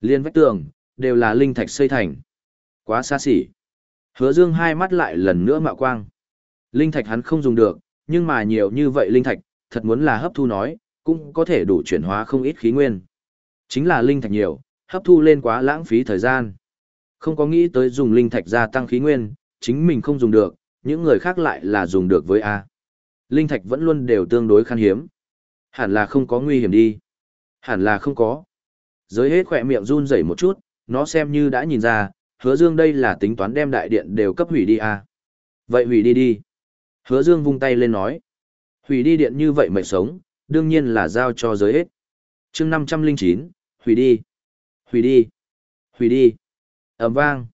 Liên vách tường, đều là linh thạch xây thành. Quá xa xỉ. Hứa Dương hai mắt lại lần nữa mạo quang. Linh thạch hắn không dùng được, nhưng mà nhiều như vậy linh thạch, thật muốn là hấp thu nói, cũng có thể đủ chuyển hóa không ít khí nguyên. Chính là linh thạch nhiều, hấp thu lên quá lãng phí thời gian. Không có nghĩ tới dùng linh thạch gia tăng khí nguyên, chính mình không dùng được, những người khác lại là dùng được với A. Linh thạch vẫn luôn đều tương đối khan hiếm. Hẳn là không có nguy hiểm đi. Hẳn là không có. Giới hết khỏe miệng run rẩy một chút, nó xem như đã nhìn ra, hứa dương đây là tính toán đem đại điện đều cấp hủy đi A. Vậy hủy đi đi. Hứa dương vung tay lên nói. Hủy đi điện như vậy mệnh sống, đương nhiên là giao cho giới hết chương 509, hủy đi. Hủy đi. Hủy đi. ầm vang.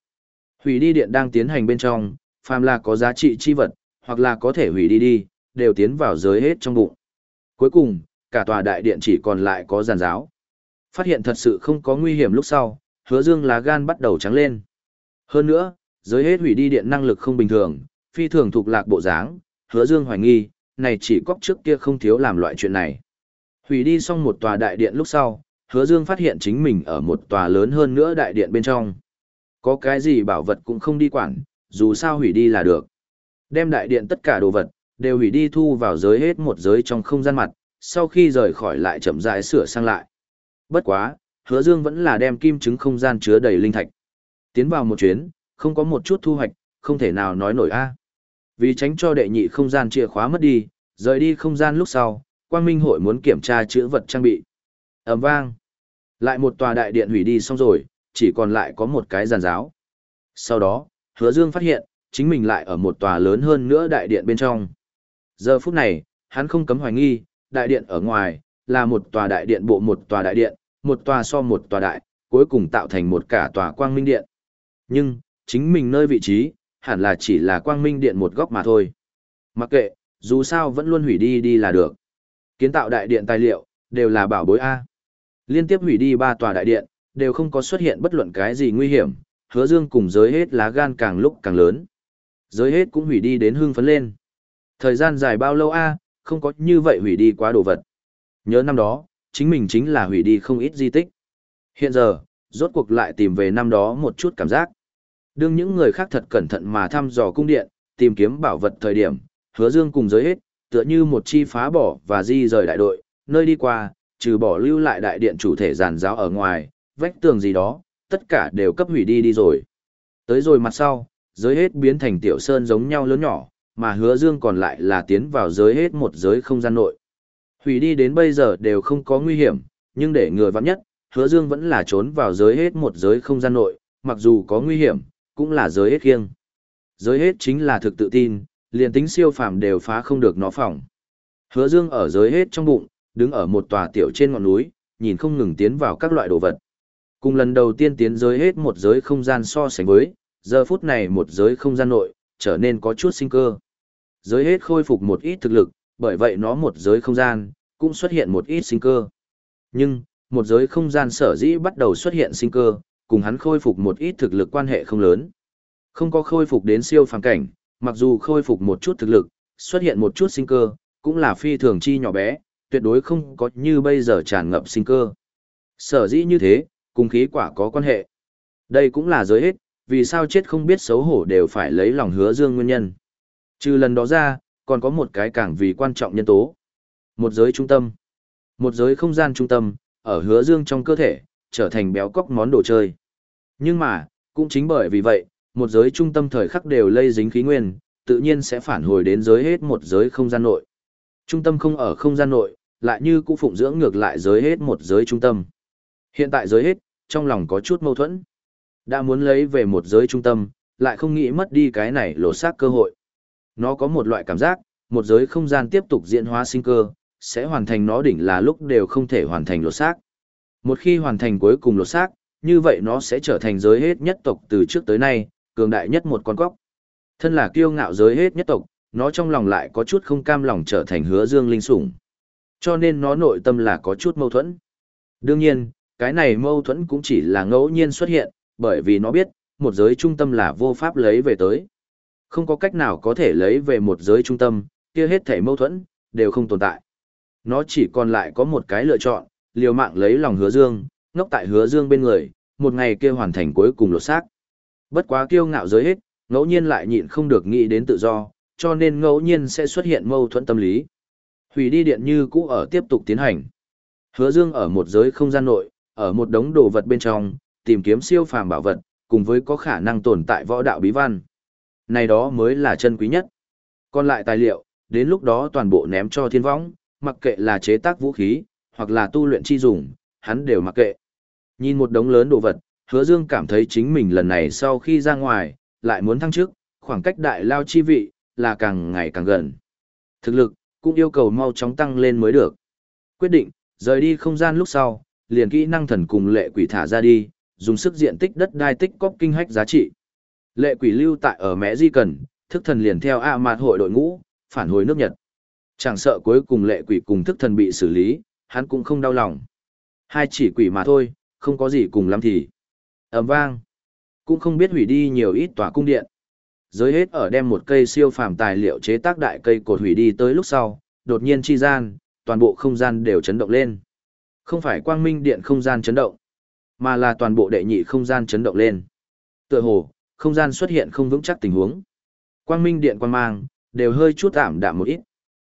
Hủy đi điện đang tiến hành bên trong, phàm là có giá trị chi vật, hoặc là có thể hủy đi đi, đều tiến vào giới hết trong bụng. Cuối cùng, cả tòa đại điện chỉ còn lại có giàn giáo. Phát hiện thật sự không có nguy hiểm lúc sau, hứa dương lá gan bắt đầu trắng lên. Hơn nữa, giới hết hủy đi điện năng lực không bình thường, phi thường thuộc lạc bộ dáng, hứa dương hoài nghi, này chỉ cóc trước kia không thiếu làm loại chuyện này. Hủy đi xong một tòa đại điện lúc sau, hứa dương phát hiện chính mình ở một tòa lớn hơn nữa đại điện bên trong. Có cái gì bảo vật cũng không đi quản, dù sao hủy đi là được. Đem đại điện tất cả đồ vật, đều hủy đi thu vào giới hết một giới trong không gian mặt, sau khi rời khỏi lại chậm rãi sửa sang lại. Bất quá, hứa dương vẫn là đem kim chứng không gian chứa đầy linh thạch. Tiến vào một chuyến, không có một chút thu hoạch, không thể nào nói nổi a. Vì tránh cho đệ nhị không gian chìa khóa mất đi, rời đi không gian lúc sau, Quang Minh hội muốn kiểm tra chữ vật trang bị. ầm vang. Lại một tòa đại điện hủy đi xong rồi, chỉ còn lại có một cái giàn giáo. Sau đó, Hứa Dương phát hiện, chính mình lại ở một tòa lớn hơn nữa đại điện bên trong. Giờ phút này, hắn không cấm hoài nghi, đại điện ở ngoài, là một tòa đại điện bộ một tòa đại điện, một tòa so một tòa đại, cuối cùng tạo thành một cả tòa quang minh điện. Nhưng, chính mình nơi vị trí, hẳn là chỉ là quang minh điện một góc mà thôi. Mặc kệ, dù sao vẫn luôn hủy đi đi là được. Kiến tạo đại điện tài liệu, đều là bảo bối A. Liên tiếp hủy đi ba tòa đại điện, đều không có xuất hiện bất luận cái gì nguy hiểm, hứa dương cùng giới hết lá gan càng lúc càng lớn. Giới hết cũng hủy đi đến hưng phấn lên. Thời gian dài bao lâu a không có như vậy hủy đi quá đồ vật. Nhớ năm đó, chính mình chính là hủy đi không ít di tích. Hiện giờ, rốt cuộc lại tìm về năm đó một chút cảm giác. Đương những người khác thật cẩn thận mà thăm dò cung điện, tìm kiếm bảo vật thời điểm, hứa dương cùng giới hết, tựa như một chi phá bỏ và di rời đại đội, nơi đi qua, trừ bỏ lưu lại đại điện chủ thể giàn giáo ở ngoài, vách tường gì đó, tất cả đều cấp hủy đi đi rồi. Tới rồi mặt sau, giới hết biến thành tiểu sơn giống nhau lớn nhỏ, mà hứa dương còn lại là tiến vào giới hết một giới không gian nội. Hủy đi đến bây giờ đều không có nguy hiểm, nhưng để người vắng nhất, hứa dương vẫn là trốn vào giới hết một giới không gian nội, mặc dù có nguy hiểm, cũng là giới hết khiêng. Giới hết chính là thực tự tin, liền tính siêu phàm đều phá không được nó phòng. Hứa dương ở dưới hết trong bụng, đứng ở một tòa tiểu trên ngọn núi, nhìn không ngừng tiến vào các loại đồ vật. Cùng lần đầu tiên tiến giới hết một giới không gian so sánh với, giờ phút này một giới không gian nội, trở nên có chút sinh cơ. Giới hết khôi phục một ít thực lực, bởi vậy nó một giới không gian, cũng xuất hiện một ít sinh cơ. Nhưng, một giới không gian sở dĩ bắt đầu xuất hiện sinh cơ, cùng hắn khôi phục một ít thực lực quan hệ không lớn. Không có khôi phục đến siêu phàm cảnh, mặc dù khôi phục một chút thực lực, xuất hiện một chút sinh cơ, cũng là phi thường chi nhỏ bé, tuyệt đối không có như bây giờ tràn ngập sinh cơ. Sở dĩ như thế, cùng khí quả có quan hệ. Đây cũng là giới hết, vì sao chết không biết xấu hổ đều phải lấy lòng hứa dương nguyên nhân. Trừ lần đó ra, còn có một cái càng vì quan trọng nhân tố. Một giới trung tâm. Một giới không gian trung tâm, ở hứa dương trong cơ thể, trở thành béo cóc món đồ chơi. Nhưng mà, cũng chính bởi vì vậy, một giới trung tâm thời khắc đều lây dính khí nguyên, tự nhiên sẽ phản hồi đến giới hết một giới không gian nội. Trung tâm không ở không gian nội, lại như cũng phụng dưỡng ngược lại giới hết một giới trung tâm. Hiện tại giới hết, trong lòng có chút mâu thuẫn. Đã muốn lấy về một giới trung tâm, lại không nghĩ mất đi cái này lột xác cơ hội. Nó có một loại cảm giác, một giới không gian tiếp tục diễn hóa sinh cơ, sẽ hoàn thành nó đỉnh là lúc đều không thể hoàn thành lột xác. Một khi hoàn thành cuối cùng lột xác, như vậy nó sẽ trở thành giới hết nhất tộc từ trước tới nay, cường đại nhất một con cóc. Thân là kiêu ngạo giới hết nhất tộc, nó trong lòng lại có chút không cam lòng trở thành hứa dương linh sủng. Cho nên nó nội tâm là có chút mâu thuẫn. Đương nhiên, cái này mâu thuẫn cũng chỉ là ngẫu nhiên xuất hiện, bởi vì nó biết, một giới trung tâm là vô pháp lấy về tới. Không có cách nào có thể lấy về một giới trung tâm, kia hết thể mâu thuẫn, đều không tồn tại. Nó chỉ còn lại có một cái lựa chọn, liều mạng lấy lòng hứa dương, ngốc tại hứa dương bên người, một ngày kia hoàn thành cuối cùng lột xác. Bất quá kiêu ngạo giới hết, ngẫu nhiên lại nhịn không được nghĩ đến tự do, cho nên ngẫu nhiên sẽ xuất hiện mâu thuẫn tâm lý. Hủy đi điện như cũ ở tiếp tục tiến hành. Hứa Dương ở một giới không gian nội, ở một đống đồ vật bên trong, tìm kiếm siêu phàm bảo vật, cùng với có khả năng tồn tại võ đạo bí văn. Này đó mới là chân quý nhất. Còn lại tài liệu, đến lúc đó toàn bộ ném cho thiên võng, mặc kệ là chế tác vũ khí, hoặc là tu luyện chi dùng, hắn đều mặc kệ. Nhìn một đống lớn đồ vật, hứa dương cảm thấy chính mình lần này sau khi ra ngoài, lại muốn thăng chức, khoảng cách đại lao chi vị, là càng ngày càng gần. Thực lực, cũng yêu cầu mau chóng tăng lên mới được. Quyết định, rời đi không gian lúc sau, liền kỹ năng thần cùng lệ quỷ thả ra đi, dùng sức diện tích đất đai tích cóp kinh hách giá trị. Lệ quỷ lưu tại ở mẹ di cần, thức thần liền theo A mạt hội đội ngũ, phản hồi nước Nhật. Chẳng sợ cuối cùng lệ quỷ cùng thức thần bị xử lý, hắn cũng không đau lòng. Hai chỉ quỷ mà thôi, không có gì cùng lắm thì ầm vang. Cũng không biết hủy đi nhiều ít tòa cung điện. Giới hết ở đem một cây siêu phàm tài liệu chế tác đại cây cột hủy đi tới lúc sau, đột nhiên chi gian, toàn bộ không gian đều chấn động lên. Không phải quang minh điện không gian chấn động, mà là toàn bộ đệ nhị không gian chấn động lên. Tựa hồ, không gian xuất hiện không vững chắc tình huống. Quang minh điện quang mang, đều hơi chút ảm đạm một ít.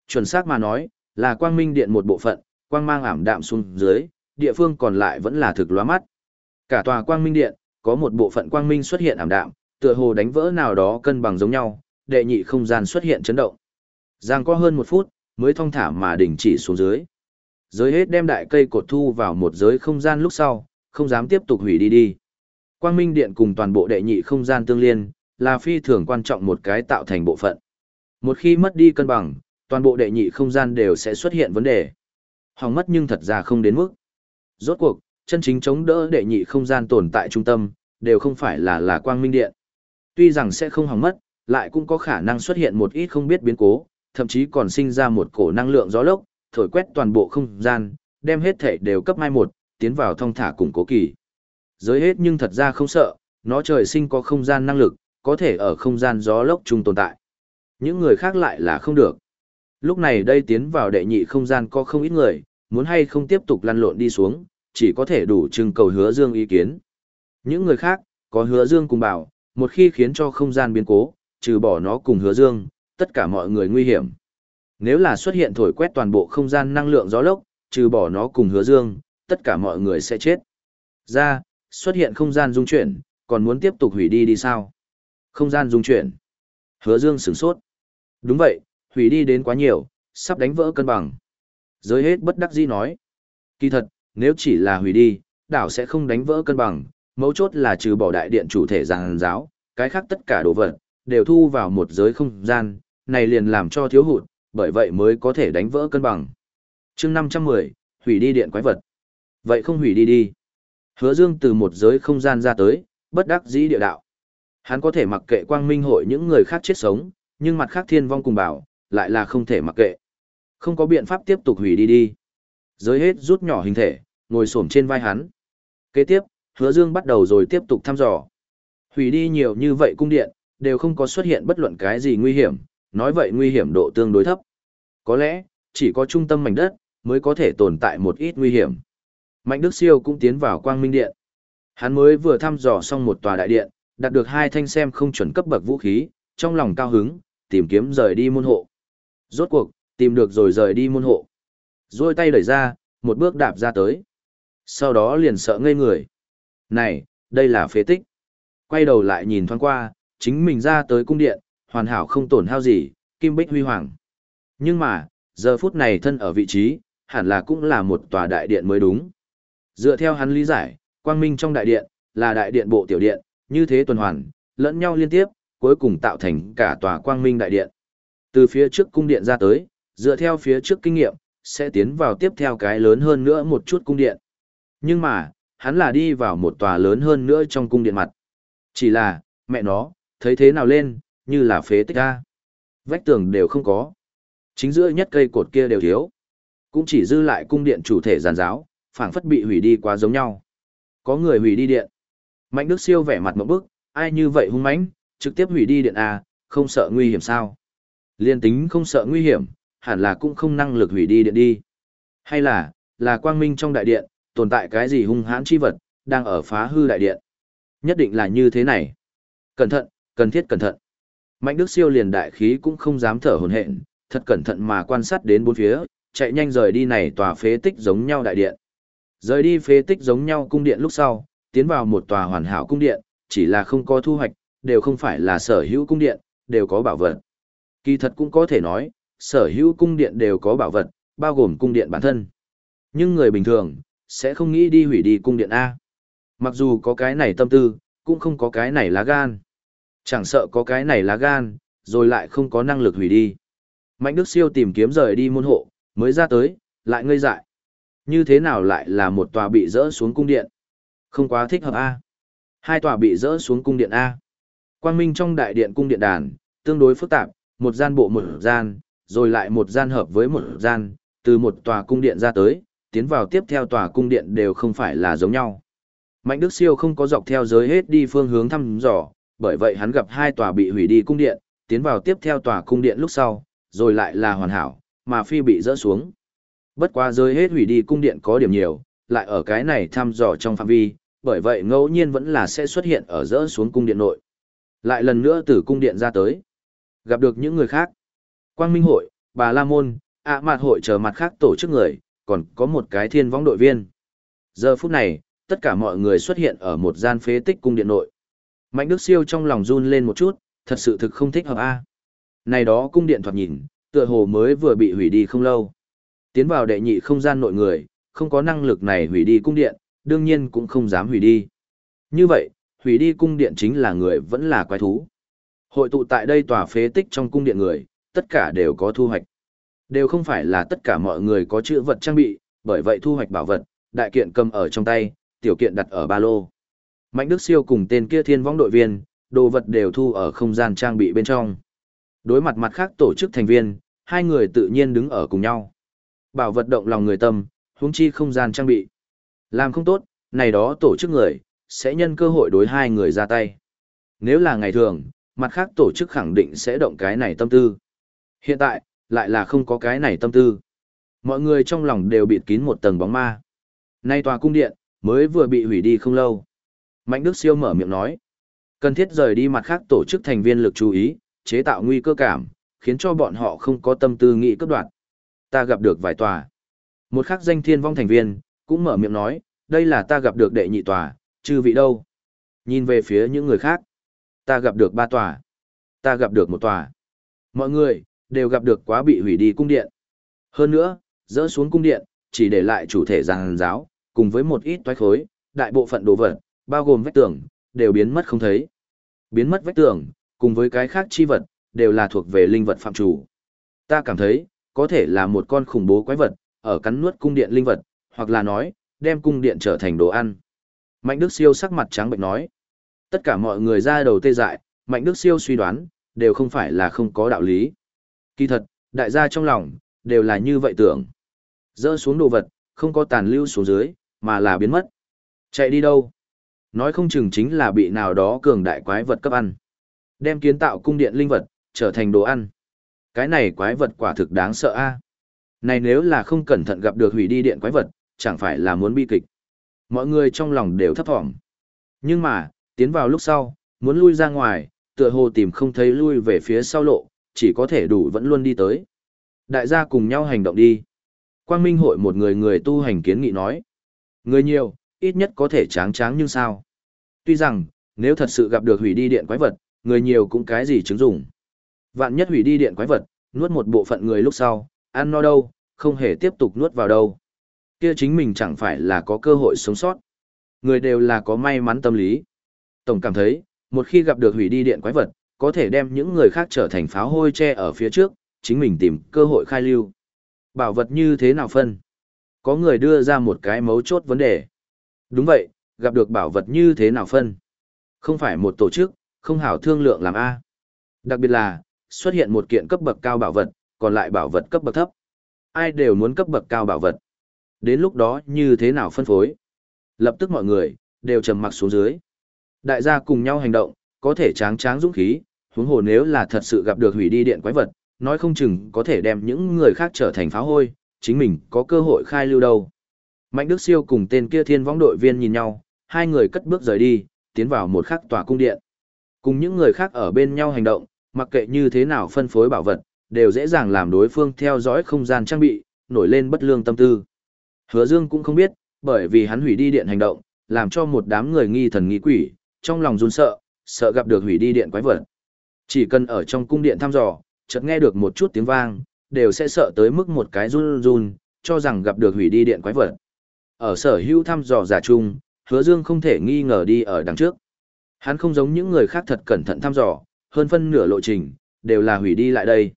Chuẩn xác mà nói, là quang minh điện một bộ phận, quang mang ảm đạm xuống dưới, địa phương còn lại vẫn là thực lóa mắt. Cả tòa quang minh điện, có một bộ phận quang minh xuất hiện ảm đạm, tựa hồ đánh vỡ nào đó cân bằng giống nhau, đệ nhị không gian xuất hiện chấn động. Giang có hơn một phút, mới thong thả mà đình chỉ xuống dưới. Giới hết đem đại cây cột thu vào một giới không gian lúc sau, không dám tiếp tục hủy đi đi. Quang Minh Điện cùng toàn bộ đệ nhị không gian tương liên, là phi thường quan trọng một cái tạo thành bộ phận. Một khi mất đi cân bằng, toàn bộ đệ nhị không gian đều sẽ xuất hiện vấn đề. Hỏng mất nhưng thật ra không đến mức. Rốt cuộc, chân chính chống đỡ đệ nhị không gian tồn tại trung tâm, đều không phải là là Quang Minh Điện. Tuy rằng sẽ không hỏng mất, lại cũng có khả năng xuất hiện một ít không biết biến cố, thậm chí còn sinh ra một cổ năng lượng gió lốc, thổi quét toàn bộ không gian, đem hết thể đều cấp mai một, tiến vào thông thả cùng cố kỳ. Giới hết nhưng thật ra không sợ, nó trời sinh có không gian năng lực, có thể ở không gian gió lốc chung tồn tại. Những người khác lại là không được. Lúc này đây tiến vào đệ nhị không gian có không ít người, muốn hay không tiếp tục lăn lộn đi xuống, chỉ có thể đủ trưng cầu hứa dương ý kiến. Những người khác, có hứa dương cùng bảo, một khi khiến cho không gian biến cố, trừ bỏ nó cùng hứa dương, tất cả mọi người nguy hiểm. Nếu là xuất hiện thổi quét toàn bộ không gian năng lượng gió lốc, trừ bỏ nó cùng hứa dương, tất cả mọi người sẽ chết. Ra, xuất hiện không gian dung chuyển, còn muốn tiếp tục hủy đi đi sao? Không gian dung chuyển. Hứa dương sửng sốt. Đúng vậy, hủy đi đến quá nhiều, sắp đánh vỡ cân bằng. Giới hết bất đắc dĩ nói. Kỳ thật, nếu chỉ là hủy đi, đảo sẽ không đánh vỡ cân bằng, mấu chốt là trừ bỏ đại điện chủ thể giàn giáo, cái khác tất cả đồ vật, đều thu vào một giới không gian, này liền làm cho thiếu hụt, bởi vậy mới có thể đánh vỡ cân bằng. chương 510, hủy đi điện quái vật. Vậy không hủy đi đi. Hứa dương từ một giới không gian ra tới, bất đắc dĩ địa đạo. Hắn có thể mặc kệ quang minh hội những người khác chết sống, nhưng mặt khác thiên vong cùng bảo, lại là không thể mặc kệ. Không có biện pháp tiếp tục hủy đi đi. Giới hết rút nhỏ hình thể, ngồi xổm trên vai hắn. Kế tiếp, hứa dương bắt đầu rồi tiếp tục thăm dò. Hủy đi nhiều như vậy cung điện, đều không có xuất hiện bất luận cái gì nguy hiểm, nói vậy nguy hiểm độ tương đối thấp. Có lẽ, chỉ có trung tâm mảnh đất, mới có thể tồn tại một ít nguy hiểm. Mạnh Đức Siêu cũng tiến vào quang minh điện. Hắn mới vừa thăm dò xong một tòa đại điện, đạt được hai thanh xem không chuẩn cấp bậc vũ khí, trong lòng cao hứng, tìm kiếm rời đi môn hộ. Rốt cuộc, tìm được rồi rời đi môn hộ. Rồi tay đẩy ra, một bước đạp ra tới. Sau đó liền sợ ngây người. Này, đây là phế tích. Quay đầu lại nhìn thoáng qua, chính mình ra tới cung điện, hoàn hảo không tổn hao gì, kim bích huy hoàng. Nhưng mà, giờ phút này thân ở vị trí, hẳn là cũng là một tòa đại điện mới đúng. Dựa theo hắn lý giải, quang minh trong đại điện, là đại điện bộ tiểu điện, như thế tuần hoàn, lẫn nhau liên tiếp, cuối cùng tạo thành cả tòa quang minh đại điện. Từ phía trước cung điện ra tới, dựa theo phía trước kinh nghiệm, sẽ tiến vào tiếp theo cái lớn hơn nữa một chút cung điện. Nhưng mà, hắn là đi vào một tòa lớn hơn nữa trong cung điện mặt. Chỉ là, mẹ nó, thấy thế nào lên, như là phế tích ra. Vách tường đều không có. Chính giữa nhất cây cột kia đều thiếu. Cũng chỉ dư lại cung điện chủ thể giàn giáo, phảng phất bị hủy đi quá giống nhau. Có người hủy đi điện. Mạnh Đức Siêu vẻ mặt một bức, ai như vậy hung mãnh, trực tiếp hủy đi điện à, không sợ nguy hiểm sao? Liên tính không sợ nguy hiểm, hẳn là cũng không năng lực hủy đi điện đi. Hay là, là quang minh trong đại điện, tồn tại cái gì hung hãn chi vật, đang ở phá hư đại điện. Nhất định là như thế này. Cẩn thận, cần thiết cẩn thận. Mạnh Đức Siêu liền đại khí cũng không dám thở hồn hện, thật cẩn thận mà quan sát đến bốn phía, chạy nhanh rời đi này tòa phế tích giống nhau đại điện. Rời đi phế tích giống nhau cung điện lúc sau, tiến vào một tòa hoàn hảo cung điện, chỉ là không có thu hoạch, đều không phải là sở hữu cung điện, đều có bảo vật. Kỳ thật cũng có thể nói, sở hữu cung điện đều có bảo vật, bao gồm cung điện bản thân. Nhưng người bình thường, sẽ không nghĩ đi hủy đi cung điện A. Mặc dù có cái này tâm tư, cũng không có cái này lá gan. Chẳng sợ có cái này lá gan, rồi lại không có năng lực hủy đi. Mạnh Đức Siêu tìm kiếm rời đi môn hộ, mới ra tới, lại ngây dại. Như thế nào lại là một tòa bị rỡ xuống cung điện? Không quá thích hợp A. Hai tòa bị rỡ xuống cung điện A. Quang Minh trong đại điện cung điện đàn, tương đối phức tạp, một gian bộ một gian, rồi lại một gian hợp với một gian, từ một tòa cung điện ra tới, tiến vào tiếp theo tòa cung điện đều không phải là giống nhau. Mạnh Đức Siêu không có dọc theo giới hết đi phương hướng thăm dò, bởi vậy hắn gặp hai tòa bị hủy đi cung điện, tiến vào tiếp theo tòa cung điện lúc sau, rồi lại là hoàn hảo, mà phi bị rỡ xuống. Bất quá giới hết hủy đi cung điện có điểm nhiều, lại ở cái này thăm dò trong phạm vi, bởi vậy ngẫu nhiên vẫn là sẽ xuất hiện ở rỡ xuống cung điện nội. Lại lần nữa từ cung điện ra tới. Gặp được những người khác. Quang Minh hội, bà La Môn, ạ mạt hội chờ mặt khác tổ chức người, còn có một cái thiên võng đội viên. Giờ phút này, tất cả mọi người xuất hiện ở một gian phế tích cung điện nội. Mạnh Đức Siêu trong lòng run lên một chút, thật sự thực không thích hợp a. Này đó cung điện thoạt nhìn, tựa hồ mới vừa bị hủy đi không lâu. Tiến vào đệ nhị không gian nội người, không có năng lực này hủy đi cung điện, đương nhiên cũng không dám hủy đi. Như vậy, hủy đi cung điện chính là người vẫn là quái thú. Hội tụ tại đây tòa phế tích trong cung điện người, tất cả đều có thu hoạch. Đều không phải là tất cả mọi người có chữ vật trang bị, bởi vậy thu hoạch bảo vật, đại kiện cầm ở trong tay, tiểu kiện đặt ở ba lô. Mạnh Đức Siêu cùng tên kia thiên vong đội viên, đồ vật đều thu ở không gian trang bị bên trong. Đối mặt mặt khác tổ chức thành viên, hai người tự nhiên đứng ở cùng nhau. Bảo vật động lòng người tâm, huống chi không gian trang bị. Làm không tốt, này đó tổ chức người, sẽ nhân cơ hội đối hai người ra tay. Nếu là ngày thường, mặt khác tổ chức khẳng định sẽ động cái này tâm tư. Hiện tại, lại là không có cái này tâm tư. Mọi người trong lòng đều bịt kín một tầng bóng ma. Nay tòa cung điện, mới vừa bị hủy đi không lâu. Mạnh Đức Siêu mở miệng nói. Cần thiết rời đi mặt khác tổ chức thành viên lực chú ý, chế tạo nguy cơ cảm, khiến cho bọn họ không có tâm tư nghĩ cấp đoạt. Ta gặp được vài tòa. Một khắc danh thiên vong thành viên, cũng mở miệng nói, đây là ta gặp được đệ nhị tòa, chư vị đâu. Nhìn về phía những người khác. Ta gặp được ba tòa. Ta gặp được một tòa. Mọi người, đều gặp được quá bị hủy đi cung điện. Hơn nữa, dỡ xuống cung điện, chỉ để lại chủ thể giàn giáo, cùng với một ít toái khối, đại bộ phận đồ vật, bao gồm vách tường, đều biến mất không thấy. Biến mất vách tường, cùng với cái khác chi vật, đều là thuộc về linh vật phạm chủ. Ta cảm thấy, có thể là một con khủng bố quái vật, ở cắn nuốt cung điện linh vật, hoặc là nói, đem cung điện trở thành đồ ăn. Mạnh Đức Siêu sắc mặt trắng bệnh nói. Tất cả mọi người ra đầu tê dại, Mạnh Đức Siêu suy đoán, đều không phải là không có đạo lý. Kỳ thật, đại gia trong lòng, đều là như vậy tưởng. Dỡ xuống đồ vật, không có tàn lưu xuống dưới, mà là biến mất. Chạy đi đâu? Nói không chừng chính là bị nào đó cường đại quái vật cấp ăn. Đem kiến tạo cung điện linh vật, trở thành đồ ăn. Cái này quái vật quả thực đáng sợ a. Này nếu là không cẩn thận gặp được hủy đi điện quái vật, chẳng phải là muốn bi kịch. Mọi người trong lòng đều thấp thỏm. Nhưng mà, tiến vào lúc sau, muốn lui ra ngoài, tựa hồ tìm không thấy lui về phía sau lộ, chỉ có thể đủ vẫn luôn đi tới. Đại gia cùng nhau hành động đi. Quang Minh hội một người người tu hành kiến nghị nói. Người nhiều, ít nhất có thể tráng tráng nhưng sao. Tuy rằng, nếu thật sự gặp được hủy đi điện quái vật, người nhiều cũng cái gì chứng dụng. Vạn nhất hủy đi điện quái vật, nuốt một bộ phận người lúc sau, ăn no đâu, không hề tiếp tục nuốt vào đâu. Kia chính mình chẳng phải là có cơ hội sống sót. Người đều là có may mắn tâm lý. Tổng cảm thấy, một khi gặp được hủy đi điện quái vật, có thể đem những người khác trở thành pháo hôi che ở phía trước, chính mình tìm cơ hội khai lưu. Bảo vật như thế nào phân? Có người đưa ra một cái mấu chốt vấn đề. Đúng vậy, gặp được bảo vật như thế nào phân? Không phải một tổ chức, không hảo thương lượng làm A. Đặc biệt là, xuất hiện một kiện cấp bậc cao bảo vật, còn lại bảo vật cấp bậc thấp. Ai đều muốn cấp bậc cao bảo vật. Đến lúc đó như thế nào phân phối? Lập tức mọi người, đều trầm mặc xuống dưới. Đại gia cùng nhau hành động, có thể tráng tráng dũng khí, huống hồ nếu là thật sự gặp được hủy đi điện quái vật, nói không chừng có thể đem những người khác trở thành pháo hôi, chính mình có cơ hội khai lưu đâu. Mạnh Đức Siêu cùng tên kia thiên võng đội viên nhìn nhau, hai người cất bước rời đi, tiến vào một khắc tòa cung điện. Cùng những người khác ở bên nhau hành động, mặc kệ như thế nào phân phối bảo vật, đều dễ dàng làm đối phương theo dõi không gian trang bị, nổi lên bất lương tâm tư. Hứa Dương cũng không biết, bởi vì hắn hủy đi điện hành động, làm cho một đám người nghi thần nghi quỷ, trong lòng run sợ, sợ gặp được hủy đi điện quái vật. Chỉ cần ở trong cung điện thăm dò, chợt nghe được một chút tiếng vang, đều sẽ sợ tới mức một cái run run, cho rằng gặp được hủy đi điện quái vật. Ở sở hữu thăm dò giả chung, hứa dương không thể nghi ngờ đi ở đằng trước. Hắn không giống những người khác thật cẩn thận thăm dò, hơn phân nửa lộ trình, đều là hủy đi lại đây.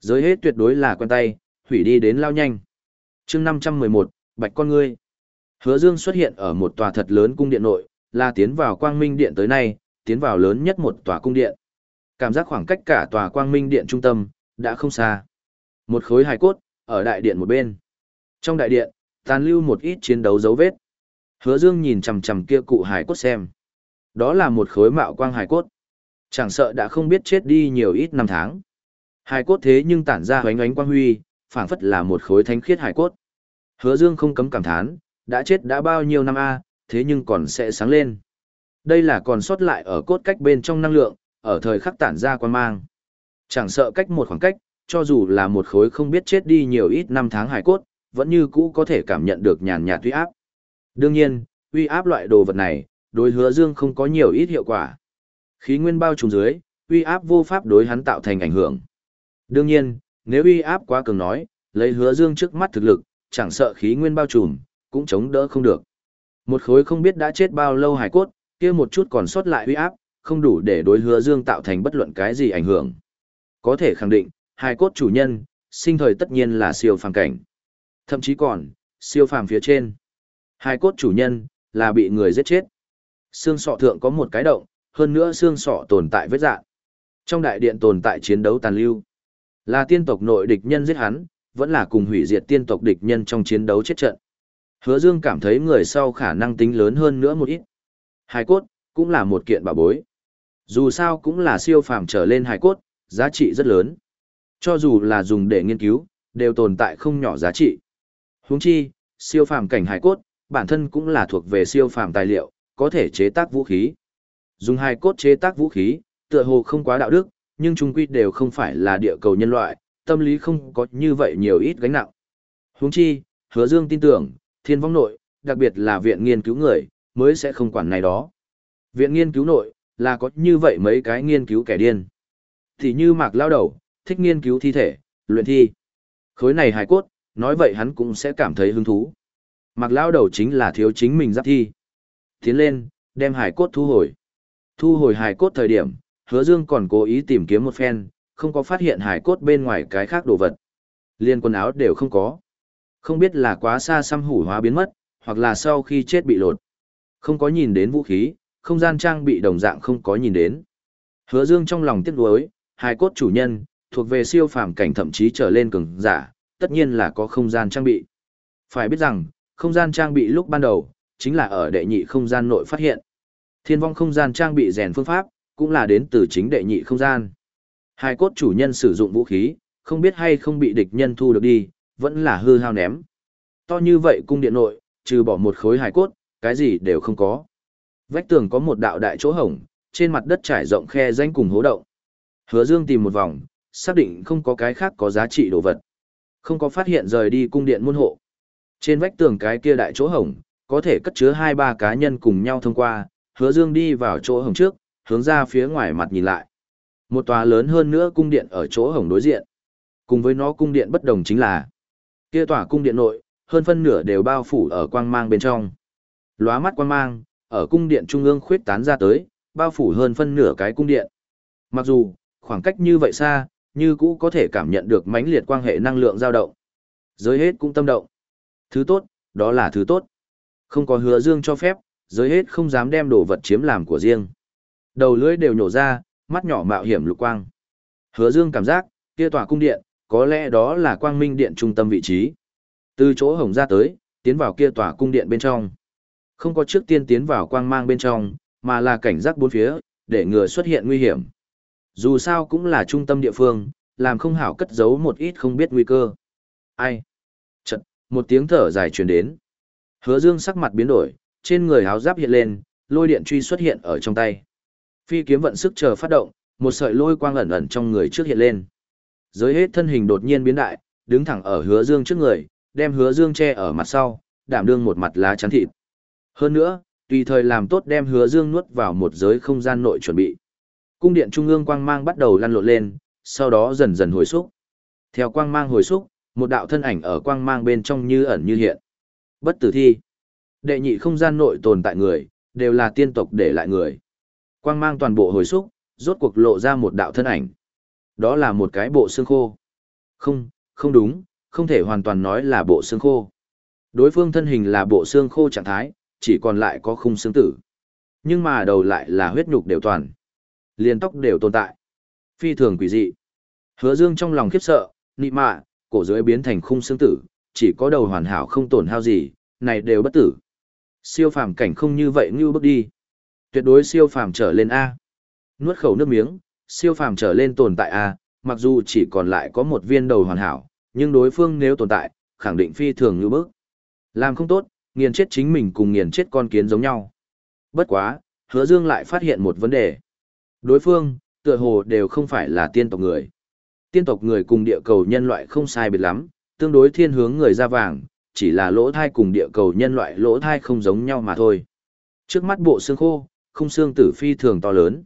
Giới hết tuyệt đối là quen tay, hủy đi đến lao nhanh. chương 511, Bạch con ngươi. Hứa dương xuất hiện ở một tòa thật lớn cung điện nội, là tiến vào quang minh điện tới nay, tiến vào lớn nhất một tòa cung điện. Cảm giác khoảng cách cả tòa quang minh điện trung tâm, đã không xa. Một khối hài cốt, ở đại điện một bên. Trong đại điện, tàn lưu một ít chiến đấu dấu vết. Hứa Dương nhìn chằm chằm kia cụ hài cốt xem. Đó là một khối mạo quang hài cốt. Chẳng sợ đã không biết chết đi nhiều ít năm tháng. Hài cốt thế nhưng tản ra ánh ánh quang huy, phảng phất là một khối thánh khiết hài cốt. Hứa Dương không cấm cảm thán, đã chết đã bao nhiêu năm a, thế nhưng còn sẽ sáng lên. Đây là còn sót lại ở cốt cách bên trong năng lượng, ở thời khắc tản ra quan mang. Chẳng sợ cách một khoảng cách, cho dù là một khối không biết chết đi nhiều ít năm tháng hải cốt, vẫn như cũ có thể cảm nhận được nhàn nhạt uy áp. Đương nhiên, uy áp loại đồ vật này, đối hứa dương không có nhiều ít hiệu quả. Khí nguyên bao trùm dưới, uy áp vô pháp đối hắn tạo thành ảnh hưởng. Đương nhiên, nếu uy áp quá cường nói, lấy hứa dương trước mắt thực lực, chẳng sợ khí nguyên bao trùm, cũng chống đỡ không được. Một khối không biết đã chết bao lâu hải cốt, kia một chút còn sót lại uy áp, không đủ để đối hứa dương tạo thành bất luận cái gì ảnh hưởng. Có thể khẳng định, hai cốt chủ nhân, sinh thời tất nhiên là siêu phàm cảnh. Thậm chí còn, siêu phàm phía trên. Hai cốt chủ nhân, là bị người giết chết. Xương sọ thượng có một cái động, hơn nữa xương sọ tồn tại vết dạng. Trong đại điện tồn tại chiến đấu tàn lưu. Là tiên tộc nội địch nhân giết hắn, vẫn là cùng hủy diệt tiên tộc địch nhân trong chiến đấu chết trận. Hứa Dương cảm thấy người sau khả năng tính lớn hơn nữa một ít. Hài cốt, cũng là một kiện bảo bối. Dù sao cũng là siêu phàm trở lên hài cốt, giá trị rất lớn. Cho dù là dùng để nghiên cứu, đều tồn tại không nhỏ giá trị. Huống chi, siêu phàm cảnh hài cốt, bản thân cũng là thuộc về siêu phàm tài liệu, có thể chế tác vũ khí. Dùng hài cốt chế tác vũ khí, tựa hồ không quá đạo đức, nhưng chung quy đều không phải là địa cầu nhân loại, tâm lý không có như vậy nhiều ít gánh nặng. Huống chi, Hứa Dương tin tưởng, Thiên Vong nội, đặc biệt là viện nghiên cứu người, mới sẽ không quản này đó. Viện nghiên cứu nội, là có như vậy mấy cái nghiên cứu kẻ điên. Thì như Mạc Lao Đầu, thích nghiên cứu thi thể, luyện thi. Khối này hài cốt, nói vậy hắn cũng sẽ cảm thấy hứng thú. Mạc Lao Đầu chính là thiếu chính mình giáp thi. Tiến lên, đem hài cốt thu hồi. Thu hồi hài cốt thời điểm, hứa dương còn cố ý tìm kiếm một phen, không có phát hiện hài cốt bên ngoài cái khác đồ vật. Liên quần áo đều không có. Không biết là quá xa xăm hủ hóa biến mất, hoặc là sau khi chết bị lột. Không có nhìn đến vũ khí, không gian trang bị đồng dạng không có nhìn đến. Hứa Dương trong lòng tiếc nuối, hai cốt chủ nhân, thuộc về siêu phàm cảnh thậm chí trở lên cường giả, tất nhiên là có không gian trang bị. Phải biết rằng, không gian trang bị lúc ban đầu, chính là ở đệ nhị không gian nội phát hiện. Thiên vong không gian trang bị rèn phương pháp, cũng là đến từ chính đệ nhị không gian. Hai cốt chủ nhân sử dụng vũ khí, không biết hay không bị địch nhân thu được đi, vẫn là hư hao ném. To như vậy cung điện nội, trừ bỏ một khối hài cốt, cái gì đều không có. Vách tường có một đạo đại chỗ hổng, trên mặt đất trải rộng khe danh cùng hố động. Hứa Dương tìm một vòng, xác định không có cái khác có giá trị đồ vật. Không có phát hiện rời đi cung điện môn hộ. Trên vách tường cái kia đại chỗ hổng, có thể cất chứa hai ba cá nhân cùng nhau thông qua, Hứa Dương đi vào chỗ hổng trước, hướng ra phía ngoài mặt nhìn lại. Một tòa lớn hơn nữa cung điện ở chỗ hổng đối diện. Cùng với nó cung điện bất đồng chính là, kia tòa cung điện nội, hơn phân nửa đều bao phủ ở quang mang bên trong. Lóa mắt quang mang, ở cung điện trung ương khuyết tán ra tới, bao phủ hơn phân nửa cái cung điện. Mặc dù, khoảng cách như vậy xa, như cũ có thể cảm nhận được mãnh liệt quan hệ năng lượng dao động. Giới hết cũng tâm động. Thứ tốt, đó là thứ tốt. Không có hứa dương cho phép, giới hết không dám đem đồ vật chiếm làm của riêng. Đầu lưỡi đều nhổ ra, mắt nhỏ mạo hiểm lục quang. Hứa dương cảm giác, kia tòa cung điện, có lẽ đó là quang minh điện trung tâm vị trí. Từ chỗ hồng ra tới, tiến vào kia tòa cung điện bên trong. Không có trước tiên tiến vào quang mang bên trong, mà là cảnh giác bốn phía, để ngừa xuất hiện nguy hiểm. Dù sao cũng là trung tâm địa phương, làm không hảo cất giấu một ít không biết nguy cơ. Ai? Chật, một tiếng thở dài truyền đến. Hứa dương sắc mặt biến đổi, trên người háo giáp hiện lên, lôi điện truy xuất hiện ở trong tay. Phi kiếm vận sức chờ phát động, một sợi lôi quang ẩn ẩn trong người trước hiện lên. Giới hết thân hình đột nhiên biến đại, đứng thẳng ở hứa dương trước người, đem hứa dương che ở mặt sau, đảm đương một mặt lá chắn thịt. Hơn nữa, tùy thời làm tốt đem hứa dương nuốt vào một giới không gian nội chuẩn bị. Cung điện trung ương quang mang bắt đầu lăn lộn lên, sau đó dần dần hồi xúc. Theo quang mang hồi xúc, một đạo thân ảnh ở quang mang bên trong như ẩn như hiện. Bất tử thi. Đệ nhị không gian nội tồn tại người, đều là tiên tộc để lại người. Quang mang toàn bộ hồi xúc, rốt cuộc lộ ra một đạo thân ảnh. Đó là một cái bộ xương khô. Không, không đúng, không thể hoàn toàn nói là bộ xương khô. Đối phương thân hình là bộ xương khô trạng thái, chỉ còn lại có khung xương tử. Nhưng mà đầu lại là huyết nhục đều toàn. Liền tóc đều tồn tại. Phi thường quỷ dị. Hứa Dương trong lòng khiếp sợ, nị mạ, cổ dưới biến thành khung xương tử, chỉ có đầu hoàn hảo không tổn hao gì, này đều bất tử. Siêu phàm cảnh không như vậy như bước đi. Tuyệt đối siêu phàm trở lên A. Nuốt khẩu nước miếng, siêu phàm trở lên tồn tại A, mặc dù chỉ còn lại có một viên đầu hoàn hảo, nhưng đối phương nếu tồn tại, khẳng định phi thường như bước. Làm không tốt, nghiền chết chính mình cùng nghiền chết con kiến giống nhau. Bất quá, hứa dương lại phát hiện một vấn đề. Đối phương, tựa hồ đều không phải là tiên tộc người. Tiên tộc người cùng địa cầu nhân loại không sai biệt lắm, tương đối thiên hướng người da vàng, chỉ là lỗ thai cùng địa cầu nhân loại lỗ thai không giống nhau mà thôi. Trước mắt bộ xương khô, không xương tử phi thường to lớn.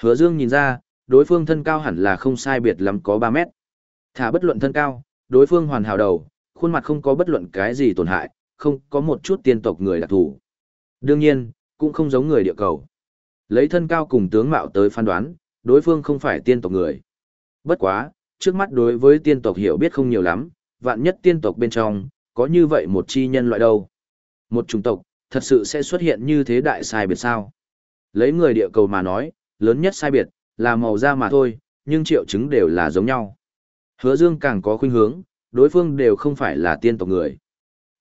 Hứa Dương nhìn ra, đối phương thân cao hẳn là không sai biệt lắm có 3 mét. Thả bất luận thân cao, đối phương hoàn hảo đầu, khuôn mặt không có bất luận cái gì tổn hại, không có một chút tiên tộc người đặc thù. Đương nhiên, cũng không giống người địa cầu. Lấy thân cao cùng tướng mạo tới phán đoán, đối phương không phải tiên tộc người. Bất quá, trước mắt đối với tiên tộc hiểu biết không nhiều lắm, vạn nhất tiên tộc bên trong, có như vậy một chi nhân loại đâu. Một chủng tộc, thật sự sẽ xuất hiện như thế đại sai biệt sao. Lấy người địa cầu mà nói, lớn nhất sai biệt, là màu da mà thôi, nhưng triệu chứng đều là giống nhau. Hứa Dương càng có khuynh hướng, đối phương đều không phải là tiên tộc người.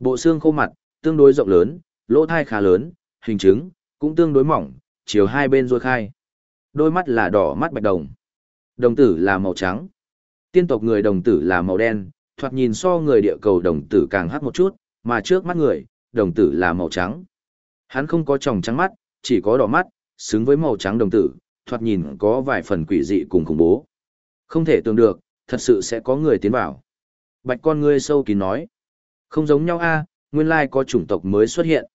Bộ xương khô mặt, tương đối rộng lớn, lỗ thai khá lớn, hình trứng, cũng tương đối mỏng, chiều hai bên ruôi khai. Đôi mắt là đỏ mắt bạch đồng. Đồng tử là màu trắng. Tiên tộc người đồng tử là màu đen, thoạt nhìn so người địa cầu đồng tử càng hắc một chút, mà trước mắt người, đồng tử là màu trắng. Hắn không có tròng trắng mắt, chỉ có đỏ mắt, xứng với màu trắng đồng tử, thoạt nhìn có vài phần quỷ dị cùng khủng bố. Không thể tưởng được, thật sự sẽ có người tiến vào. Bạch con ngươi sâu kín nói. Không giống nhau a, nguyên lai có chủng tộc mới xuất hiện.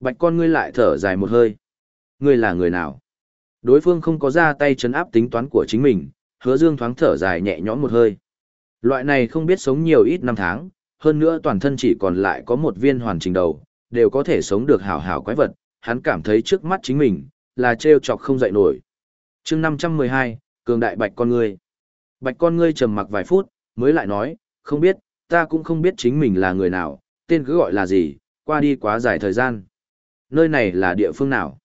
Bạch con ngươi lại thở dài một hơi. Ngươi là người nào? Đối phương không có ra tay chấn áp tính toán của chính mình, hứa dương thoáng thở dài nhẹ nhõm một hơi. Loại này không biết sống nhiều ít năm tháng, hơn nữa toàn thân chỉ còn lại có một viên hoàn chỉnh đầu, đều có thể sống được hảo hảo quái vật, hắn cảm thấy trước mắt chính mình, là trêu chọc không dậy nổi. chương 512, cường đại bạch con ngươi. Bạch con ngươi trầm mặc vài phút, mới lại nói, không biết, ta cũng không biết chính mình là người nào, tên cứ gọi là gì, qua đi quá dài thời gian. Nơi này là địa phương nào?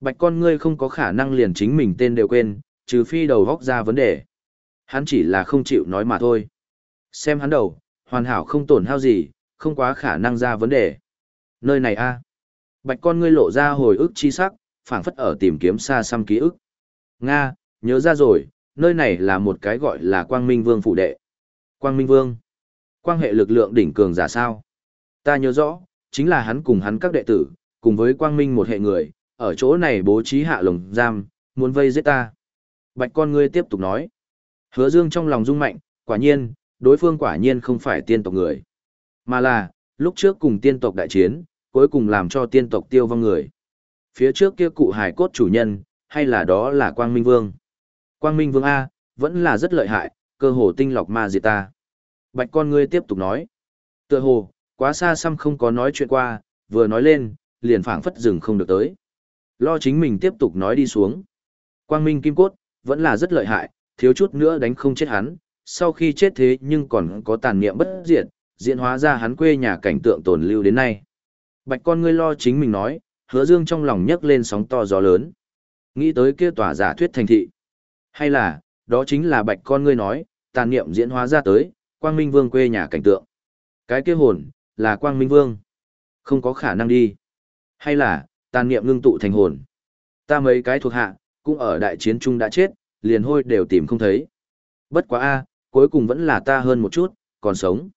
Bạch con ngươi không có khả năng liền chính mình tên đều quên, trừ phi đầu góc ra vấn đề. Hắn chỉ là không chịu nói mà thôi. Xem hắn đầu, hoàn hảo không tổn hao gì, không quá khả năng ra vấn đề. Nơi này a Bạch con ngươi lộ ra hồi ức chi sắc, phảng phất ở tìm kiếm xa xăm ký ức. Nga, nhớ ra rồi, nơi này là một cái gọi là Quang Minh Vương phụ đệ. Quang Minh Vương. Quan hệ lực lượng đỉnh cường giả sao? Ta nhớ rõ, chính là hắn cùng hắn các đệ tử, cùng với Quang Minh một hệ người, ở chỗ này bố trí hạ lồng giam, muốn vây giết ta. Bạch con ngươi tiếp tục nói. Hứa Dương trong lòng rung mạnh, quả nhiên, đối phương quả nhiên không phải tiên tộc người. Mà là, lúc trước cùng tiên tộc đại chiến, cuối cùng làm cho tiên tộc tiêu vong người. Phía trước kia cụ hải cốt chủ nhân, hay là đó là Quang Minh Vương. Quang Minh Vương A, vẫn là rất lợi hại, cơ hồ tinh lọc ma diệt ta. Bạch con ngươi tiếp tục nói. Tựa hồ, quá xa xăm không có nói chuyện qua, vừa nói lên, liền phảng phất dừng không được tới. Lo chính mình tiếp tục nói đi xuống. Quang Minh Kim Cốt, vẫn là rất lợi hại, thiếu chút nữa đánh không chết hắn, sau khi chết thế nhưng còn có tàn niệm bất diệt, diễn hóa ra hắn quê nhà cảnh tượng tồn lưu đến nay. Bạch con ngươi lo chính mình nói, hứa dương trong lòng nhấc lên sóng to gió lớn. Nghĩ tới kia tòa giả thuyết thành thị. Hay là, đó chính là bạch con ngươi nói, tàn niệm diễn hóa ra tới, quang minh vương quê nhà cảnh tượng. Cái kia hồn, là quang minh vương. Không có khả năng đi. Hay là, tàn niệm ngưng tụ thành hồn. Ta mấy cái thuộc hạ, cũng ở đại chiến chung đã chết, liền hôi đều tìm không thấy. Bất quá a, cuối cùng vẫn là ta hơn một chút, còn sống.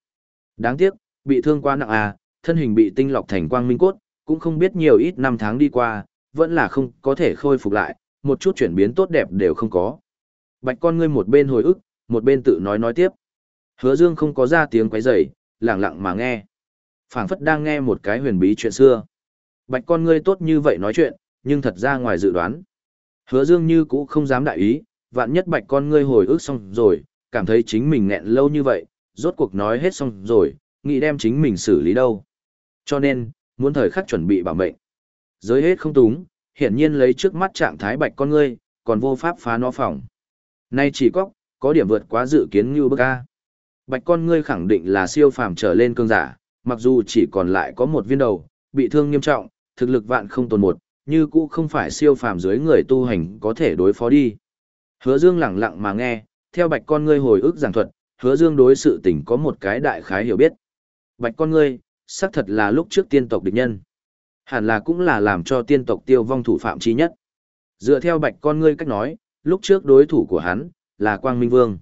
Đáng tiếc, bị thương quá nặng a, thân hình bị tinh lọc thành quang minh cốt, cũng không biết nhiều ít năm tháng đi qua, vẫn là không có thể khôi phục lại, một chút chuyển biến tốt đẹp đều không có. Bạch con ngươi một bên hồi ức, một bên tự nói nói tiếp. Hứa Dương không có ra tiếng quấy rầy, lặng lặng mà nghe. Phảng phất đang nghe một cái huyền bí chuyện xưa. Bạch con ngươi tốt như vậy nói chuyện, nhưng thật ra ngoài dự đoán. Hứa Dương như cũ không dám đại ý, vạn nhất bạch con ngươi hồi ức xong rồi, cảm thấy chính mình nghẹn lâu như vậy, rốt cuộc nói hết xong rồi, nghĩ đem chính mình xử lý đâu. Cho nên, muốn thời khắc chuẩn bị bảo mệnh. Giới hết không túng, hiển nhiên lấy trước mắt trạng thái bạch con ngươi, còn vô pháp phá nó phòng. Nay chỉ có, có điểm vượt quá dự kiến như bức A. Bạch con ngươi khẳng định là siêu phàm trở lên cương giả, mặc dù chỉ còn lại có một viên đầu, bị thương nghiêm trọng, thực lực vạn không tồn một, như cũ không phải siêu phàm dưới người tu hành có thể đối phó đi. Hứa Dương lặng lặng mà nghe, theo bạch con ngươi hồi ức giảng thuật, hứa Dương đối sự tình có một cái đại khái hiểu biết. Bạch con ngươi, xác thật là lúc trước tiên tộc địch nhân. Hẳn là cũng là làm cho tiên tộc tiêu vong thủ phạm chí nhất. Dựa theo bạch con ngươi cách nói, lúc trước đối thủ của hắn, là Quang Minh Vương.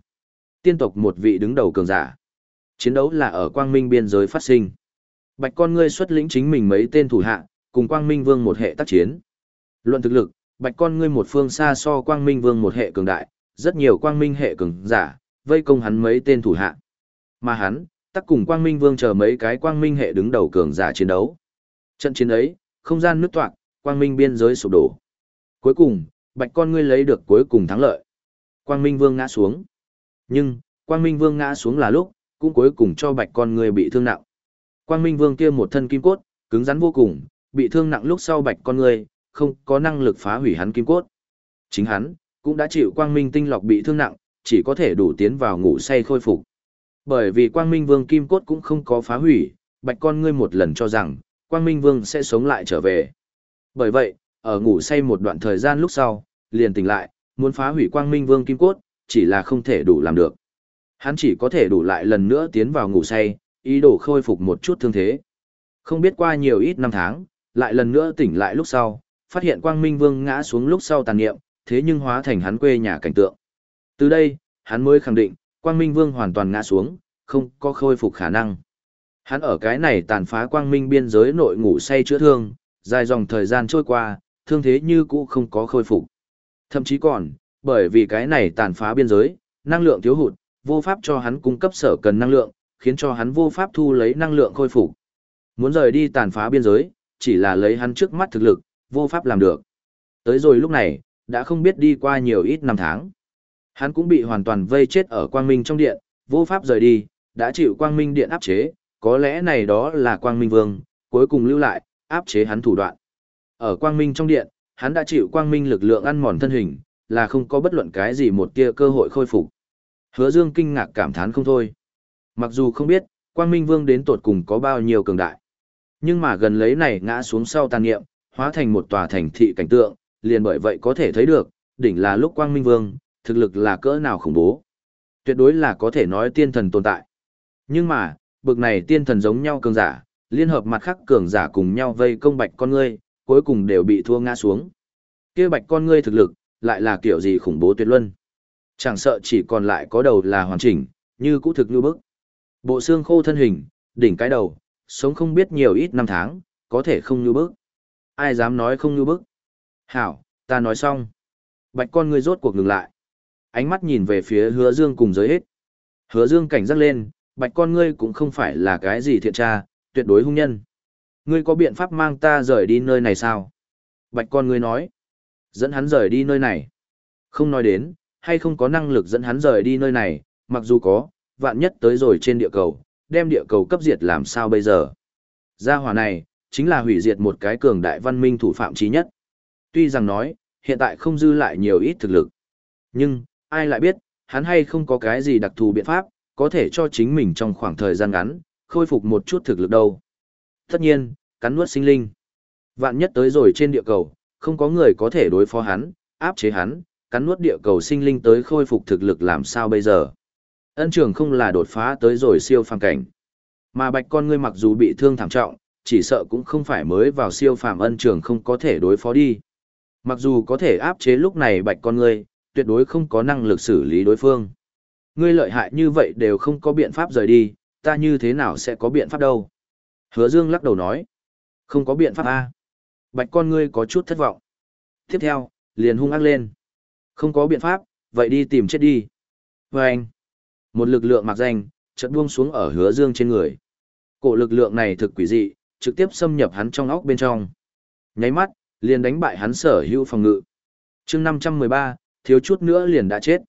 Tiên tộc một vị đứng đầu cường giả. Chiến đấu là ở Quang Minh biên giới phát sinh. Bạch con ngươi xuất lĩnh chính mình mấy tên thủ hạ, cùng Quang Minh Vương một hệ tác chiến. Luận thực lực, Bạch con ngươi một phương xa so Quang Minh Vương một hệ cường đại, rất nhiều Quang Minh hệ cường giả, vây công hắn mấy tên thủ hạ. Mà hắn, tắc cùng Quang Minh Vương chờ mấy cái Quang Minh hệ đứng đầu cường giả chiến đấu. Trận chiến ấy, không gian nứt toạc, Quang Minh biên giới sụp đổ. Cuối cùng, Bạch con ngươi lấy được cuối cùng thắng lợi. Quang Minh Vương ngã xuống. Nhưng, Quang Minh Vương ngã xuống là lúc, cũng cuối cùng cho Bạch con người bị thương nặng. Quang Minh Vương kia một thân kim cốt, cứng rắn vô cùng, bị thương nặng lúc sau Bạch con người không có năng lực phá hủy hắn kim cốt. Chính hắn, cũng đã chịu Quang Minh tinh lọc bị thương nặng, chỉ có thể đủ tiến vào ngủ say khôi phục. Bởi vì Quang Minh Vương kim cốt cũng không có phá hủy, Bạch con ngươi một lần cho rằng, Quang Minh Vương sẽ sống lại trở về. Bởi vậy, ở ngủ say một đoạn thời gian lúc sau, liền tỉnh lại, muốn phá hủy Quang Minh Vương kim cốt, chỉ là không thể đủ làm được. Hắn chỉ có thể đủ lại lần nữa tiến vào ngủ say, ý đồ khôi phục một chút thương thế. Không biết qua nhiều ít năm tháng, lại lần nữa tỉnh lại lúc sau, phát hiện Quang Minh Vương ngã xuống lúc sau tàn niệm, thế nhưng hóa thành hắn quê nhà cảnh tượng. Từ đây, hắn mới khẳng định, Quang Minh Vương hoàn toàn ngã xuống, không có khôi phục khả năng. Hắn ở cái này tàn phá Quang Minh biên giới nội ngủ say chữa thương, dài dòng thời gian trôi qua, thương thế như cũ không có khôi phục. Thậm chí còn, bởi vì cái này tàn phá biên giới, năng lượng thiếu hụt, vô pháp cho hắn cung cấp sở cần năng lượng, khiến cho hắn vô pháp thu lấy năng lượng khôi phục. Muốn rời đi tàn phá biên giới, chỉ là lấy hắn trước mắt thực lực, vô pháp làm được. Tới rồi lúc này, đã không biết đi qua nhiều ít năm tháng. Hắn cũng bị hoàn toàn vây chết ở quang minh trong điện, vô pháp rời đi, đã chịu quang minh điện áp chế, có lẽ này đó là quang minh vương, cuối cùng lưu lại, áp chế hắn thủ đoạn. Ở quang minh trong điện, hắn đã chịu quang minh lực lượng ăn mòn thân hình, là không có bất luận cái gì một tia cơ hội khôi phục. Hứa Dương kinh ngạc cảm thán không thôi. Mặc dù không biết, quang minh vương đến tột cùng có bao nhiêu cường đại. Nhưng mà gần lấy này ngã xuống sau tàn niệm, hóa thành một tòa thành thị cảnh tượng, liền bởi vậy có thể thấy được, đỉnh là lúc quang minh vương, thực lực là cỡ nào khủng bố. Tuyệt đối là có thể nói tiên thần tồn tại. Nhưng mà, bực này tiên thần giống nhau cường giả, liên hợp mặt khác cường giả cùng nhau vây công bạch con ngươi, cuối cùng đều bị thua ngã xuống. kia bạch con ngươi thực lực, lại là kiểu gì khủng bố tuyệt luân. Chẳng sợ chỉ còn lại có đầu là hoàn chỉnh, như cũ thực như bức. Bộ xương khô thân hình, đỉnh cái đầu, sống không biết nhiều ít năm tháng, có thể không như bức. Ai dám nói không như bức. Hảo, ta nói xong. Bạch con ngươi rốt cuộc ngừng lại. Ánh mắt nhìn về phía hứa dương cùng giới hết. Hứa dương cảnh giác lên, bạch con ngươi cũng không phải là cái gì thiện tra, tuyệt đối hung nhân. Ngươi có biện pháp mang ta rời đi nơi này sao? Bạch con ngươi nói. Dẫn hắn rời đi nơi này. Không nói đến, hay không có năng lực dẫn hắn rời đi nơi này, mặc dù có, vạn nhất tới rồi trên địa cầu, đem địa cầu cấp diệt làm sao bây giờ? Gia hỏa này, chính là hủy diệt một cái cường đại văn minh thủ phạm trí nhất. Tuy rằng nói, hiện tại không dư lại nhiều ít thực lực. Nhưng, ai lại biết, hắn hay không có cái gì đặc thù biện pháp, có thể cho chính mình trong khoảng thời gian ngắn, khôi phục một chút thực lực đâu. Tất nhiên, cắn nuốt sinh linh. Vạn nhất tới rồi trên địa cầu, không có người có thể đối phó hắn, áp chế hắn, cắn nuốt địa cầu sinh linh tới khôi phục thực lực làm sao bây giờ. Ân trường không là đột phá tới rồi siêu phàm cảnh. Mà bạch con ngươi mặc dù bị thương thảm trọng, chỉ sợ cũng không phải mới vào siêu phàm ân trường không có thể đối phó đi. Mặc dù có thể áp chế lúc này bạch con ngươi, tuyệt đối không có năng lực xử lý đối phương. Ngươi lợi hại như vậy đều không có biện pháp rời đi, ta như thế nào sẽ có biện pháp đâu. Hứa Dương lắc đầu nói, không có biện pháp a. Bạch con ngươi có chút thất vọng. Tiếp theo, liền hung ác lên. Không có biện pháp, vậy đi tìm chết đi. Và anh, một lực lượng mặc danh, chợt buông xuống ở hứa dương trên người. Cổ lực lượng này thực quỷ dị, trực tiếp xâm nhập hắn trong óc bên trong. Nháy mắt, liền đánh bại hắn sở hữu phòng ngự. chương 513, thiếu chút nữa liền đã chết.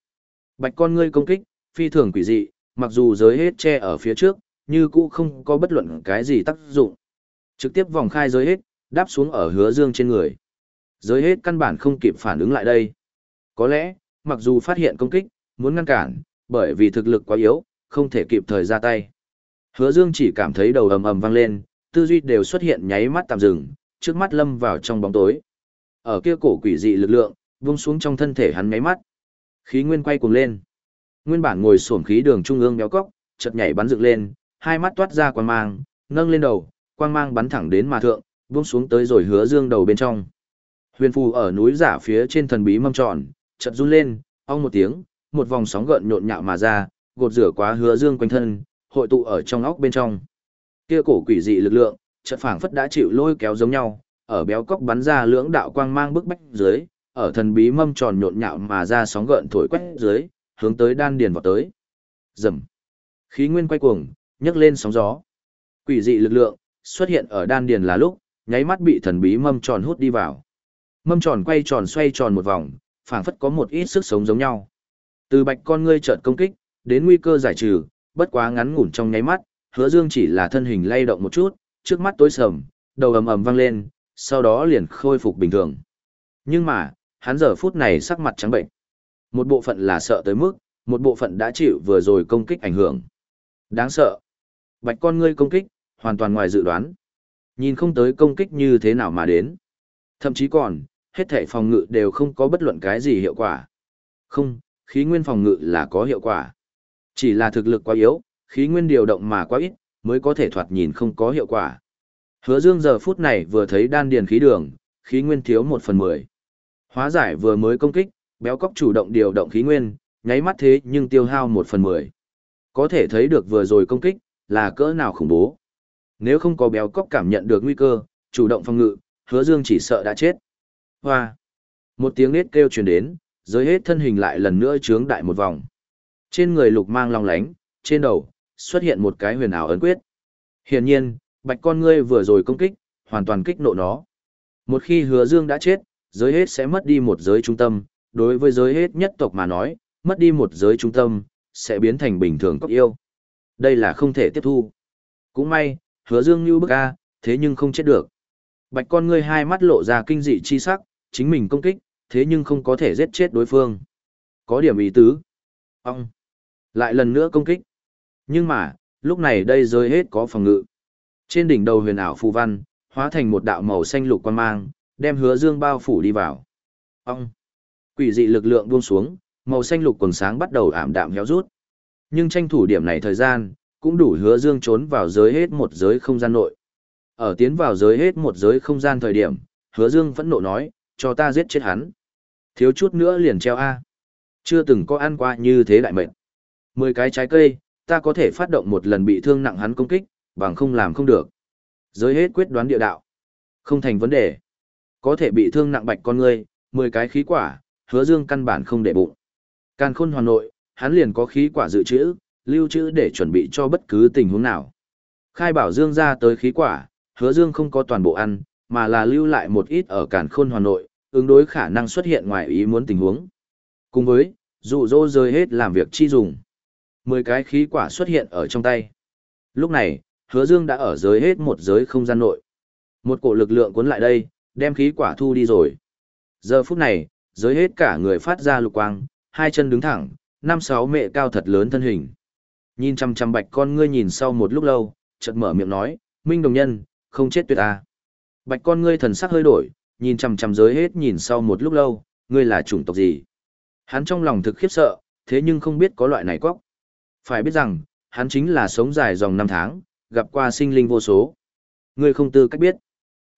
Bạch con ngươi công kích, phi thường quỷ dị, mặc dù giới hết che ở phía trước, như cũ không có bất luận cái gì tác dụng. Trực tiếp vòng khai giới hết, đáp xuống ở hứa dương trên người. Giới hết căn bản không kịp phản ứng lại đây. Có lẽ, mặc dù phát hiện công kích, muốn ngăn cản, bởi vì thực lực quá yếu, không thể kịp thời ra tay. Hứa Dương chỉ cảm thấy đầu ầm ầm vang lên, tư duy đều xuất hiện nháy mắt tạm dừng, trước mắt lâm vào trong bóng tối. Ở kia cổ quỷ dị lực lượng, vung xuống trong thân thể hắn nháy mắt. Khí nguyên quay cuồng lên. Nguyên bản ngồi xổm khí đường trung ương béo cóc, chợt nhảy bắn dựng lên, hai mắt toát ra quang mang, nâng lên đầu, quang mang bắn thẳng đến mà thượng, buông xuống tới rồi Hứa Dương đầu bên trong. Huyền phù ở núi giả phía trên thần bí mâm tròn, chợt run lên, ong một tiếng, một vòng sóng gợn nhộn nhạo mà ra, gột rửa quá hứa dương quanh thân, hội tụ ở trong óc bên trong. Kia cổ quỷ dị lực lượng, chợt phảng phất đã chịu lôi kéo giống nhau, ở béo cóc bắn ra lưỡng đạo quang mang bức bách dưới, ở thần bí mâm tròn nhộn nhạo mà ra sóng gợn thổi quét dưới, hướng tới đan điền vào tới. Rầm. Khí nguyên quay cuồng, nhấc lên sóng gió. Quỷ dị lực lượng xuất hiện ở đan điền là lúc, nháy mắt bị thần bí mâm tròn hút đi vào. Mâm tròn quay tròn xoay tròn một vòng, phảng phất có một ít sức sống giống nhau. Từ bạch con ngươi chợt công kích, đến nguy cơ giải trừ, bất quá ngắn ngủn trong nháy mắt, Hứa Dương chỉ là thân hình lay động một chút, trước mắt tối sầm, đầu ầm ầm vang lên, sau đó liền khôi phục bình thường. Nhưng mà, hắn giờ phút này sắc mặt trắng bệnh. Một bộ phận là sợ tới mức, một bộ phận đã chịu vừa rồi công kích ảnh hưởng. Đáng sợ. Bạch con ngươi công kích, hoàn toàn ngoài dự đoán. Nhìn không tới công kích như thế nào mà đến. Thậm chí còn, hết thể phòng ngự đều không có bất luận cái gì hiệu quả. Không, khí nguyên phòng ngự là có hiệu quả. Chỉ là thực lực quá yếu, khí nguyên điều động mà quá ít, mới có thể thoạt nhìn không có hiệu quả. Hứa Dương giờ phút này vừa thấy đan điền khí đường, khí nguyên thiếu một phần mười. Hóa giải vừa mới công kích, béo cóc chủ động điều động khí nguyên, nháy mắt thế nhưng tiêu hao một phần mười. Có thể thấy được vừa rồi công kích, là cỡ nào khủng bố. Nếu không có béo cóc cảm nhận được nguy cơ, chủ động phòng ngự, hứa dương chỉ sợ đã chết. Hoa! Một tiếng nết kêu truyền đến, giới hết thân hình lại lần nữa trướng đại một vòng. Trên người lục mang long lánh, trên đầu, xuất hiện một cái huyền ảo ấn quyết. Hiển nhiên, bạch con ngươi vừa rồi công kích, hoàn toàn kích nộ nó. Một khi hứa dương đã chết, giới hết sẽ mất đi một giới trung tâm, đối với giới hết nhất tộc mà nói, mất đi một giới trung tâm, sẽ biến thành bình thường cốc yêu. Đây là không thể tiếp thu. Cũng may, hứa dương như bức a, thế nhưng không chết được. Bạch con ngươi hai mắt lộ ra kinh dị chi sắc, chính mình công kích, thế nhưng không có thể giết chết đối phương. Có điểm ý tứ. Ông. Lại lần nữa công kích. Nhưng mà, lúc này đây rơi hết có phòng ngự. Trên đỉnh đầu huyền ảo phù văn, hóa thành một đạo màu xanh lục quan mang, đem hứa dương bao phủ đi vào. Ông. Quỷ dị lực lượng buông xuống, màu xanh lục quần sáng bắt đầu ảm đạm héo rút. Nhưng tranh thủ điểm này thời gian, cũng đủ hứa dương trốn vào giới hết một giới không gian nội. Ở tiến vào giới hết một giới không gian thời điểm, hứa dương phẫn nộ nói, cho ta giết chết hắn. Thiếu chút nữa liền treo A. Chưa từng có ăn qua như thế đại mệnh. Mười cái trái cây, ta có thể phát động một lần bị thương nặng hắn công kích, bằng không làm không được. Giới hết quyết đoán địa đạo. Không thành vấn đề. Có thể bị thương nặng bạch con ngươi, mười cái khí quả, hứa dương căn bản không để bụng. Càn khôn hoàn nội, hắn liền có khí quả dự trữ, lưu trữ để chuẩn bị cho bất cứ tình huống nào. Khai bảo dương ra tới khí quả, hứa dương không có toàn bộ ăn, mà là lưu lại một ít ở cản khôn hoàn nội, ứng đối khả năng xuất hiện ngoài ý muốn tình huống. Cùng với, dụ dỗ rơi hết làm việc chi dùng. Mười cái khí quả xuất hiện ở trong tay. Lúc này, hứa dương đã ở giới hết một giới không gian nội. Một cổ lực lượng cuốn lại đây, đem khí quả thu đi rồi. Giờ phút này, giới hết cả người phát ra lục quang, hai chân đứng thẳng, năm sáu mẹ cao thật lớn thân hình. Nhìn chăm chăm bạch con ngươi nhìn sau một lúc lâu, chợt mở miệng nói, Minh đồng nhân, không chết tuyệt à. Bạch con ngươi thần sắc hơi đổi, nhìn chằm chằm giới hết nhìn sau một lúc lâu, ngươi là chủng tộc gì? Hắn trong lòng thực khiếp sợ, thế nhưng không biết có loại này quốc Phải biết rằng, hắn chính là sống dài dòng năm tháng, gặp qua sinh linh vô số. Ngươi không tư cách biết.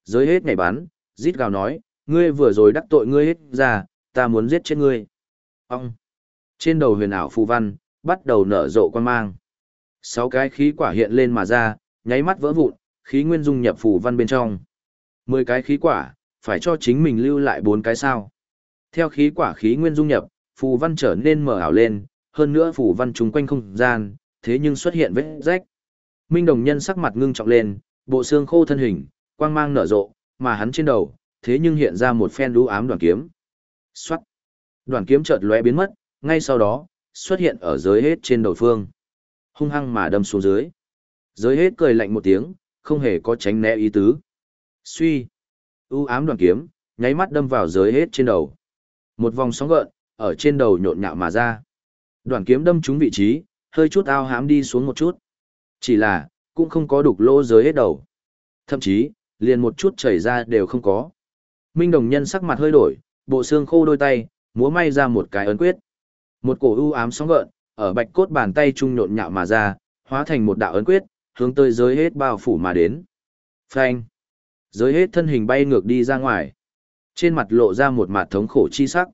Giới hết ngày bán, rít gào nói, ngươi vừa rồi đắc tội ngươi hết ra, ta muốn giết chết ngươi. Ông! Trên đầu huyền ảo phù văn, bắt đầu nở rộ quan mang. Sáu cái khí quả hiện lên mà ra, nháy mắt vỡ vụn, khí nguyên dung nhập phù văn bên trong. Mười cái khí quả, phải cho chính mình lưu lại bốn cái sao. Theo khí quả khí nguyên dung nhập, phù văn trở nên mở ảo lên, hơn nữa phù văn trung quanh không gian, thế nhưng xuất hiện vết rách. Minh đồng nhân sắc mặt ngưng trọng lên, bộ xương khô thân hình, quang mang nở rộ, mà hắn trên đầu, thế nhưng hiện ra một phen đũ ám đoàn kiếm. Xoát! Đoàn kiếm chợt lóe biến mất, ngay sau đó, xuất hiện ở giới hết trên đầu phương. Hung hăng mà đâm xuống dưới. giới hết cười lạnh một tiếng, không hề có tránh né ý tứ. Suy! U ám đoàn kiếm, nháy mắt đâm vào giới hết trên đầu. Một vòng sóng gợn, ở trên đầu nhộn nhạo mà ra. Đoàn kiếm đâm trúng vị trí, hơi chút ao hám đi xuống một chút. Chỉ là, cũng không có đục lỗ giới hết đầu. Thậm chí, liền một chút chảy ra đều không có. Minh đồng nhân sắc mặt hơi đổi, bộ xương khô đôi tay, múa may ra một cái ấn quyết. Một cổ u ám sóng gợn, ở bạch cốt bàn tay trung nhộn nhạo mà ra, hóa thành một đạo ấn quyết, hướng tới giới hết bao phủ mà đến. Phanh! Giới hết thân hình bay ngược đi ra ngoài. Trên mặt lộ ra một mặt thống khổ chi sắc.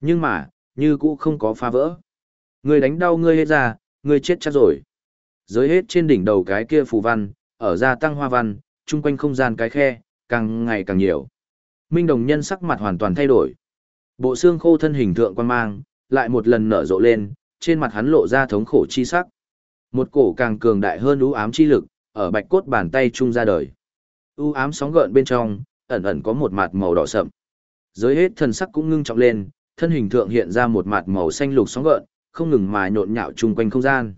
Nhưng mà, như cũ không có phá vỡ. Người đánh đau ngươi hết ra, ngươi chết chắc rồi. Giới hết trên đỉnh đầu cái kia phù văn, ở gia tăng hoa văn, chung quanh không gian cái khe, càng ngày càng nhiều. Minh đồng nhân sắc mặt hoàn toàn thay đổi. Bộ xương khô thân hình thượng quan mang, lại một lần nở rộ lên, trên mặt hắn lộ ra thống khổ chi sắc. Một cổ càng cường đại hơn u ám chi lực, ở bạch cốt bàn tay trung ra đời. U ám sóng gợn bên trong, ẩn ẩn có một mặt màu đỏ sậm. Giới hết thần sắc cũng ngưng trọng lên, thân hình thượng hiện ra một mặt màu xanh lục sóng gợn, không ngừng mà nhộn nhạo chung quanh không gian.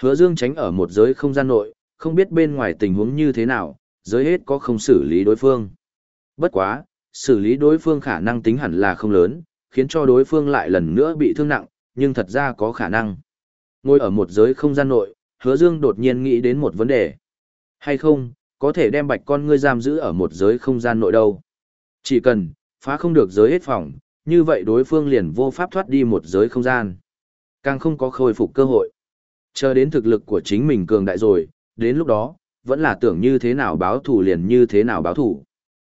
Hứa Dương tránh ở một giới không gian nội, không biết bên ngoài tình huống như thế nào, giới hết có không xử lý đối phương. Bất quá, xử lý đối phương khả năng tính hẳn là không lớn, khiến cho đối phương lại lần nữa bị thương nặng, nhưng thật ra có khả năng. Ngồi ở một giới không gian nội, hứa dương đột nhiên nghĩ đến một vấn đề. Hay không, có thể đem bạch con ngươi giam giữ ở một giới không gian nội đâu. Chỉ cần, phá không được giới hết phòng, như vậy đối phương liền vô pháp thoát đi một giới không gian. Càng không có khôi phục cơ hội. Chờ đến thực lực của chính mình cường đại rồi, đến lúc đó, vẫn là tưởng như thế nào báo thủ liền như thế nào báo thủ.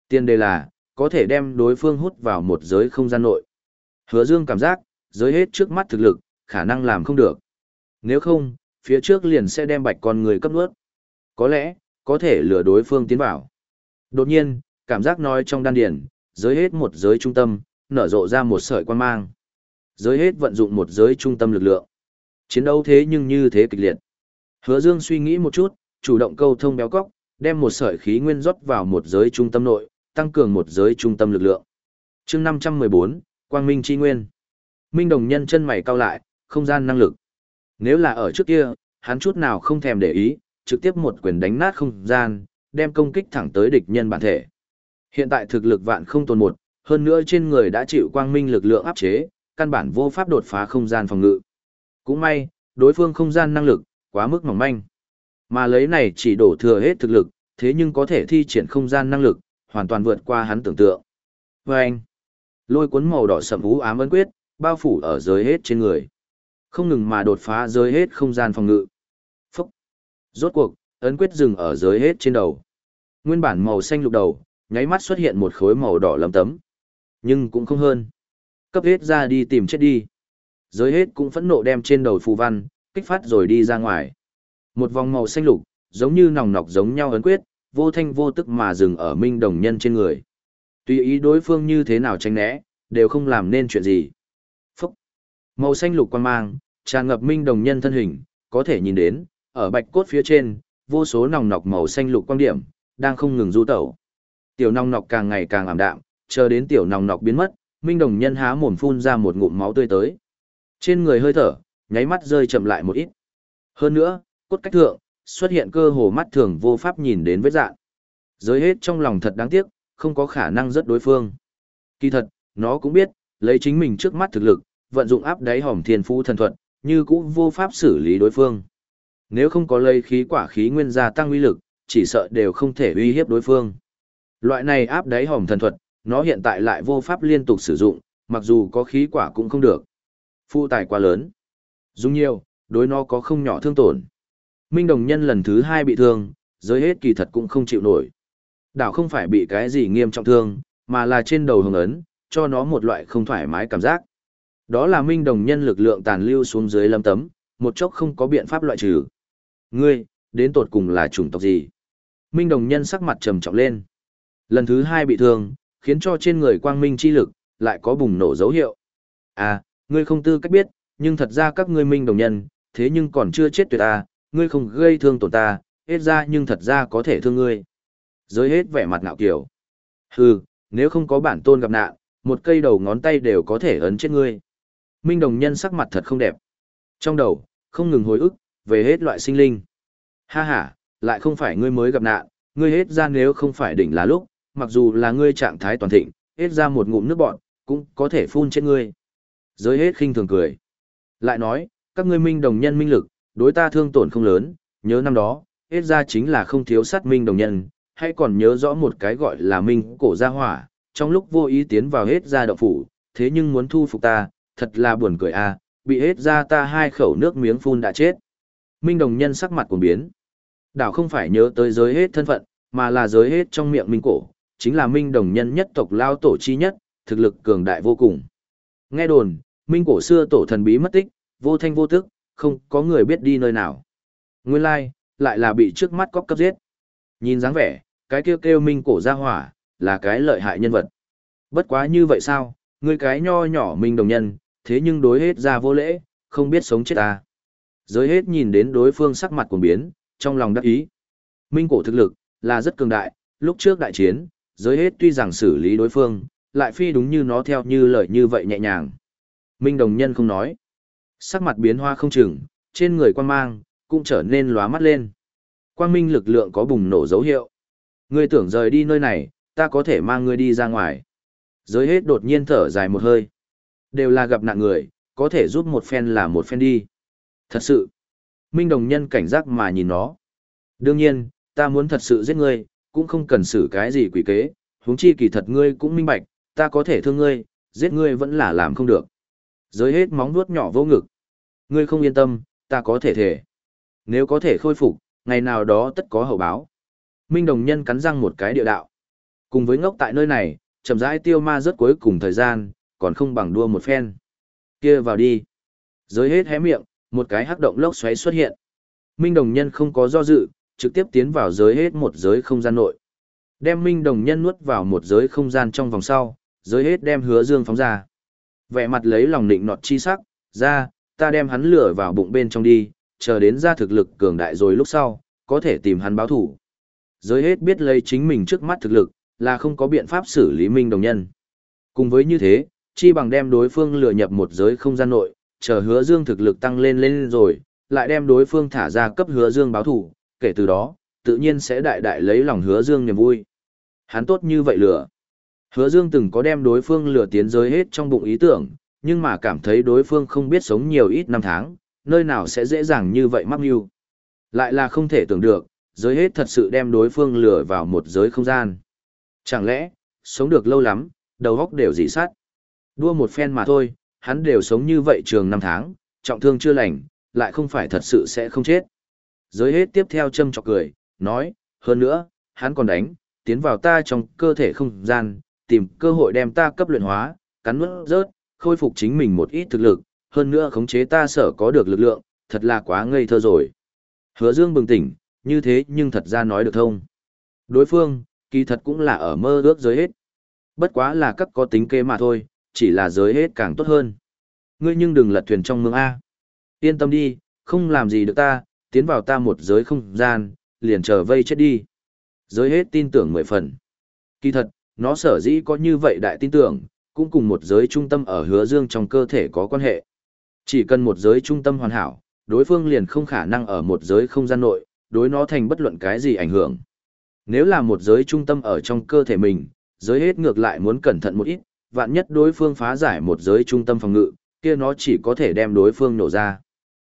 Tiên đề là, có thể đem đối phương hút vào một giới không gian nội. Hứa Dương cảm giác, giới hết trước mắt thực lực, khả năng làm không được. Nếu không, phía trước liền sẽ đem bạch con người cấp nuốt. Có lẽ, có thể lừa đối phương tiến vào. Đột nhiên, cảm giác nói trong đan điển, giới hết một giới trung tâm, nở rộ ra một sợi quan mang. Giới hết vận dụng một giới trung tâm lực lượng. Chiến đấu thế nhưng như thế kịch liệt. Hứa Dương suy nghĩ một chút, chủ động câu thông béo cóc, đem một sợi khí nguyên rót vào một giới trung tâm nội, tăng cường một giới trung tâm lực lượng. Chương 514, Quang Minh chi nguyên. Minh Đồng Nhân chân mày cau lại, không gian năng lực. Nếu là ở trước kia, hắn chút nào không thèm để ý, trực tiếp một quyền đánh nát không gian, đem công kích thẳng tới địch nhân bản thể. Hiện tại thực lực vạn không tồn một, hơn nữa trên người đã chịu quang minh lực lượng áp chế, căn bản vô pháp đột phá không gian phòng ngự. Cũng may, đối phương không gian năng lực, quá mức mỏng manh. Mà lấy này chỉ đổ thừa hết thực lực, thế nhưng có thể thi triển không gian năng lực, hoàn toàn vượt qua hắn tưởng tượng. Vâng! anh, lôi cuốn màu đỏ sậm ú ám ấn quyết, bao phủ ở giới hết trên người. Không ngừng mà đột phá giới hết không gian phòng ngự. Phúc! Rốt cuộc, ấn quyết dừng ở giới hết trên đầu. Nguyên bản màu xanh lục đầu, nháy mắt xuất hiện một khối màu đỏ lấm tấm. Nhưng cũng không hơn. Cấp hết ra đi tìm chết đi. Giới hết cũng phẫn nộ đem trên đầu phù văn, kích phát rồi đi ra ngoài. Một vòng màu xanh lục, giống như nòng nọc giống nhau ấn quyết, vô thanh vô tức mà dừng ở minh đồng nhân trên người. Tùy ý đối phương như thế nào tránh né, đều không làm nên chuyện gì. Phúc! Màu xanh lục quan mang, tràn ngập minh đồng nhân thân hình, có thể nhìn đến, ở bạch cốt phía trên, vô số nòng nọc màu xanh lục quan điểm, đang không ngừng du tẩu. Tiểu nòng nọc càng ngày càng ảm đạm, chờ đến tiểu nòng nọc biến mất, minh đồng nhân há mồm phun ra một ngụm máu tươi tới. Trên người hơi thở, nháy mắt rơi chậm lại một ít. Hơn nữa, cốt cách thượng, xuất hiện cơ hồ mắt thường vô pháp nhìn đến vết dạng. Giới hết trong lòng thật đáng tiếc, không có khả năng rất đối phương. Kỳ thật, nó cũng biết, lấy chính mình trước mắt thực lực, vận dụng áp đáy hòm thiên phú thần thuật, như cũng vô pháp xử lý đối phương. Nếu không có lây khí quả khí nguyên gia tăng uy lực, chỉ sợ đều không thể uy hiếp đối phương. Loại này áp đáy hòm thần thuật, nó hiện tại lại vô pháp liên tục sử dụng, mặc dù có khí quả cũng không được. Phụ tài quá lớn. Dùng nhiều, đối nó có không nhỏ thương tổn. Minh đồng nhân lần thứ hai bị thương, giới hết kỳ thật cũng không chịu nổi. Đảo không phải bị cái gì nghiêm trọng thương, mà là trên đầu hồng ấn, cho nó một loại không thoải mái cảm giác. Đó là minh đồng nhân lực lượng tàn lưu xuống dưới lâm tấm, một chốc không có biện pháp loại trừ. Ngươi, đến tột cùng là chủng tộc gì? Minh đồng nhân sắc mặt trầm trọng lên. Lần thứ hai bị thương, khiến cho trên người quang minh chi lực, lại có bùng nổ dấu hiệu. À, ngươi không tư cách biết, nhưng thật ra các ngươi minh đồng nhân, thế nhưng còn chưa chết tuyệt à, ngươi không gây thương tổn ta, hết ra nhưng thật ra có thể thương ngươi. Giới hết vẻ mặt ngạo kiểu. Hừ, nếu không có bản tôn gặp nạn, một cây đầu ngón tay đều có thể ấn chết ngươi. Minh đồng nhân sắc mặt thật không đẹp. Trong đầu, không ngừng hồi ức, về hết loại sinh linh. Ha ha, lại không phải ngươi mới gặp nạn, ngươi hết ra nếu không phải đỉnh là lúc, mặc dù là ngươi trạng thái toàn thịnh, hết ra một ngụm nước bọn, cũng có thể phun chết ngươi. Giới hết khinh thường cười. Lại nói, các ngươi minh đồng nhân minh lực, đối ta thương tổn không lớn, nhớ năm đó, hết ra chính là không thiếu sát minh đồng nhân, hay còn nhớ rõ một cái gọi là minh cổ gia hỏa, trong lúc vô ý tiến vào hết gia động phủ, thế nhưng muốn thu phục ta, thật là buồn cười a, bị hết gia ta hai khẩu nước miếng phun đã chết. Minh đồng nhân sắc mặt cuồng biến. Đảo không phải nhớ tới giới hết thân phận, mà là giới hết trong miệng minh cổ, chính là minh đồng nhân nhất tộc lao tổ chi nhất, thực lực cường đại vô cùng. Nghe đồn, minh cổ xưa tổ thần bí mất tích, vô thanh vô tức, không có người biết đi nơi nào. Nguyên lai, lại là bị trước mắt cóc cấp giết. Nhìn dáng vẻ, cái kêu kêu minh cổ ra hỏa, là cái lợi hại nhân vật. Bất quá như vậy sao, người cái nho nhỏ minh đồng nhân, thế nhưng đối hết ra vô lễ, không biết sống chết ta. Giới hết nhìn đến đối phương sắc mặt cuồng biến, trong lòng đắc ý. Minh cổ thực lực, là rất cường đại, lúc trước đại chiến, giới hết tuy rằng xử lý đối phương, lại phi đúng như nó theo như lời như vậy nhẹ nhàng. Minh đồng nhân không nói. Sắc mặt biến hoa không chừng, trên người quan mang, cũng trở nên lóa mắt lên. Quang minh lực lượng có bùng nổ dấu hiệu. Ngươi tưởng rời đi nơi này, ta có thể mang ngươi đi ra ngoài. Giới hết đột nhiên thở dài một hơi. Đều là gặp nạn người, có thể giúp một phen là một phen đi. Thật sự. Minh đồng nhân cảnh giác mà nhìn nó. Đương nhiên, ta muốn thật sự giết ngươi, cũng không cần xử cái gì quỷ kế, huống chi kỳ thật ngươi cũng minh bạch, ta có thể thương ngươi, giết ngươi vẫn là làm không được. Giới hết móng vuốt nhỏ vô ngực. Ngươi không yên tâm, ta có thể thể. Nếu có thể khôi phục, ngày nào đó tất có hậu báo. Minh Đồng Nhân cắn răng một cái địa đạo. Cùng với ngốc tại nơi này, chậm rãi tiêu ma rất cuối cùng thời gian, còn không bằng đua một phen. Kia vào đi. Giới hết hé miệng, một cái hắc động lốc xoáy xuất hiện. Minh Đồng Nhân không có do dự, trực tiếp tiến vào giới hết một giới không gian nội. Đem Minh Đồng Nhân nuốt vào một giới không gian trong vòng sau, giới hết đem hứa dương phóng ra. Vẻ mặt lấy lòng định nọt chi sắc, ra, ta đem hắn lửa vào bụng bên trong đi, chờ đến ra thực lực cường đại rồi lúc sau, có thể tìm hắn báo thủ. Giới hết biết lấy chính mình trước mắt thực lực, là không có biện pháp xử lý Minh Đồng Nhân. Cùng với như thế, chi bằng đem đối phương lừa nhập một giới không gian nội, chờ hứa dương thực lực tăng lên lên rồi, lại đem đối phương thả ra cấp hứa dương báo thủ, kể từ đó, tự nhiên sẽ đại đại lấy lòng hứa dương niềm vui. Hắn tốt như vậy lừa. Hứa dương từng có đem đối phương lừa tiến giới hết trong bụng ý tưởng, nhưng mà cảm thấy đối phương không biết sống nhiều ít năm tháng, nơi nào sẽ dễ dàng như vậy mắc mưu. Lại là không thể tưởng được, giới hết thật sự đem đối phương lừa vào một giới không gian. Chẳng lẽ, sống được lâu lắm, đầu góc đều dị sát. Đua một phen mà thôi, hắn đều sống như vậy trường năm tháng, trọng thương chưa lành, lại không phải thật sự sẽ không chết. Giới hết tiếp theo châm chọc cười, nói, hơn nữa, hắn còn đánh, tiến vào ta trong cơ thể không gian, tìm cơ hội đem ta cấp luyện hóa, cắn nuốt rớt, khôi phục chính mình một ít thực lực, hơn nữa khống chế ta sở có được lực lượng, thật là quá ngây thơ rồi. Hứa Dương bừng tỉnh, như thế nhưng thật ra nói được thông. Đối phương, kỳ thật cũng là ở mơ ước giới hết. Bất quá là các có tính kế mà thôi, chỉ là giới hết càng tốt hơn. Ngươi nhưng đừng lật thuyền trong mương A. Yên tâm đi, không làm gì được ta, tiến vào ta một giới không gian, liền chờ vây chết đi. Giới hết tin tưởng mười phần. Kỳ thật, nó sở dĩ có như vậy đại tin tưởng, cũng cùng một giới trung tâm ở hứa dương trong cơ thể có quan hệ. Chỉ cần một giới trung tâm hoàn hảo, đối phương liền không khả năng ở một giới không gian nội, đối nó thành bất luận cái gì ảnh hưởng. Nếu là một giới trung tâm ở trong cơ thể mình, giới hết ngược lại muốn cẩn thận một ít, vạn nhất đối phương phá giải một giới trung tâm phòng ngự, kia nó chỉ có thể đem đối phương nổ ra.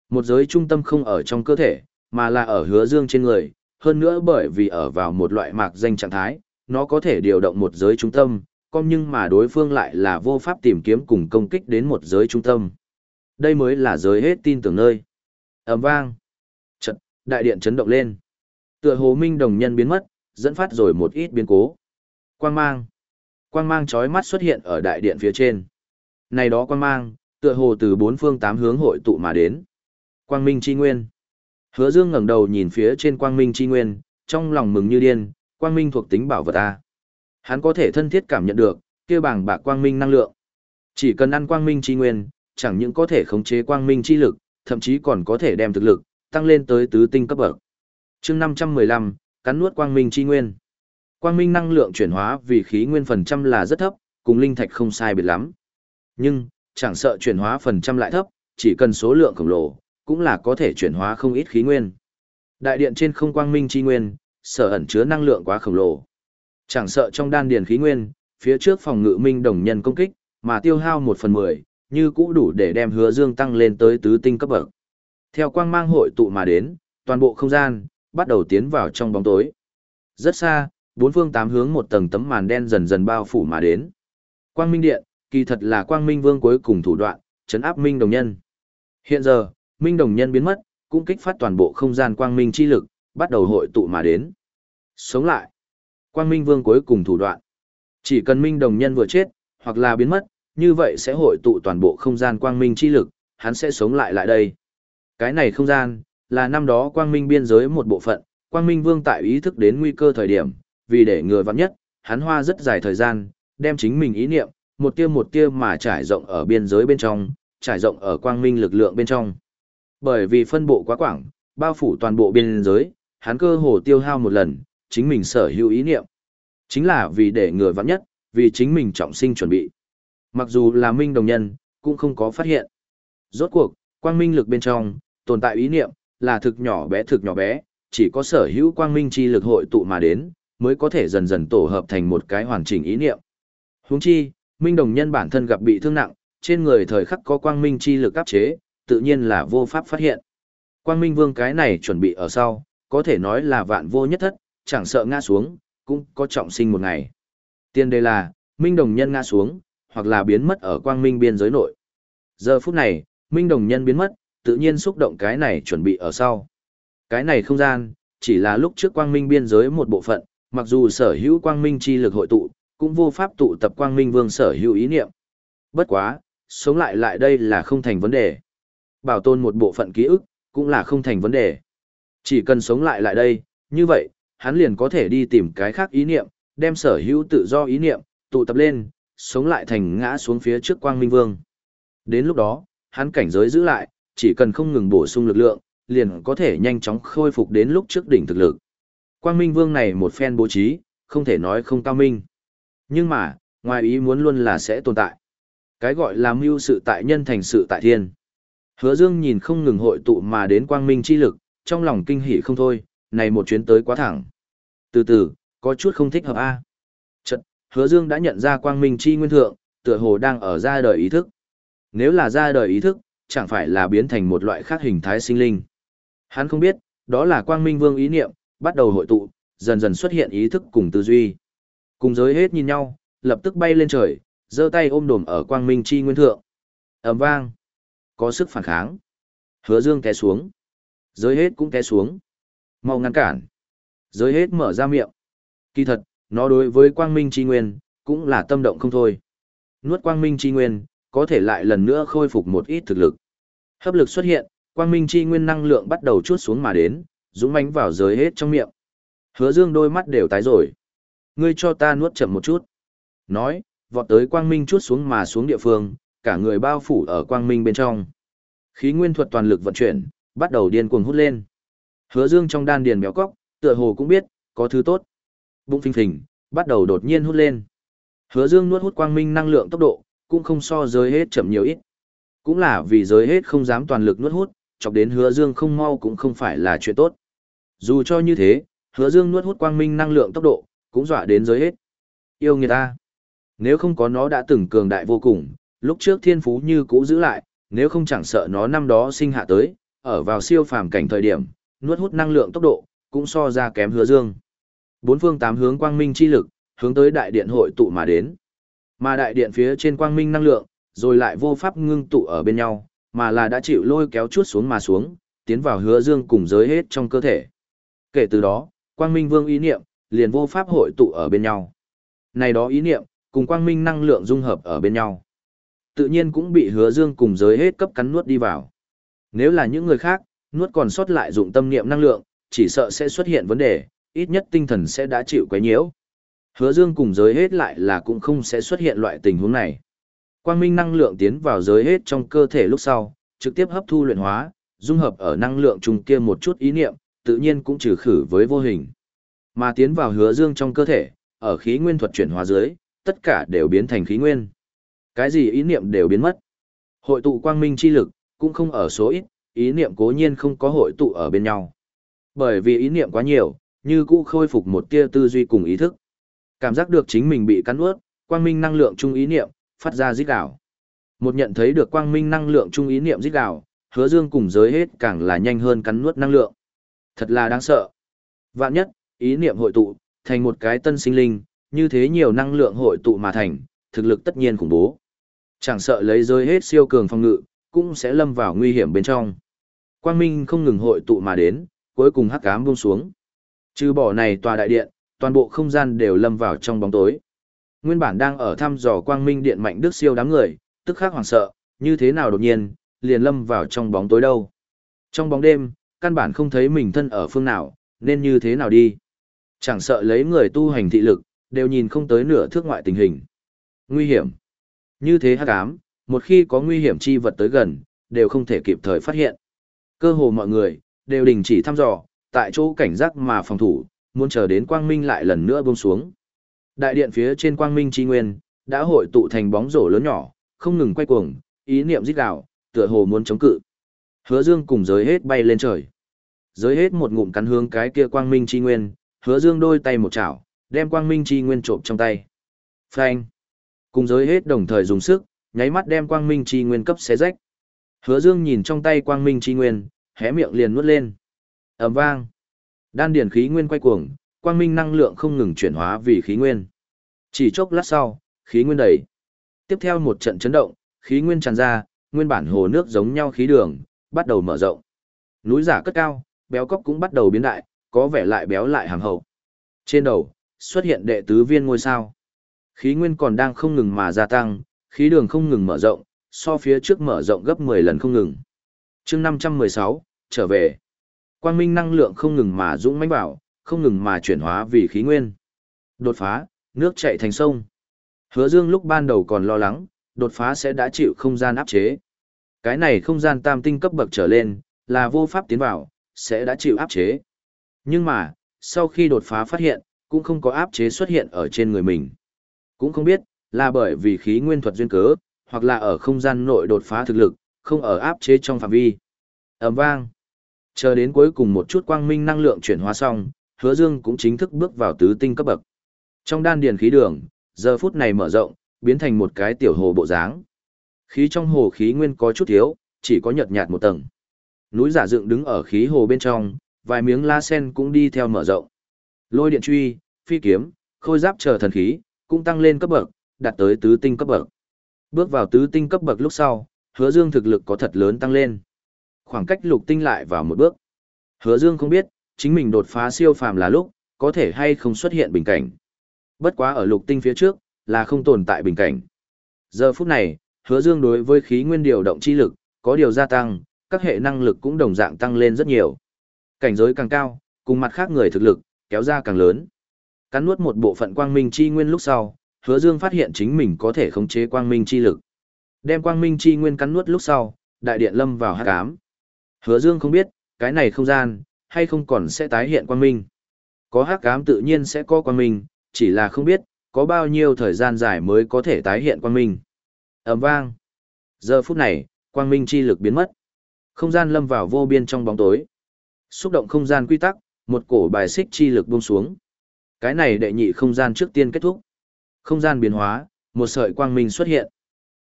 Một giới trung tâm không ở trong cơ thể, mà là ở hứa dương trên người, hơn nữa bởi vì ở vào một loại mạc danh trạng thái, nó có thể điều động một giới trung tâm, con nhưng mà đối phương lại là vô pháp tìm kiếm cùng công kích đến một giới trung tâm. Đây mới là giới hết tin tưởng nơi. ầm vang. Trận, đại điện chấn động lên. Tựa hồ minh đồng nhân biến mất, dẫn phát rồi một ít biến cố. Quang mang. Quang mang chói mắt xuất hiện ở đại điện phía trên. Này đó quang mang, tựa hồ từ bốn phương tám hướng hội tụ mà đến. Quang minh chi nguyên. Hứa Dương ngẩng đầu nhìn phía trên quang minh chi nguyên, trong lòng mừng như điên, quang minh thuộc tính bảo vật a. Hắn có thể thân thiết cảm nhận được, kia bảng bạc quang minh năng lượng. Chỉ cần ăn quang minh chi nguyên, chẳng những có thể khống chế quang minh chi lực, thậm chí còn có thể đem thực lực tăng lên tới tứ tinh cấp bậc. Chương 515, cắn nuốt quang minh chi nguyên. Quang minh năng lượng chuyển hóa vì khí nguyên phần trăm là rất thấp, cùng linh thạch không sai biệt lắm. Nhưng, chẳng sợ chuyển hóa phần trăm lại thấp, chỉ cần số lượng khổng lồ, cũng là có thể chuyển hóa không ít khí nguyên. Đại điện trên không quang minh chi nguyên, sở ẩn chứa năng lượng quá khổng lồ. Chẳng sợ trong đan điền khí nguyên, phía trước phòng ngự minh đồng nhân công kích, mà tiêu hao một phần mười, như cũ đủ để đem hứa dương tăng lên tới tứ tinh cấp bậc. Theo quang mang hội tụ mà đến, toàn bộ không gian, bắt đầu tiến vào trong bóng tối. Rất xa, bốn phương tám hướng một tầng tấm màn đen dần dần bao phủ mà đến. Quang Minh Điện, kỳ thật là Quang Minh Vương cuối cùng thủ đoạn, chấn áp Minh Đồng Nhân. Hiện giờ, Minh Đồng Nhân biến mất, cũng kích phát toàn bộ không gian Quang Minh chi lực, bắt đầu hội tụ mà đến. Sống lại. Quang Minh Vương cuối cùng thủ đoạn. Chỉ cần Minh Đồng Nhân vừa chết, hoặc là biến mất, như vậy sẽ hội tụ toàn bộ không gian Quang Minh chi lực, hắn sẽ sống lại lại đây. Cái này không gian, là năm đó Quang Minh biên giới một bộ phận, Quang Minh Vương tại ý thức đến nguy cơ thời điểm, vì để ngừa vặn nhất, hắn hoa rất dài thời gian, đem chính mình ý niệm, một tia một tia mà trải rộng ở biên giới bên trong, trải rộng ở quang minh lực lượng bên trong. Bởi vì phân bộ quá quảng, bao phủ toàn bộ biên giới, hắn cơ hồ tiêu hao một lần, chính mình sở hữu ý niệm. Chính là vì để ngừa vặn nhất, vì chính mình trọng sinh chuẩn bị. Mặc dù là minh đồng nhân, cũng không có phát hiện. Rốt cuộc, quang minh lực bên trong, tồn tại ý niệm, là thực nhỏ bé thực nhỏ bé, chỉ có sở hữu quang minh chi lực hội tụ mà đến, mới có thể dần dần tổ hợp thành một cái hoàn chỉnh ý niệm. Huống chi, Minh Đồng Nhân bản thân gặp bị thương nặng, trên người thời khắc có quang minh chi lực áp chế, tự nhiên là vô pháp phát hiện. Quang Minh Vương cái này chuẩn bị ở sau, có thể nói là vạn vô nhất thất, chẳng sợ ngã xuống, cũng có trọng sinh một ngày. Tiên đề là, Minh Đồng Nhân ngã xuống, hoặc là biến mất ở quang minh biên giới nội. Giờ phút này, Minh Đồng Nhân biến mất, tự nhiên xúc động cái này chuẩn bị ở sau. Cái này không gian, chỉ là lúc trước quang minh biên giới một bộ phận, mặc dù sở hữu quang minh chi lực hội tụ, cũng vô pháp tụ tập quang minh vương sở hữu ý niệm. Bất quá, sống lại lại đây là không thành vấn đề. Bảo tồn một bộ phận ký ức, cũng là không thành vấn đề. Chỉ cần sống lại lại đây, như vậy, hắn liền có thể đi tìm cái khác ý niệm, đem sở hữu tự do ý niệm, tụ tập lên, sống lại thành ngã xuống phía trước quang minh vương. Đến lúc đó, hắn cảnh giới giữ lại, chỉ cần không ngừng bổ sung lực lượng, liền có thể nhanh chóng khôi phục đến lúc trước đỉnh thực lực. Quang Minh Vương này một phen bố trí, không thể nói không cao minh. Nhưng mà, ngoài ý muốn luôn là sẽ tồn tại. Cái gọi là mưu sự tại nhân thành sự tại thiên. Hứa Dương nhìn không ngừng hội tụ mà đến quang minh chi lực, trong lòng kinh hỉ không thôi, này một chuyến tới quá thẳng. Từ từ, có chút không thích hợp a. À. Hứa Dương đã nhận ra quang minh chi nguyên thượng, tựa hồ đang ở ra đời ý thức. Nếu là ra đời ý thức, chẳng phải là biến thành một loại khác hình thái sinh linh. Hắn không biết, đó là quang minh vương ý niệm, bắt đầu hội tụ, dần dần xuất hiện ý thức cùng tư duy. Cùng giới hết nhìn nhau, lập tức bay lên trời, giơ tay ôm đồm ở quang minh chi nguyên thượng. ầm vang, có sức phản kháng. Hứa Dương té xuống. Giới hết cũng té xuống. Mau ngăn cản. Giới hết mở ra miệng. Kỳ thật, nó đối với quang minh chi nguyên, cũng là tâm động không thôi. Nuốt quang minh chi nguyên, có thể lại lần nữa khôi phục một ít thực lực. Hấp lực xuất hiện, quang minh chi nguyên năng lượng bắt đầu chuốt xuống mà đến, dũng mãnh vào giới hết trong miệng. Hứa Dương đôi mắt đều tái rồi. Ngươi cho ta nuốt chậm một chút. Nói, vọt tới quang minh chuốt xuống mà xuống địa phương, cả người bao phủ ở quang minh bên trong. Khí nguyên thuật toàn lực vận chuyển, bắt đầu điên cuồng hút lên. Hứa Dương trong đan điền béo cóc, tựa hồ cũng biết, có thứ tốt. Bụng phình phình, bắt đầu đột nhiên hút lên. Hứa Dương nuốt hút quang minh năng lượng tốc độ, cũng không so giới hết chậm nhiều ít. Cũng là vì giới hết không dám toàn lực nuốt hút, chọc đến hứa dương không mau cũng không phải là chuyện tốt. Dù cho như thế, hứa dương nuốt hút quang minh năng lượng tốc độ, cũng dọa đến giới hết. Yêu người ta. Nếu không có nó đã từng cường đại vô cùng, lúc trước thiên phú như cũ giữ lại, nếu không chẳng sợ nó năm đó sinh hạ tới, ở vào siêu phàm cảnh thời điểm, nuốt hút năng lượng tốc độ, cũng so ra kém hứa dương. Bốn phương tám hướng quang minh chi lực, hướng tới đại điện hội tụ mà đến. Mà đại điện phía trên quang minh năng lượng, rồi lại vô pháp ngưng tụ ở bên nhau, mà là đã chịu lôi kéo chuốt xuống mà xuống, tiến vào hứa dương cùng giới hết trong cơ thể. Kể từ đó, quang minh vương ý niệm, liền vô pháp hội tụ ở bên nhau. Này đó ý niệm, cùng quang minh năng lượng dung hợp ở bên nhau. Tự nhiên cũng bị hứa dương cùng giới hết cấp cắn nuốt đi vào. Nếu là những người khác, nuốt còn sót lại dụng tâm niệm năng lượng, chỉ sợ sẽ xuất hiện vấn đề, ít nhất tinh thần sẽ đã chịu quấy nhiễu. Hứa dương cùng giới hết lại là cũng không sẽ xuất hiện loại tình huống này. Quang minh năng lượng tiến vào giới hết trong cơ thể lúc sau, trực tiếp hấp thu luyện hóa, dung hợp ở năng lượng trung kia một chút ý niệm, tự nhiên cũng trừ khử với vô hình. Mà tiến vào hứa dương trong cơ thể, ở khí nguyên thuật chuyển hóa dưới, tất cả đều biến thành khí nguyên. Cái gì ý niệm đều biến mất. Hội tụ quang minh chi lực, cũng không ở số ít, ý niệm cố nhiên không có hội tụ ở bên nhau. Bởi vì ý niệm quá nhiều, như cũ khôi phục một tia tư duy cùng ý thức. Cảm giác được chính mình bị cắn ướt, quang minh năng lượng chung ý niệm, phát ra rít gào. Một nhận thấy được quang minh năng lượng trung ý niệm rít gào, hứa dương cùng giới hết càng là nhanh hơn cắn nuốt năng lượng. Thật là đáng sợ. Vạn nhất, ý niệm hội tụ, thành một cái tân sinh linh, như thế nhiều năng lượng hội tụ mà thành, thực lực tất nhiên khủng bố. Chẳng sợ lấy giới hết siêu cường phong ngự, cũng sẽ lâm vào nguy hiểm bên trong. Quang minh không ngừng hội tụ mà đến, cuối cùng hắc ám buông xuống. Trừ bỏ này tòa đại điện, toàn bộ không gian đều lâm vào trong bóng tối. Nguyên bản đang ở thăm dò quang minh điện mạnh đức siêu đám người, tức khắc hoảng sợ, như thế nào đột nhiên, liền lâm vào trong bóng tối đâu. Trong bóng đêm, căn bản không thấy mình thân ở phương nào, nên như thế nào đi. Chẳng sợ lấy người tu hành thị lực, đều nhìn không tới nửa thước ngoại tình hình. Nguy hiểm. Như thế hắc ám, một khi có nguy hiểm chi vật tới gần, đều không thể kịp thời phát hiện. Cơ hồ mọi người, đều đình chỉ thăm dò, tại chỗ cảnh giác mà phòng thủ, muốn chờ đến quang minh lại lần nữa buông xuống. Đại điện phía trên quang minh chi nguyên, đã hội tụ thành bóng rổ lớn nhỏ, không ngừng quay cuồng, ý niệm giết gào, tựa hồ muốn chống cự. Hứa Dương cùng giới hết bay lên trời. Giới hết một ngụm cắn hướng cái kia quang minh chi nguyên, Hứa Dương đôi tay một chảo, đem quang minh chi nguyên trộm trong tay. Phanh! Cùng giới hết đồng thời dùng sức, nháy mắt đem quang minh chi nguyên cấp xé rách. Hứa Dương nhìn trong tay quang minh chi nguyên, hé miệng liền nuốt lên. Ầm vang! Đan điển khí nguyên quay cuồng, quang minh năng lượng không ngừng chuyển hóa vì khí nguyên. Chỉ chốc lát sau, khí nguyên đầy. Tiếp theo một trận chấn động, khí nguyên tràn ra, nguyên bản hồ nước giống nhau khí đường, bắt đầu mở rộng. Núi giả cất cao, béo cốc cũng bắt đầu biến đại, có vẻ lại béo lại hàng hậu. Trên đầu, xuất hiện đệ tứ viên ngôi sao. Khí nguyên còn đang không ngừng mà gia tăng, khí đường không ngừng mở rộng, so phía trước mở rộng gấp 10 lần không ngừng. chương 516, trở về. Quang minh năng lượng không ngừng mà dũng mãnh vào, không ngừng mà chuyển hóa vì khí nguyên. Đột phá, nước chảy thành sông. Hứa Dương lúc ban đầu còn lo lắng, đột phá sẽ đã chịu không gian áp chế. Cái này không gian tam tinh cấp bậc trở lên, là vô pháp tiến vào, sẽ đã chịu áp chế. Nhưng mà, sau khi đột phá phát hiện, cũng không có áp chế xuất hiện ở trên người mình. Cũng không biết, là bởi vì khí nguyên thuật duyên cớ, hoặc là ở không gian nội đột phá thực lực, không ở áp chế trong phạm vi. ầm vang. Chờ đến cuối cùng một chút quang minh năng lượng chuyển hóa xong, hứa dương cũng chính thức bước vào tứ tinh cấp bậc. Trong đan điền khí đường, giờ phút này mở rộng, biến thành một cái tiểu hồ bộ dáng. Khí trong hồ khí nguyên có chút thiếu, chỉ có nhợt nhạt một tầng. Núi giả dựng đứng ở khí hồ bên trong, vài miếng la sen cũng đi theo mở rộng. Lôi điện truy, phi kiếm, khôi giáp chờ thần khí, cũng tăng lên cấp bậc, đạt tới tứ tinh cấp bậc. Bước vào tứ tinh cấp bậc lúc sau, hứa dương thực lực có thật lớn tăng lên. Khoảng cách lục tinh lại vào một bước. Hứa dương không biết, chính mình đột phá siêu phàm là lúc, có thể hay không xuất hiện bình cảnh. Bất quá ở lục tinh phía trước, là không tồn tại bình cảnh. Giờ phút này, hứa dương đối với khí nguyên điều động chi lực, có điều gia tăng, các hệ năng lực cũng đồng dạng tăng lên rất nhiều. Cảnh giới càng cao, cùng mặt khác người thực lực, kéo ra càng lớn. Cắn nuốt một bộ phận quang minh chi nguyên lúc sau, hứa dương phát hiện chính mình có thể khống chế quang minh chi lực. Đem quang minh chi nguyên cắn nuốt lúc sau, đại điện lâm vào hắc ám. Hứa dương không biết, cái này không gian, hay không còn sẽ tái hiện quang minh. Có hắc ám tự nhiên sẽ có quang minh, chỉ là không biết, có bao nhiêu thời gian dài mới có thể tái hiện quang minh. ầm vang. Giờ phút này, quang minh chi lực biến mất. Không gian lâm vào vô biên trong bóng tối. Xúc động không gian quy tắc, một cổ bài xích chi lực buông xuống. Cái này đệ nhị không gian trước tiên kết thúc. Không gian biến hóa, một sợi quang minh xuất hiện.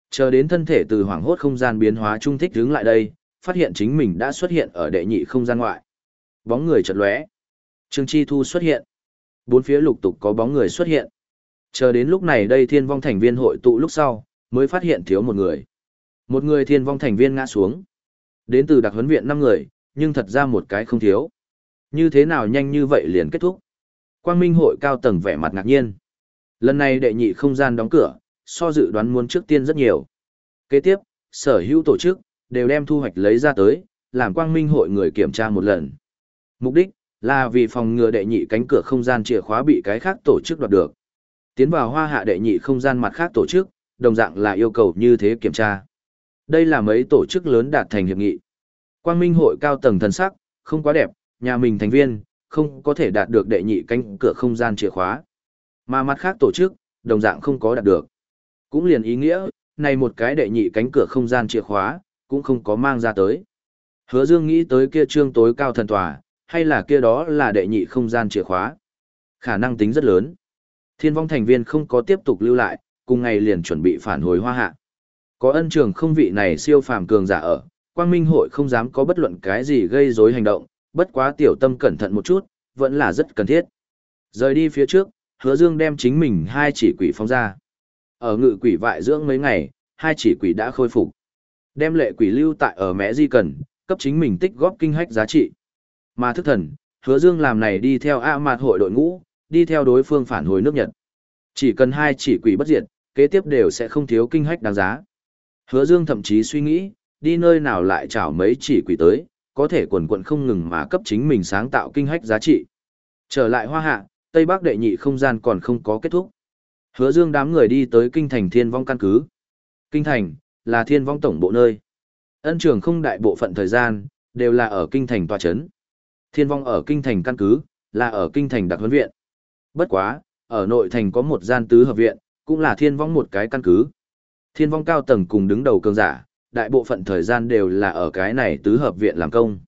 Chờ đến thân thể từ hoảng hốt không gian biến hóa trung thích hướng lại đây, phát hiện chính mình đã xuất hiện ở đệ nhị không gian ngoại. Bóng người chợt lóe. Trương Chi Thu xuất hiện. Bốn phía lục tục có bóng người xuất hiện. Chờ đến lúc này đây thiên vong thành viên hội tụ lúc sau, mới phát hiện thiếu một người. Một người thiên vong thành viên ngã xuống. Đến từ đặc huấn viện năm người, nhưng thật ra một cái không thiếu. Như thế nào nhanh như vậy liền kết thúc. Quang Minh hội cao tầng vẻ mặt ngạc nhiên. Lần này đệ nhị không gian đóng cửa, so dự đoán muốn trước tiên rất nhiều. Kế tiếp, sở hữu tổ chức, đều đem thu hoạch lấy ra tới, làm Quang Minh hội người kiểm tra một lần. Mục đích, là vì phòng ngừa đệ nhị cánh cửa không gian chìa khóa bị cái khác tổ chức đoạt được. Tiến vào hoa hạ đệ nhị không gian mặt khác tổ chức, đồng dạng là yêu cầu như thế kiểm tra. Đây là mấy tổ chức lớn đạt thành hiệp nghị. Quang Minh hội cao tầng thần sắc, không quá đẹp, nhà mình thành viên, không có thể đạt được đệ nhị cánh cửa không gian chìa khóa. Mà mặt khác tổ chức, đồng dạng không có đạt được. Cũng liền ý nghĩa, này một cái đệ nhị cánh cửa không gian chìa khóa, cũng không có mang ra tới. Hứa Dương nghĩ tới kia trương tối cao thần tòa, hay là kia đó là đệ nhị không gian chìa khóa. Khả năng tính rất lớn. Thiên vong thành viên không có tiếp tục lưu lại, cùng ngày liền chuẩn bị phản hồi hoa hạ. Có ân trường không vị này siêu phàm cường giả ở, quang minh hội không dám có bất luận cái gì gây rối hành động, bất quá tiểu tâm cẩn thận một chút, vẫn là rất cần thiết. Rời đi phía trước, hứa dương đem chính mình hai chỉ quỷ phóng ra. Ở ngự quỷ vại dưỡng mấy ngày, hai chỉ quỷ đã khôi phục. Đem lệ quỷ lưu tại ở mẹ di cần, cấp chính mình tích góp kinh hách giá trị. Mà thức thần, hứa dương làm này đi theo A mạt hội đội ngũ, đi theo đối phương phản hồi nước Nhật. Chỉ cần hai chỉ quỷ bất diệt, kế tiếp đều sẽ không thiếu kinh hách đáng giá. Hứa dương thậm chí suy nghĩ, đi nơi nào lại chảo mấy chỉ quỷ tới, có thể quần quận không ngừng mà cấp chính mình sáng tạo kinh hách giá trị. Trở lại hoa hạ, Tây Bắc đệ nhị không gian còn không có kết thúc. Hứa dương đám người đi tới kinh thành thiên vong căn cứ. Kinh thành, là thiên vong tổng bộ nơi. Ân trường không đại bộ phận thời gian, đều là ở kinh thành tòa chấn. Thiên vong ở kinh thành căn cứ, là ở kinh thành đặc huấn viện. Bất quá, ở nội thành có một gian tứ hợp viện, cũng là thiên vong một cái căn cứ. Thiên vong cao tầng cùng đứng đầu cường giả, đại bộ phận thời gian đều là ở cái này tứ hợp viện làm công.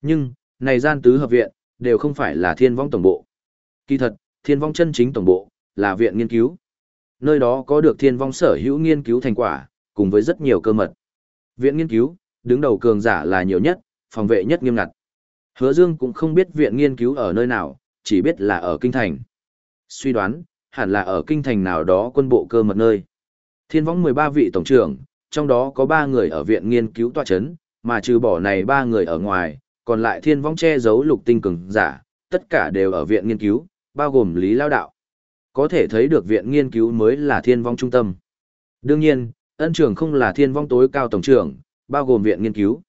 Nhưng, này gian tứ hợp viện, đều không phải là thiên vong tổng bộ. Kỳ thật, thiên vong chân chính tổng bộ, là viện nghiên cứu. Nơi đó có được thiên vong sở hữu nghiên cứu thành quả, cùng với rất nhiều cơ mật. Viện nghiên cứu, đứng đầu cường giả là nhiều nhất, phòng vệ nhất nghiêm ngặt. Hứa Dương cũng không biết viện nghiên cứu ở nơi nào, chỉ biết là ở kinh thành. Suy đoán, hẳn là ở kinh thành nào đó quân bộ cơ mật nơi. Thiên võng 13 vị tổng trưởng, trong đó có 3 người ở viện nghiên cứu tòa chấn, mà trừ bỏ này 3 người ở ngoài, còn lại thiên võng che giấu lục tinh cường giả, tất cả đều ở viện nghiên cứu, bao gồm lý lao đạo. Có thể thấy được viện nghiên cứu mới là thiên vong trung tâm. Đương nhiên, ân trường không là thiên vong tối cao tổng trưởng, bao gồm viện nghiên cứu.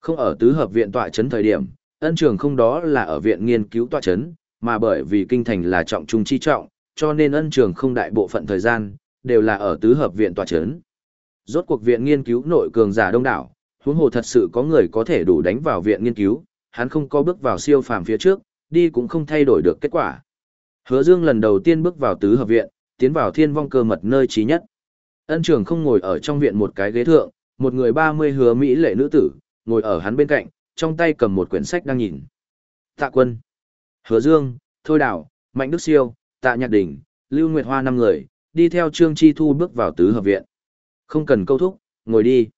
Không ở tứ hợp viện tọa chấn thời điểm, ân trường không đó là ở viện nghiên cứu tọa chấn, mà bởi vì kinh thành là trọng trung chi trọng, cho nên ân trường không đại bộ phận thời gian, đều là ở tứ hợp viện tọa chấn. Rốt cuộc viện nghiên cứu nội cường giả đông đảo, huống hồ thật sự có người có thể đủ đánh vào viện nghiên cứu, hắn không có bước vào siêu phàm phía trước, đi cũng không thay đổi được kết quả. Hứa Dương lần đầu tiên bước vào tứ hợp viện, tiến vào thiên vong cơ mật nơi trí nhất. Ân trường không ngồi ở trong viện một cái ghế thượng, một người 30 hứa Mỹ lệ nữ tử, ngồi ở hắn bên cạnh, trong tay cầm một quyển sách đang nhìn. Tạ quân, Hứa Dương, Thôi Đào, Mạnh Đức Siêu, Tạ Nhạc Đình, Lưu Nguyệt Hoa năm người, đi theo Trương Chi Thu bước vào tứ hợp viện. Không cần câu thúc, ngồi đi.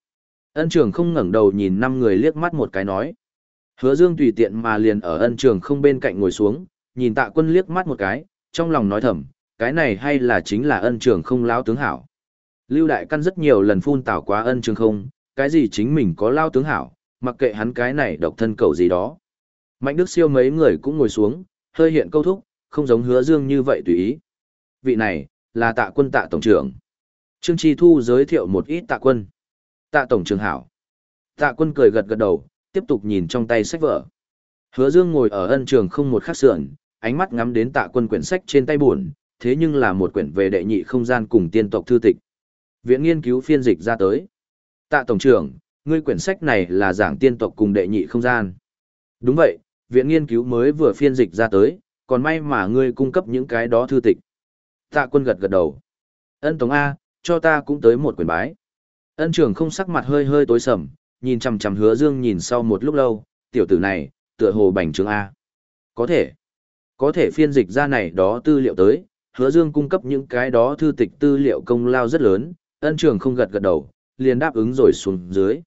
Ân trường không ngẩng đầu nhìn năm người liếc mắt một cái nói. Hứa Dương tùy tiện mà liền ở ân trường không bên cạnh ngồi xuống, nhìn tạ quân liếc mắt một cái, trong lòng nói thầm, cái này hay là chính là ân trường không láo tướng hảo. Lưu Đại Căn rất nhiều lần phun tảo quá ân trường không, cái gì chính mình có lao tướng hảo, mặc kệ hắn cái này độc thân cầu gì đó. Mạnh Đức Siêu mấy người cũng ngồi xuống, hơi hiện câu thúc, không giống hứa dương như vậy tùy ý. Vị này, là tạ quân tạ tổng trưởng. Trương Tri Thu giới thiệu một ít tạ quân. Tạ tổng trưởng hảo. Tạ quân cười gật gật đầu, tiếp tục nhìn trong tay sách vở. Hứa Dương ngồi ở ân trường không một khắc sườn, ánh mắt ngắm đến tạ quân quyển sách trên tay buồn, thế nhưng là một quyển về đệ nhị không gian cùng tiên tộc thư tịch. Viện nghiên cứu phiên dịch ra tới. Tạ tổng trưởng, ngươi quyển sách này là giảng tiên tộc cùng đệ nhị không gian. Đúng vậy, viện nghiên cứu mới vừa phiên dịch ra tới, còn may mà ngươi cung cấp những cái đó thư tịch. Tạ quân gật gật đầu. Ân Tống A, cho ta cũng tới một quyển bái. Ân trưởng không sắc mặt hơi hơi tối sầm, nhìn chằm chằm hứa dương nhìn sau một lúc lâu, tiểu tử này, tựa hồ bành trướng A. Có thể, có thể phiên dịch ra này đó tư liệu tới, hứa dương cung cấp những cái đó thư tịch tư liệu công lao rất lớn, ân Trường không gật gật đầu, liền đáp ứng rồi xuống dưới.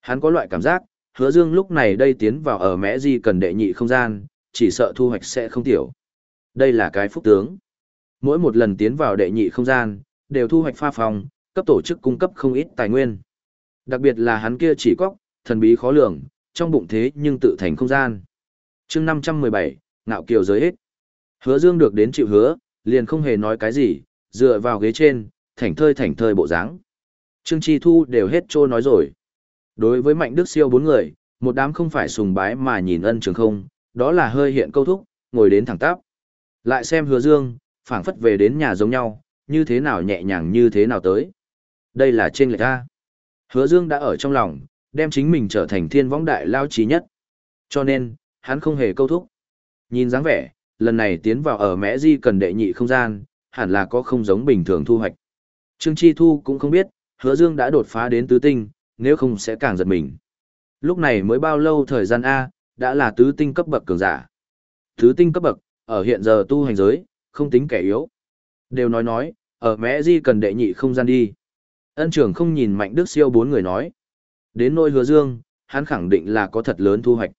Hắn có loại cảm giác, hứa dương lúc này đây tiến vào ở mẽ di cần đệ nhị không gian, chỉ sợ thu hoạch sẽ không tiểu. Đây là cái phúc tướng. Mỗi một lần tiến vào đệ nhị không gian, đều thu hoạch pha phòng, cấp tổ chức cung cấp không ít tài nguyên. Đặc biệt là hắn kia chỉ cóc thần bí khó lường, trong bụng thế nhưng tự thành không gian. chương 517, ngạo kiều giới hết. Hứa Dương được đến chịu hứa, liền không hề nói cái gì, dựa vào ghế trên, thảnh thơi thảnh thơi bộ dáng. Trương Chi Thu đều hết trô nói rồi. Đối với Mạnh Đức Siêu bốn người, một đám không phải sùng bái mà nhìn ân trường không, đó là hơi hiện câu thúc, ngồi đến thẳng tắp. Lại xem hứa dương, phảng phất về đến nhà giống nhau, như thế nào nhẹ nhàng như thế nào tới. Đây là trên lệch ta. Hứa dương đã ở trong lòng, đem chính mình trở thành thiên võng đại lao trí nhất. Cho nên, hắn không hề câu thúc. Nhìn dáng vẻ, lần này tiến vào ở mẽ di cần đệ nhị không gian, hẳn là có không giống bình thường thu hoạch. Trương Chi Thu cũng không biết, hứa dương đã đột phá đến tứ tinh, nếu không sẽ càng giật mình. Lúc này mới bao lâu thời gian A, đã là tứ tinh cấp bậc cường giả. Tứ tinh cấp bậc, ở hiện giờ tu hành giới, không tính kẻ yếu. Đều nói nói, ở mẹ di cần đệ nhị không gian đi. Ân trưởng không nhìn mạnh đức siêu bốn người nói. Đến nôi hứa dương, hắn khẳng định là có thật lớn thu hoạch.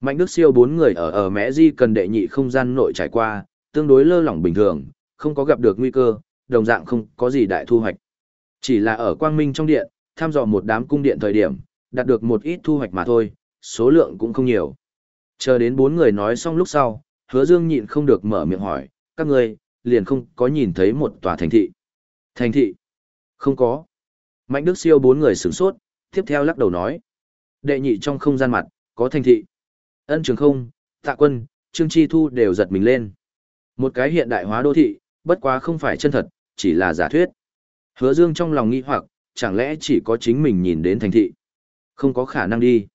Mạnh đức siêu bốn người ở ở mẹ di cần đệ nhị không gian nội trải qua, tương đối lơ lỏng bình thường, không có gặp được nguy cơ, đồng dạng không có gì đại thu hoạch. Chỉ là ở quang minh trong điện, tham dò một đám cung điện thời điểm, đạt được một ít thu hoạch mà thôi, số lượng cũng không nhiều. Chờ đến bốn người nói xong lúc sau, hứa dương nhịn không được mở miệng hỏi, các ngươi liền không có nhìn thấy một tòa thành thị. Thành thị? Không có. Mạnh Đức siêu bốn người sửng sốt, tiếp theo lắc đầu nói. Đệ nhị trong không gian mặt, có thành thị. Ân trường không, tạ quân, Trương Chi Thu đều giật mình lên. Một cái hiện đại hóa đô thị, bất quá không phải chân thật, chỉ là giả thuyết. Hứa Dương trong lòng nghi hoặc, chẳng lẽ chỉ có chính mình nhìn đến thành thị? Không có khả năng đi.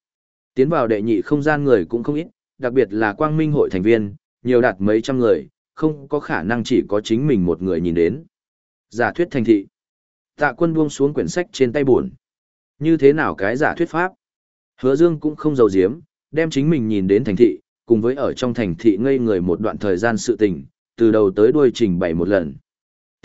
Tiến vào đệ nhị không gian người cũng không ít, đặc biệt là quang minh hội thành viên, nhiều đạt mấy trăm người, không có khả năng chỉ có chính mình một người nhìn đến. Giả thuyết thành thị. Tạ quân buông xuống quyển sách trên tay buồn. Như thế nào cái giả thuyết pháp? Hứa Dương cũng không giấu giếm, đem chính mình nhìn đến thành thị, cùng với ở trong thành thị ngây người một đoạn thời gian sự tình, từ đầu tới đuôi trình bày một lần.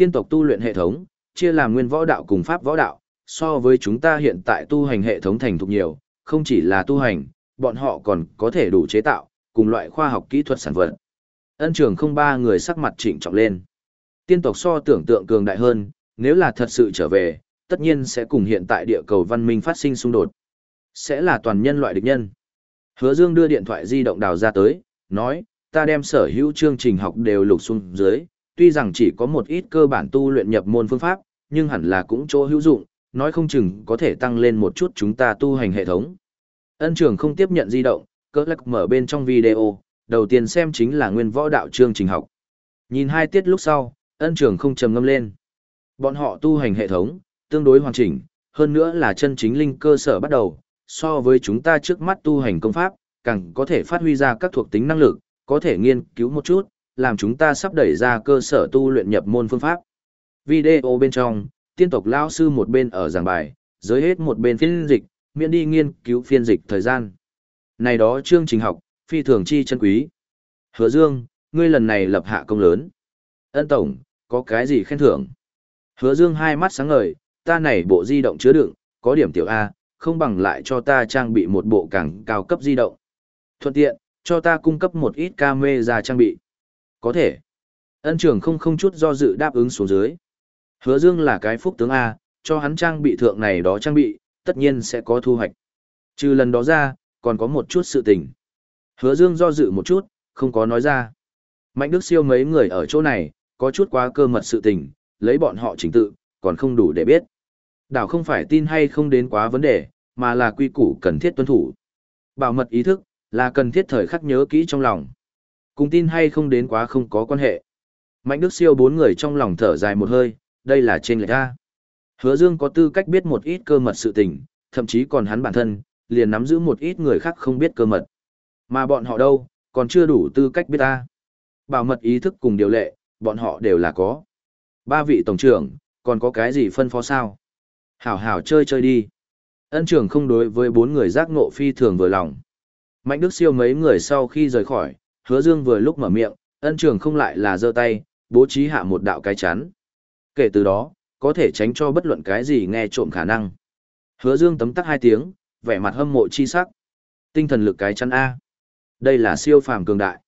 Tiên tộc tu luyện hệ thống, chia làm nguyên võ đạo cùng pháp võ đạo, so với chúng ta hiện tại tu hành hệ thống thành thục nhiều, không chỉ là tu hành, bọn họ còn có thể đủ chế tạo, cùng loại khoa học kỹ thuật sản vật. Ân trường không ba người sắc mặt trịnh trọng lên. Tiên tộc so tưởng tượng cường đại hơn, nếu là thật sự trở về, tất nhiên sẽ cùng hiện tại địa cầu văn minh phát sinh xung đột. Sẽ là toàn nhân loại địch nhân. Hứa Dương đưa điện thoại di động đào ra tới, nói, ta đem sở hữu chương trình học đều lục xuống dưới, tuy rằng chỉ có một ít cơ bản tu luyện nhập môn phương pháp, nhưng hẳn là cũng chỗ hữu dụng, nói không chừng có thể tăng lên một chút chúng ta tu hành hệ thống. Ân trường không tiếp nhận di động, cỡ lắc mở bên trong video, đầu tiên xem chính là nguyên võ đạo chương trình học. Nhìn hai tiết lúc sau, ân trường không trầm ngâm lên. Bọn họ tu hành hệ thống, tương đối hoàn chỉnh, hơn nữa là chân chính linh cơ sở bắt đầu, so với chúng ta trước mắt tu hành công pháp, càng có thể phát huy ra các thuộc tính năng lực, có thể nghiên cứu một chút, làm chúng ta sắp đẩy ra cơ sở tu luyện nhập môn phương pháp. Video bên trong, tiên tộc lao sư một bên ở giảng bài, giới hết một bên phiên dịch, miễn đi nghiên cứu phiên dịch thời gian. Này đó chương trình học, phi thường chi chân quý. Hứa Dương, ngươi lần này lập hạ công lớn. Ân Tổng, có cái gì khen thưởng? Hứa Dương hai mắt sáng ngời, ta này bộ di động chứa đựng, có điểm tiểu A, không bằng lại cho ta trang bị một bộ càng cao cấp di động. Thuận tiện, cho ta cung cấp một ít camera trang bị. Có thể. Ân trưởng không không chút do dự đáp ứng xuống dưới. Hứa Dương là cái phúc tướng A, cho hắn trang bị thượng này đó trang bị, tất nhiên sẽ có thu hoạch. Trừ lần đó ra, còn có một chút sự tình. Hứa Dương do dự một chút, không có nói ra. Mạnh Đức Siêu mấy người ở chỗ này, có chút quá cơ mật sự tình, lấy bọn họ chính tự, còn không đủ để biết. Đảo không phải tin hay không đến quá vấn đề, mà là quy củ cần thiết tuân thủ. Bảo mật ý thức, là cần thiết thời khắc nhớ kỹ trong lòng. Cùng tin hay không đến quá không có quan hệ. Mạnh Đức Siêu bốn người trong lòng thở dài một hơi, đây là trên lệch ra. Hứa Dương có tư cách biết một ít cơ mật sự tình, thậm chí còn hắn bản thân, liền nắm giữ một ít người khác không biết cơ mật. Mà bọn họ đâu, còn chưa đủ tư cách biết ta. Bảo mật ý thức cùng điều lệ, bọn họ đều là có. Ba vị tổng trưởng, còn có cái gì phân phó sao? Hảo hảo chơi chơi đi. Ân trưởng không đối với bốn người giác ngộ phi thường vừa lòng. Mạnh Đức siêu mấy người sau khi rời khỏi, hứa dương vừa lúc mở miệng, ân Trường không lại là giơ tay, bố trí hạ một đạo cái chắn. Kể từ đó, có thể tránh cho bất luận cái gì nghe trộm khả năng. Hứa dương tấm tắc hai tiếng, vẻ mặt hâm mộ chi sắc. Tinh thần lực cái chắn A. Đây là siêu phàm cường đại.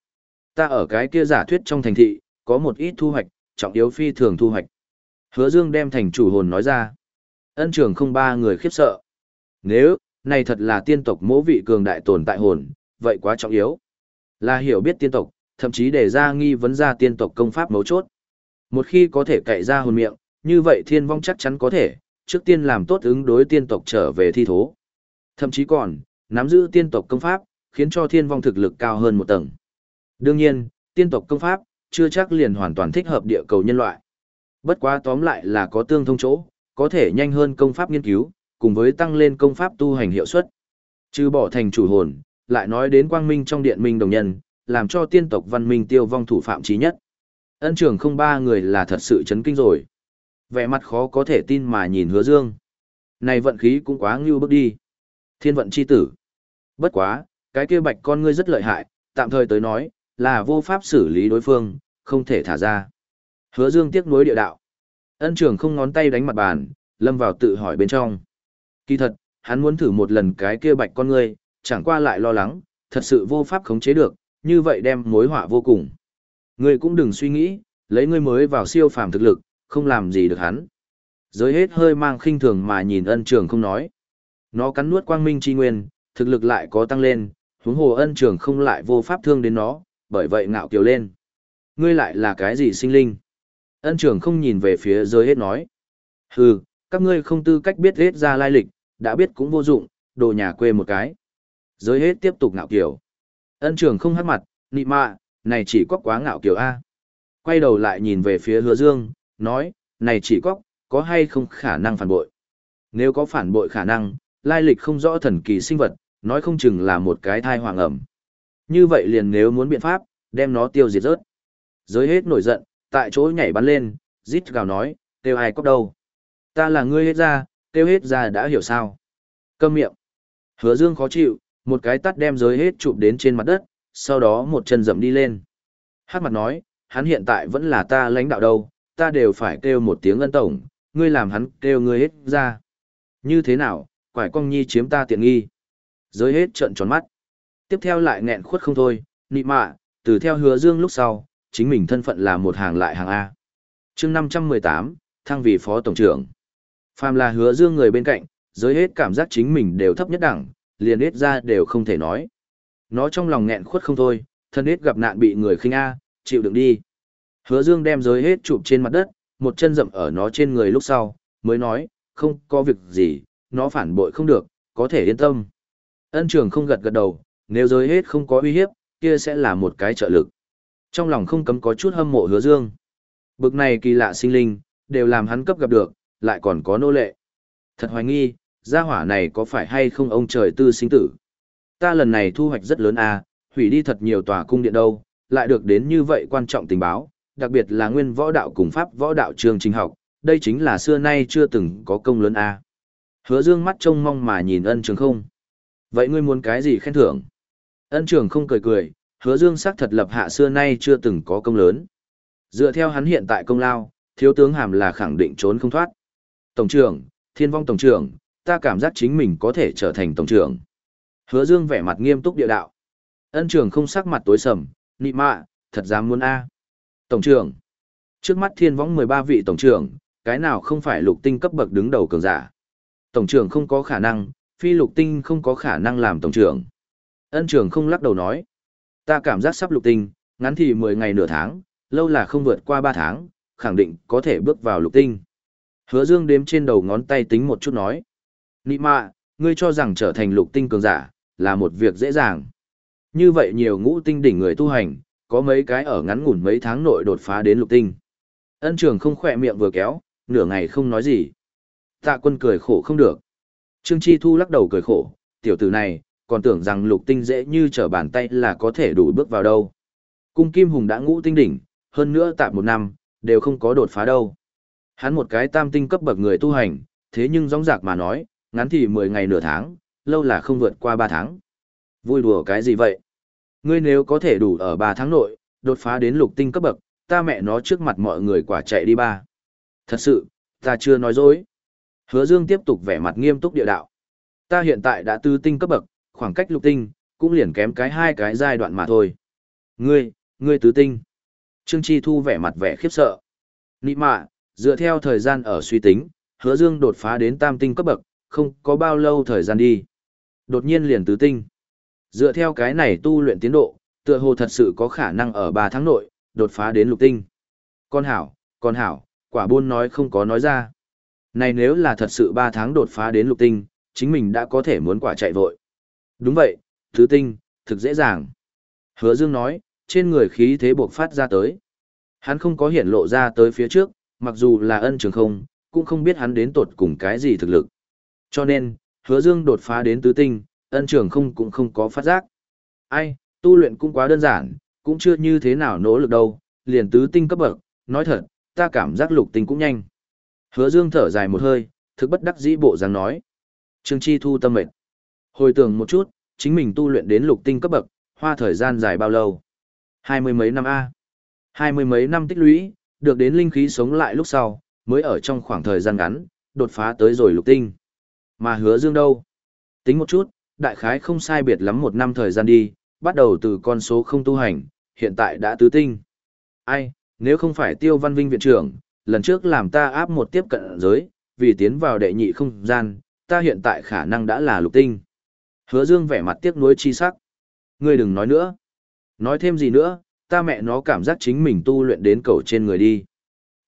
Ta ở cái kia giả thuyết trong thành thị, có một ít thu hoạch, trọng yếu phi thường thu hoạch. Hứa Dương đem thành chủ hồn nói ra. Ân trường không ba người khiếp sợ. Nếu, này thật là tiên tộc mỗ vị cường đại tồn tại hồn, vậy quá trọng yếu. Là hiểu biết tiên tộc, thậm chí để ra nghi vấn ra tiên tộc công pháp mấu chốt. Một khi có thể cậy ra hồn miệng, như vậy thiên vong chắc chắn có thể, trước tiên làm tốt ứng đối tiên tộc trở về thi thố. Thậm chí còn, nắm giữ tiên tộc công pháp, khiến cho thiên vong thực lực cao hơn một tầng. Đương nhiên, tiên tộc công pháp, chưa chắc liền hoàn toàn thích hợp địa cầu nhân loại. Bất quá tóm lại là có tương thông chỗ, có thể nhanh hơn công pháp nghiên cứu, cùng với tăng lên công pháp tu hành hiệu suất. Trừ bỏ thành chủ hồn, lại nói đến quang minh trong điện minh đồng nhân, làm cho tiên tộc văn minh tiêu vong thủ phạm trí nhất. Ân trưởng không ba người là thật sự chấn kinh rồi. Vẻ mặt khó có thể tin mà nhìn hứa dương. Này vận khí cũng quá ngưu bước đi. Thiên vận chi tử. Bất quá, cái kia bạch con ngươi rất lợi hại, tạm thời tới nói, là vô pháp xử lý đối phương, không thể thả ra. Hứa Dương tiếc nuối địa đạo. Ân trưởng không ngón tay đánh mặt bàn, lâm vào tự hỏi bên trong. Kỳ thật, hắn muốn thử một lần cái kia bạch con ngươi, chẳng qua lại lo lắng, thật sự vô pháp khống chế được, như vậy đem mối họa vô cùng. Ngươi cũng đừng suy nghĩ, lấy ngươi mới vào siêu phàm thực lực, không làm gì được hắn. Giới hết hơi mang khinh thường mà nhìn ân trường không nói. Nó cắn nuốt quang minh chi nguyên, thực lực lại có tăng lên, huống hồ ân trường không lại vô pháp thương đến nó, bởi vậy ngạo kiều lên. Ngươi lại là cái gì sinh linh? Ân trường không nhìn về phía giới hết nói. Hừ, các ngươi không tư cách biết hết ra lai lịch, đã biết cũng vô dụng, đồ nhà quê một cái. Giới hết tiếp tục ngạo kiều. Ân trường không hát mặt, nị mạ, này chỉ có quá ngạo kiều A. Quay đầu lại nhìn về phía hứa dương, nói, này chỉ có, có hay không khả năng phản bội. Nếu có phản bội khả năng, lai lịch không rõ thần kỳ sinh vật, nói không chừng là một cái thai hoàng ẩm. Như vậy liền nếu muốn biện pháp, đem nó tiêu diệt rớt. Giới hết nổi giận, tại chỗ nhảy bắn lên, rít gào nói, tiêu ai cóc đâu. Ta là ngươi hết ra, tiêu hết ra đã hiểu sao. Câm miệng. Hứa dương khó chịu, một cái tắt đem giới hết chụp đến trên mặt đất, sau đó một chân dậm đi lên. Hát mặt nói, hắn hiện tại vẫn là ta lãnh đạo đâu, ta đều phải kêu một tiếng ân tổng, ngươi làm hắn kêu ngươi hết ra. Như thế nào, quải cong nhi chiếm ta tiện nghi. Giới hết trợn tròn mắt. Tiếp theo lại nghẹn khuất không thôi, nị mạ, từ theo hứa dương lúc sau, chính mình thân phận là một hàng lại hàng A. chương 518, thăng vị phó tổng trưởng. Phàm là hứa dương người bên cạnh, giới hết cảm giác chính mình đều thấp nhất đẳng, liền ít ra đều không thể nói. Nó trong lòng nghẹn khuất không thôi, thân ít gặp nạn bị người khinh A, chịu đựng đi. Hứa dương đem giới hết chụp trên mặt đất, một chân dậm ở nó trên người lúc sau, mới nói, không có việc gì, nó phản bội không được, có thể yên tâm. Ân trường không gật gật đầu, nếu giới hết không có uy hiếp, kia sẽ là một cái trợ lực. Trong lòng không cấm có chút hâm mộ hứa dương. Bực này kỳ lạ sinh linh, đều làm hắn cấp gặp được, lại còn có nô lệ. Thật hoài nghi, gia hỏa này có phải hay không ông trời tư sinh tử. Ta lần này thu hoạch rất lớn à, hủy đi thật nhiều tòa cung điện đâu, lại được đến như vậy quan trọng tình báo, đặc biệt là nguyên võ đạo cùng pháp võ đạo trường trình học, đây chính là xưa nay chưa từng có công lớn à. Hứa dương mắt trông mong mà nhìn ân trường không. Vậy ngươi muốn cái gì khen thưởng? Ân trường không cười cười, hứa dương xác thật lập hạ xưa nay chưa từng có công lớn. Dựa theo hắn hiện tại công lao, thiếu tướng hàm là khẳng định trốn không thoát. Tổng trưởng, thiên vong tổng trưởng, ta cảm giác chính mình có thể trở thành tổng trưởng. Hứa dương vẻ mặt nghiêm túc địa đạo. Ân trường không sắc mặt tối sầm, nị mạ, thật dám muốn A. Tổng trưởng. Trước mắt thiên võng 13 vị tổng trưởng, cái nào không phải lục tinh cấp bậc đứng đầu cường giả. Tổng trưởng không có khả năng, phi lục tinh không có khả năng làm tổng trưởng. Ân trường không lắc đầu nói. Ta cảm giác sắp lục tinh, ngắn thì 10 ngày nửa tháng, lâu là không vượt qua 3 tháng, khẳng định có thể bước vào lục tinh. Hứa dương đếm trên đầu ngón tay tính một chút nói. Nị mạ, ngươi cho rằng trở thành lục tinh cường giả, là một việc dễ dàng. Như vậy nhiều ngũ tinh đỉnh người tu hành, có mấy cái ở ngắn ngủn mấy tháng nội đột phá đến lục tinh. Ân trường không khỏe miệng vừa kéo, nửa ngày không nói gì. Tạ quân cười khổ không được. Trương Chi Thu lắc đầu cười khổ, tiểu tử này, còn tưởng rằng lục tinh dễ như trở bàn tay là có thể đủ bước vào đâu. Cung Kim Hùng đã ngũ tinh đỉnh, hơn nữa tạm một năm, đều không có đột phá đâu. Hắn một cái tam tinh cấp bậc người tu hành, thế nhưng rong rạc mà nói, ngắn thì 10 ngày nửa tháng, lâu là không vượt qua 3 tháng. Vui đùa cái gì vậy? Ngươi nếu có thể đủ ở 3 tháng nội, đột phá đến lục tinh cấp bậc, ta mẹ nó trước mặt mọi người quả chạy đi ba. Thật sự, ta chưa nói dối. Hứa Dương tiếp tục vẻ mặt nghiêm túc địa đạo. Ta hiện tại đã tư tinh cấp bậc, khoảng cách lục tinh, cũng liền kém cái hai cái giai đoạn mà thôi. Ngươi, ngươi tứ tinh. Trương Chi Thu vẻ mặt vẻ khiếp sợ. Nị mạ, dựa theo thời gian ở suy tính, hứa dương đột phá đến tam tinh cấp bậc, không có bao lâu thời gian đi. Đột nhiên liền tứ tinh. Dựa theo cái này tu luyện tiến độ, tựa hồ thật sự có khả năng ở 3 tháng nội, đột phá đến lục tinh. Con hảo, con hảo, quả buôn nói không có nói ra. Này nếu là thật sự 3 tháng đột phá đến lục tinh, chính mình đã có thể muốn quả chạy vội. Đúng vậy, tứ tinh, thực dễ dàng. Hứa Dương nói, trên người khí thế buộc phát ra tới. Hắn không có hiện lộ ra tới phía trước, mặc dù là ân trường không, cũng không biết hắn đến tột cùng cái gì thực lực. Cho nên, hứa dương đột phá đến tứ tinh, ân trường không cũng không có phát giác. Ai, tu luyện cũng quá đơn giản, cũng chưa như thế nào nỗ lực đâu, liền tứ tinh cấp bậc, nói thật, ta cảm giác lục tinh cũng nhanh. Hứa dương thở dài một hơi, thực bất đắc dĩ bộ dáng nói. Trương Chi thu tâm mệt. Hồi tưởng một chút, chính mình tu luyện đến lục tinh cấp bậc, hoa thời gian dài bao lâu? Hai mươi mấy năm A. Hai mươi mấy năm tích lũy, được đến linh khí sống lại lúc sau, mới ở trong khoảng thời gian ngắn, đột phá tới rồi lục tinh. Mà hứa dương đâu? Tính một chút, đại khái không sai biệt lắm một năm thời gian đi, bắt đầu từ con số không tu hành, hiện tại đã tứ tinh. Ai, nếu không phải tiêu văn vinh viện trưởng, lần trước làm ta áp một tiếp cận giới, vì tiến vào đệ nhị không gian, ta hiện tại khả năng đã là lục tinh. Hứa dương vẻ mặt tiếc nuối chi sắc. Ngươi đừng nói nữa. Nói thêm gì nữa, ta mẹ nó cảm giác chính mình tu luyện đến cầu trên người đi.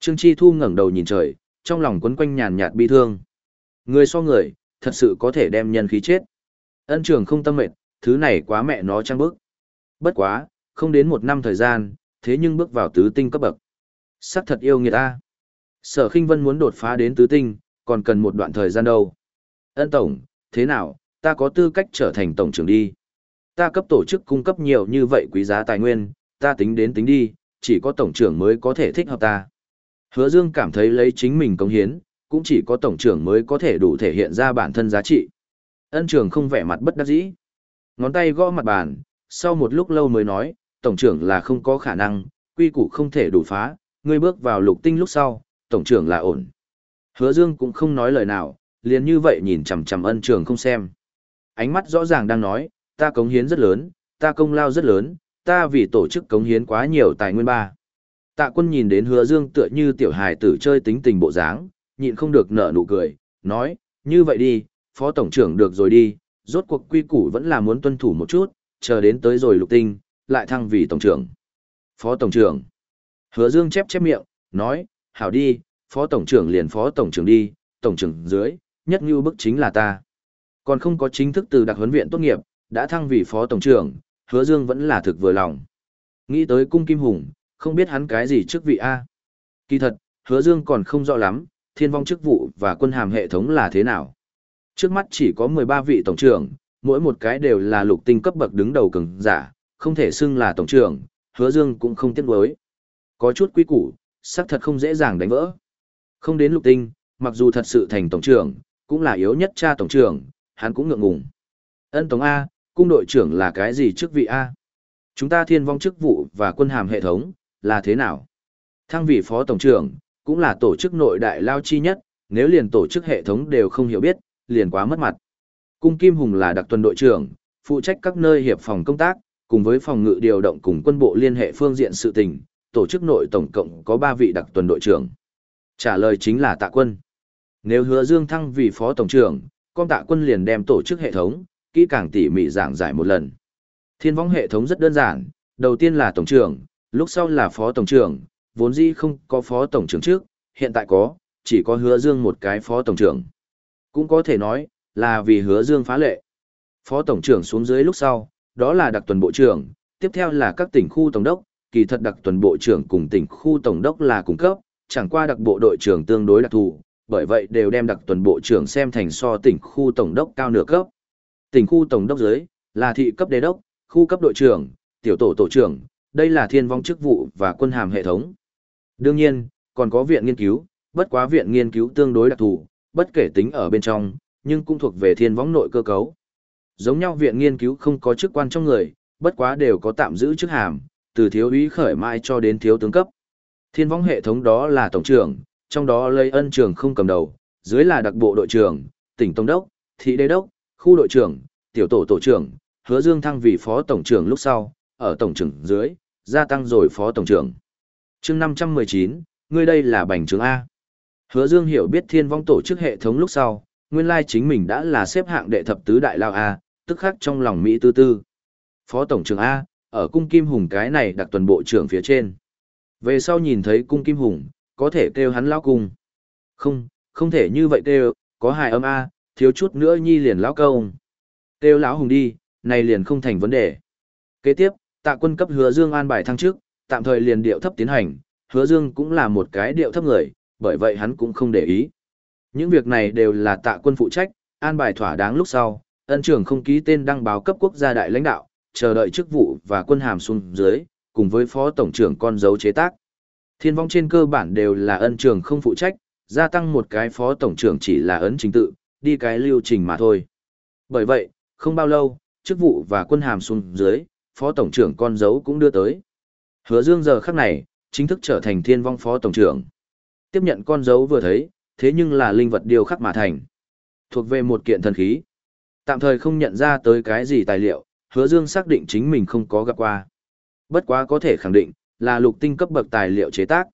Trương Chi Thu ngẩng đầu nhìn trời, trong lòng quấn quanh nhàn nhạt bi thương. Người so người, thật sự có thể đem nhân khí chết. Ân trường không tâm mệt, thứ này quá mẹ nó trăng bước. Bất quá, không đến một năm thời gian, thế nhưng bước vào tứ tinh cấp bậc. Sắc thật yêu người ta. Sở khinh vân muốn đột phá đến tứ tinh, còn cần một đoạn thời gian đâu. Ân tổng, thế nào, ta có tư cách trở thành tổng trưởng đi. Ta cấp tổ chức cung cấp nhiều như vậy quý giá tài nguyên, ta tính đến tính đi, chỉ có tổng trưởng mới có thể thích hợp ta. Hứa Dương cảm thấy lấy chính mình công hiến, cũng chỉ có tổng trưởng mới có thể đủ thể hiện ra bản thân giá trị. Ân trưởng không vẻ mặt bất đắc dĩ. Ngón tay gõ mặt bàn, sau một lúc lâu mới nói, tổng trưởng là không có khả năng, quy củ không thể đủ phá, ngươi bước vào lục tinh lúc sau, tổng trưởng là ổn. Hứa Dương cũng không nói lời nào, liền như vậy nhìn chằm chằm ân trưởng không xem. Ánh mắt rõ ràng đang nói, ta cống hiến rất lớn, ta công lao rất lớn, ta vì tổ chức cống hiến quá nhiều tài nguyên ba. Tạ quân nhìn đến hứa dương tựa như tiểu hài tử chơi tính tình bộ dáng, nhịn không được nở nụ cười, nói, như vậy đi, phó tổng trưởng được rồi đi, rốt cuộc quy củ vẫn là muốn tuân thủ một chút, chờ đến tới rồi lục tinh, lại thăng vì tổng trưởng. Phó tổng trưởng. Hứa Dương chép chép miệng, nói, hảo đi, phó tổng trưởng liền phó tổng trưởng đi, tổng trưởng dưới, nhất như bức chính là ta. Còn không có chính thức từ đặc huấn viện tốt nghiệp, đã thăng vì phó tổng trưởng, hứa dương vẫn là thực vừa lòng. Nghĩ tới cung kim hùng, không biết hắn cái gì trước vị A. Kỳ thật, hứa dương còn không rõ lắm, thiên vong chức vụ và quân hàm hệ thống là thế nào. Trước mắt chỉ có 13 vị tổng trưởng, mỗi một cái đều là lục tinh cấp bậc đứng đầu cường giả, không thể xưng là tổng trưởng, hứa dương cũng không tiếc nuối. Có chút quy củ, xác thật không dễ dàng đánh vỡ. Không đến lục tinh, mặc dù thật sự thành tổng trưởng, cũng là yếu nhất cha tổng trưởng, hắn cũng ngượng ngùng. Ân tổng A, cung đội trưởng là cái gì chức vị A? Chúng ta thiên vong chức vụ và quân hàm hệ thống, là thế nào? Thăng vị phó tổng trưởng, cũng là tổ chức nội đại lao chi nhất, nếu liền tổ chức hệ thống đều không hiểu biết, liền quá mất mặt. Cung Kim Hùng là đặc tuần đội trưởng, phụ trách các nơi hiệp phòng công tác, cùng với phòng ngự điều động cùng quân bộ liên hệ phương diện sự tình, tổ chức nội tổng cộng có 3 vị đặc tuần đội trưởng. Trả lời chính là tạ quân. Nếu hứa Dương thăng vì phó tổng trưởng, con tạ quân liền đem tổ chức hệ thống, kỹ càng tỉ mỉ giảng giải một lần. Thiên võng hệ thống rất đơn giản, đầu tiên là tổng trưởng, lúc sau là phó tổng trưởng, vốn dĩ không có phó tổng trưởng trước, hiện tại có, chỉ có hứa Dương một cái phó tổng trưởng. Cũng có thể nói, là vì hứa Dương phá lệ. Phó tổng trưởng xuống dưới lúc sau, đó là đặc tuần bộ trưởng, tiếp theo là các tỉnh khu tổng đốc, kỳ thật đặc tuần bộ trưởng cùng tỉnh khu tổng đốc là cung cấp, chẳng qua đặc bộ đội trưởng tương đối đặc thù, bởi vậy đều đem đặc tuần bộ trưởng xem thành so tỉnh khu tổng đốc cao nửa cấp. Tỉnh khu tổng đốc dưới là thị cấp đế đốc, khu cấp đội trưởng, tiểu tổ tổ trưởng, đây là thiên vong chức vụ và quân hàm hệ thống. Đương nhiên, còn có viện nghiên cứu, bất quá viện nghiên cứu tương đối đặc thù, bất kể tính ở bên trong, nhưng cũng thuộc về thiên võng nội cơ cấu. Giống nhau viện nghiên cứu không có chức quan trong người, bất quá đều có tạm giữ chức hàm, từ thiếu úy khởi mãi cho đến thiếu tướng cấp. Thiên võng hệ thống đó là tổng trưởng, trong đó lấy ân trường không cầm đầu, dưới là đặc bộ đội trưởng, tỉnh tổng đốc, thị đế đốc, khu đội trưởng, tiểu tổ tổ trưởng, hứa dương thăng vì phó tổng trưởng lúc sau, ở tổng trưởng dưới, gia tăng rồi phó tổng trưởng chương 519, ngươi đây là bành trưởng A. Hứa dương hiểu biết thiên vong tổ chức hệ thống lúc sau, nguyên lai chính mình đã là xếp hạng đệ thập tứ đại lao A, tức khắc trong lòng Mỹ tư tư. Phó tổng trưởng A, ở cung kim hùng cái này đặt tuần bộ trưởng phía trên. Về sau nhìn thấy cung kim hùng, có thể kêu hắn lao cung. Không, không thể như vậy kêu, có hài âm A, thiếu chút nữa nhi liền lao công. Kêu lão hùng đi, này liền không thành vấn đề. Kế tiếp, tạ quân cấp hứa dương an bài thăng trước, tạm thời liền điệu thấp tiến hành, hứa dương cũng là một cái điệu thấp người, bởi vậy hắn cũng không để ý. Những việc này đều là tạ quân phụ trách, an bài thỏa đáng lúc sau, ân trưởng không ký tên đăng báo cấp quốc gia đại lãnh đạo, chờ đợi chức vụ và quân hàm xuống dưới, cùng với phó tổng trưởng con dấu chế tác. Thiên vong trên cơ bản đều là ân trường không phụ trách, gia tăng một cái phó tổng trưởng chỉ là ấn chính tự, đi cái lưu trình mà thôi. Bởi vậy, không bao lâu, chức vụ và quân hàm xuống dưới, phó tổng trưởng con dấu cũng đưa tới. Hứa Dương giờ khắc này, chính thức trở thành thiên vong phó tổng trưởng. Tiếp nhận con dấu vừa thấy, thế nhưng là linh vật điều khắc mà thành. Thuộc về một kiện thần khí. Tạm thời không nhận ra tới cái gì tài liệu, hứa Dương xác định chính mình không có gặp qua. Bất quá có thể khẳng định, là lục tinh cấp bậc tài liệu chế tác.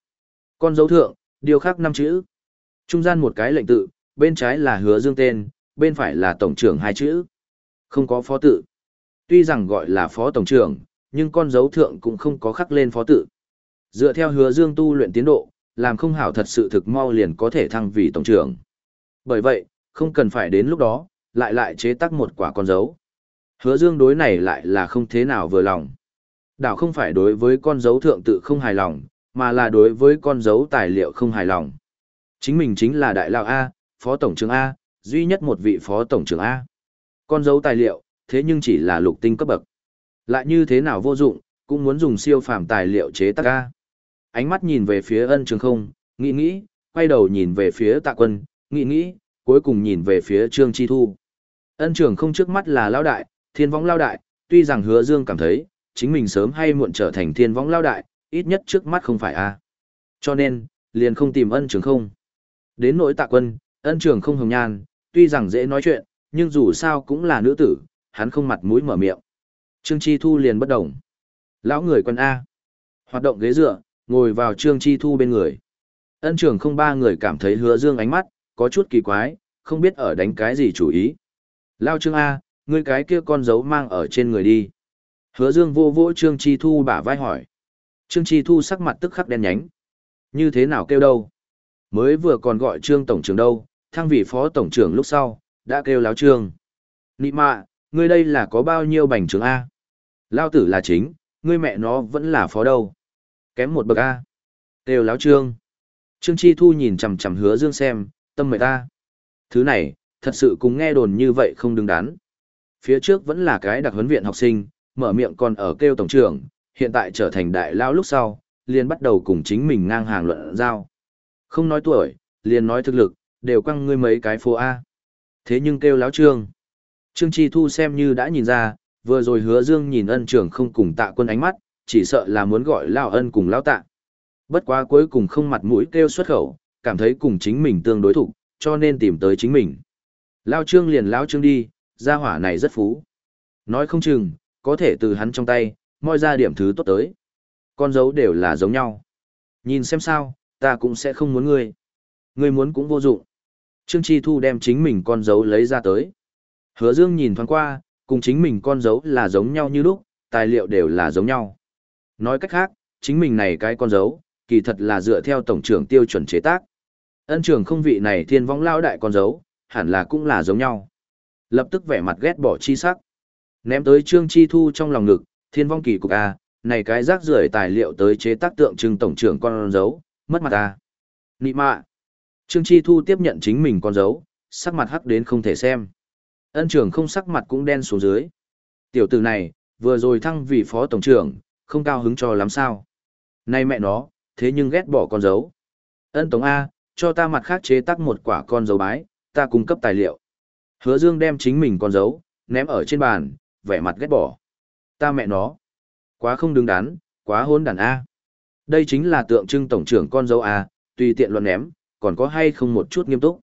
Con dấu thượng, điều khắc năm chữ. Trung gian một cái lệnh tự, bên trái là hứa Dương tên, bên phải là tổng trưởng hai chữ. Không có phó tự. Tuy rằng gọi là phó tổng trưởng, nhưng con dấu thượng cũng không có khắc lên phó tự. Dựa theo hứa Dương tu luyện tiến độ, làm không hảo thật sự thực mau liền có thể thăng vì tổng trưởng. Bởi vậy, không cần phải đến lúc đó, lại lại chế tác một quả con dấu. Hứa Dương đối này lại là không thế nào vừa lòng. Đảo không phải đối với con dấu thượng tự không hài lòng, mà là đối với con dấu tài liệu không hài lòng. Chính mình chính là đại lão A, phó tổng trưởng A, duy nhất một vị phó tổng trưởng A. Con dấu tài liệu, thế nhưng chỉ là lục tinh cấp bậc. Lại như thế nào vô dụng, cũng muốn dùng siêu phàm tài liệu chế tác ca. Ánh mắt nhìn về phía ân trường không, nghĩ nghĩ, quay đầu nhìn về phía tạ quân, nghĩ nghĩ, cuối cùng nhìn về phía trương chi thu. Ân trường không trước mắt là lao đại, thiên võng lao đại, tuy rằng hứa dương cảm thấy, chính mình sớm hay muộn trở thành thiên võng lao đại, ít nhất trước mắt không phải a. Cho nên, liền không tìm ân trường không. Đến nỗi tạ quân, ân trường không hồng nhan, tuy rằng dễ nói chuyện, nhưng dù sao cũng là nữ tử, hắn không mặt mũi mở miệng. Trương Chi Thu liền bất động. Lão người quân A. Hoạt động ghế dựa, ngồi vào Trương Chi Thu bên người. Ân trưởng không ba người cảm thấy hứa dương ánh mắt, có chút kỳ quái, không biết ở đánh cái gì chủ ý. Lao Trương A, ngươi cái kia con dấu mang ở trên người đi. Hứa Dương vô vỗ Trương Chi Thu bả vai hỏi. Trương Chi Thu sắc mặt tức khắc đen nhánh. Như thế nào kêu đâu? Mới vừa còn gọi Trương Tổng trưởng đâu, thăng vị Phó Tổng trưởng lúc sau, đã kêu láo Trương. Nị mạ, ngươi đây là có bao nhiêu bành trưởng A? Lao tử là chính, ngươi mẹ nó vẫn là phó đâu. Kém một bậc A. Kêu láo Trương. Trương Chi Thu nhìn chằm chằm hứa Dương xem, tâm mệt ta. Thứ này, thật sự cùng nghe đồn như vậy không đứng đắn. Phía trước vẫn là cái đặc huấn viện học sinh, mở miệng còn ở kêu tổng trưởng, hiện tại trở thành đại lao lúc sau, liền bắt đầu cùng chính mình ngang hàng luận giao. Không nói tuổi, liền nói thực lực, đều quăng ngươi mấy cái phố A. Thế nhưng kêu láo trương. Trương Chi Thu xem như đã nhìn ra, vừa rồi hứa dương nhìn ân trưởng không cùng tạ quân ánh mắt, chỉ sợ là muốn gọi lao ân cùng lao tạ. Bất quá cuối cùng không mặt mũi kêu xuất khẩu, cảm thấy cùng chính mình tương đối thủ, cho nên tìm tới chính mình. Lao trương liền lao trương đi, gia hỏa này rất phú. Nói không chừng, có thể từ hắn trong tay, moi ra điểm thứ tốt tới. Con dấu đều là giống nhau. Nhìn xem sao, ta cũng sẽ không muốn ngươi. Ngươi muốn cũng vô dụng. Trương Chi Thu đem chính mình con dấu lấy ra tới. Hứa Dương nhìn thoáng qua, cùng chính mình con dấu là giống nhau như lúc, tài liệu đều là giống nhau. Nói cách khác, chính mình này cái con dấu, kỳ thật là dựa theo tổng trưởng tiêu chuẩn chế tác. Ân trưởng không vị này thiên vong lao đại con dấu, hẳn là cũng là giống nhau. Lập tức vẻ mặt ghét bỏ chi sắc. Ném tới Trương Chi Thu trong lòng ngực, thiên vong kỳ cục A, này cái rác rưởi tài liệu tới chế tác tượng trưng tổng trưởng con dấu, mất mặt A. Nị mạ. Trương Chi Thu tiếp nhận chính mình con dấu, sắc mặt hắc đến không thể xem. Ân trưởng không sắc mặt cũng đen xuống dưới. Tiểu tử này, vừa rồi thăng vị phó tổng trưởng, không cao hứng cho lắm sao. Nay mẹ nó, thế nhưng ghét bỏ con dấu. Ân tổng A, cho ta mặt khác chế tác một quả con dấu bái, ta cung cấp tài liệu. Hứa Dương đem chính mình con dấu, ném ở trên bàn, vẻ mặt ghét bỏ. Ta mẹ nó. Quá không đứng đắn, quá hôn đàn A. Đây chính là tượng trưng tổng trưởng con dấu A, tùy tiện luận ném, còn có hay không một chút nghiêm túc.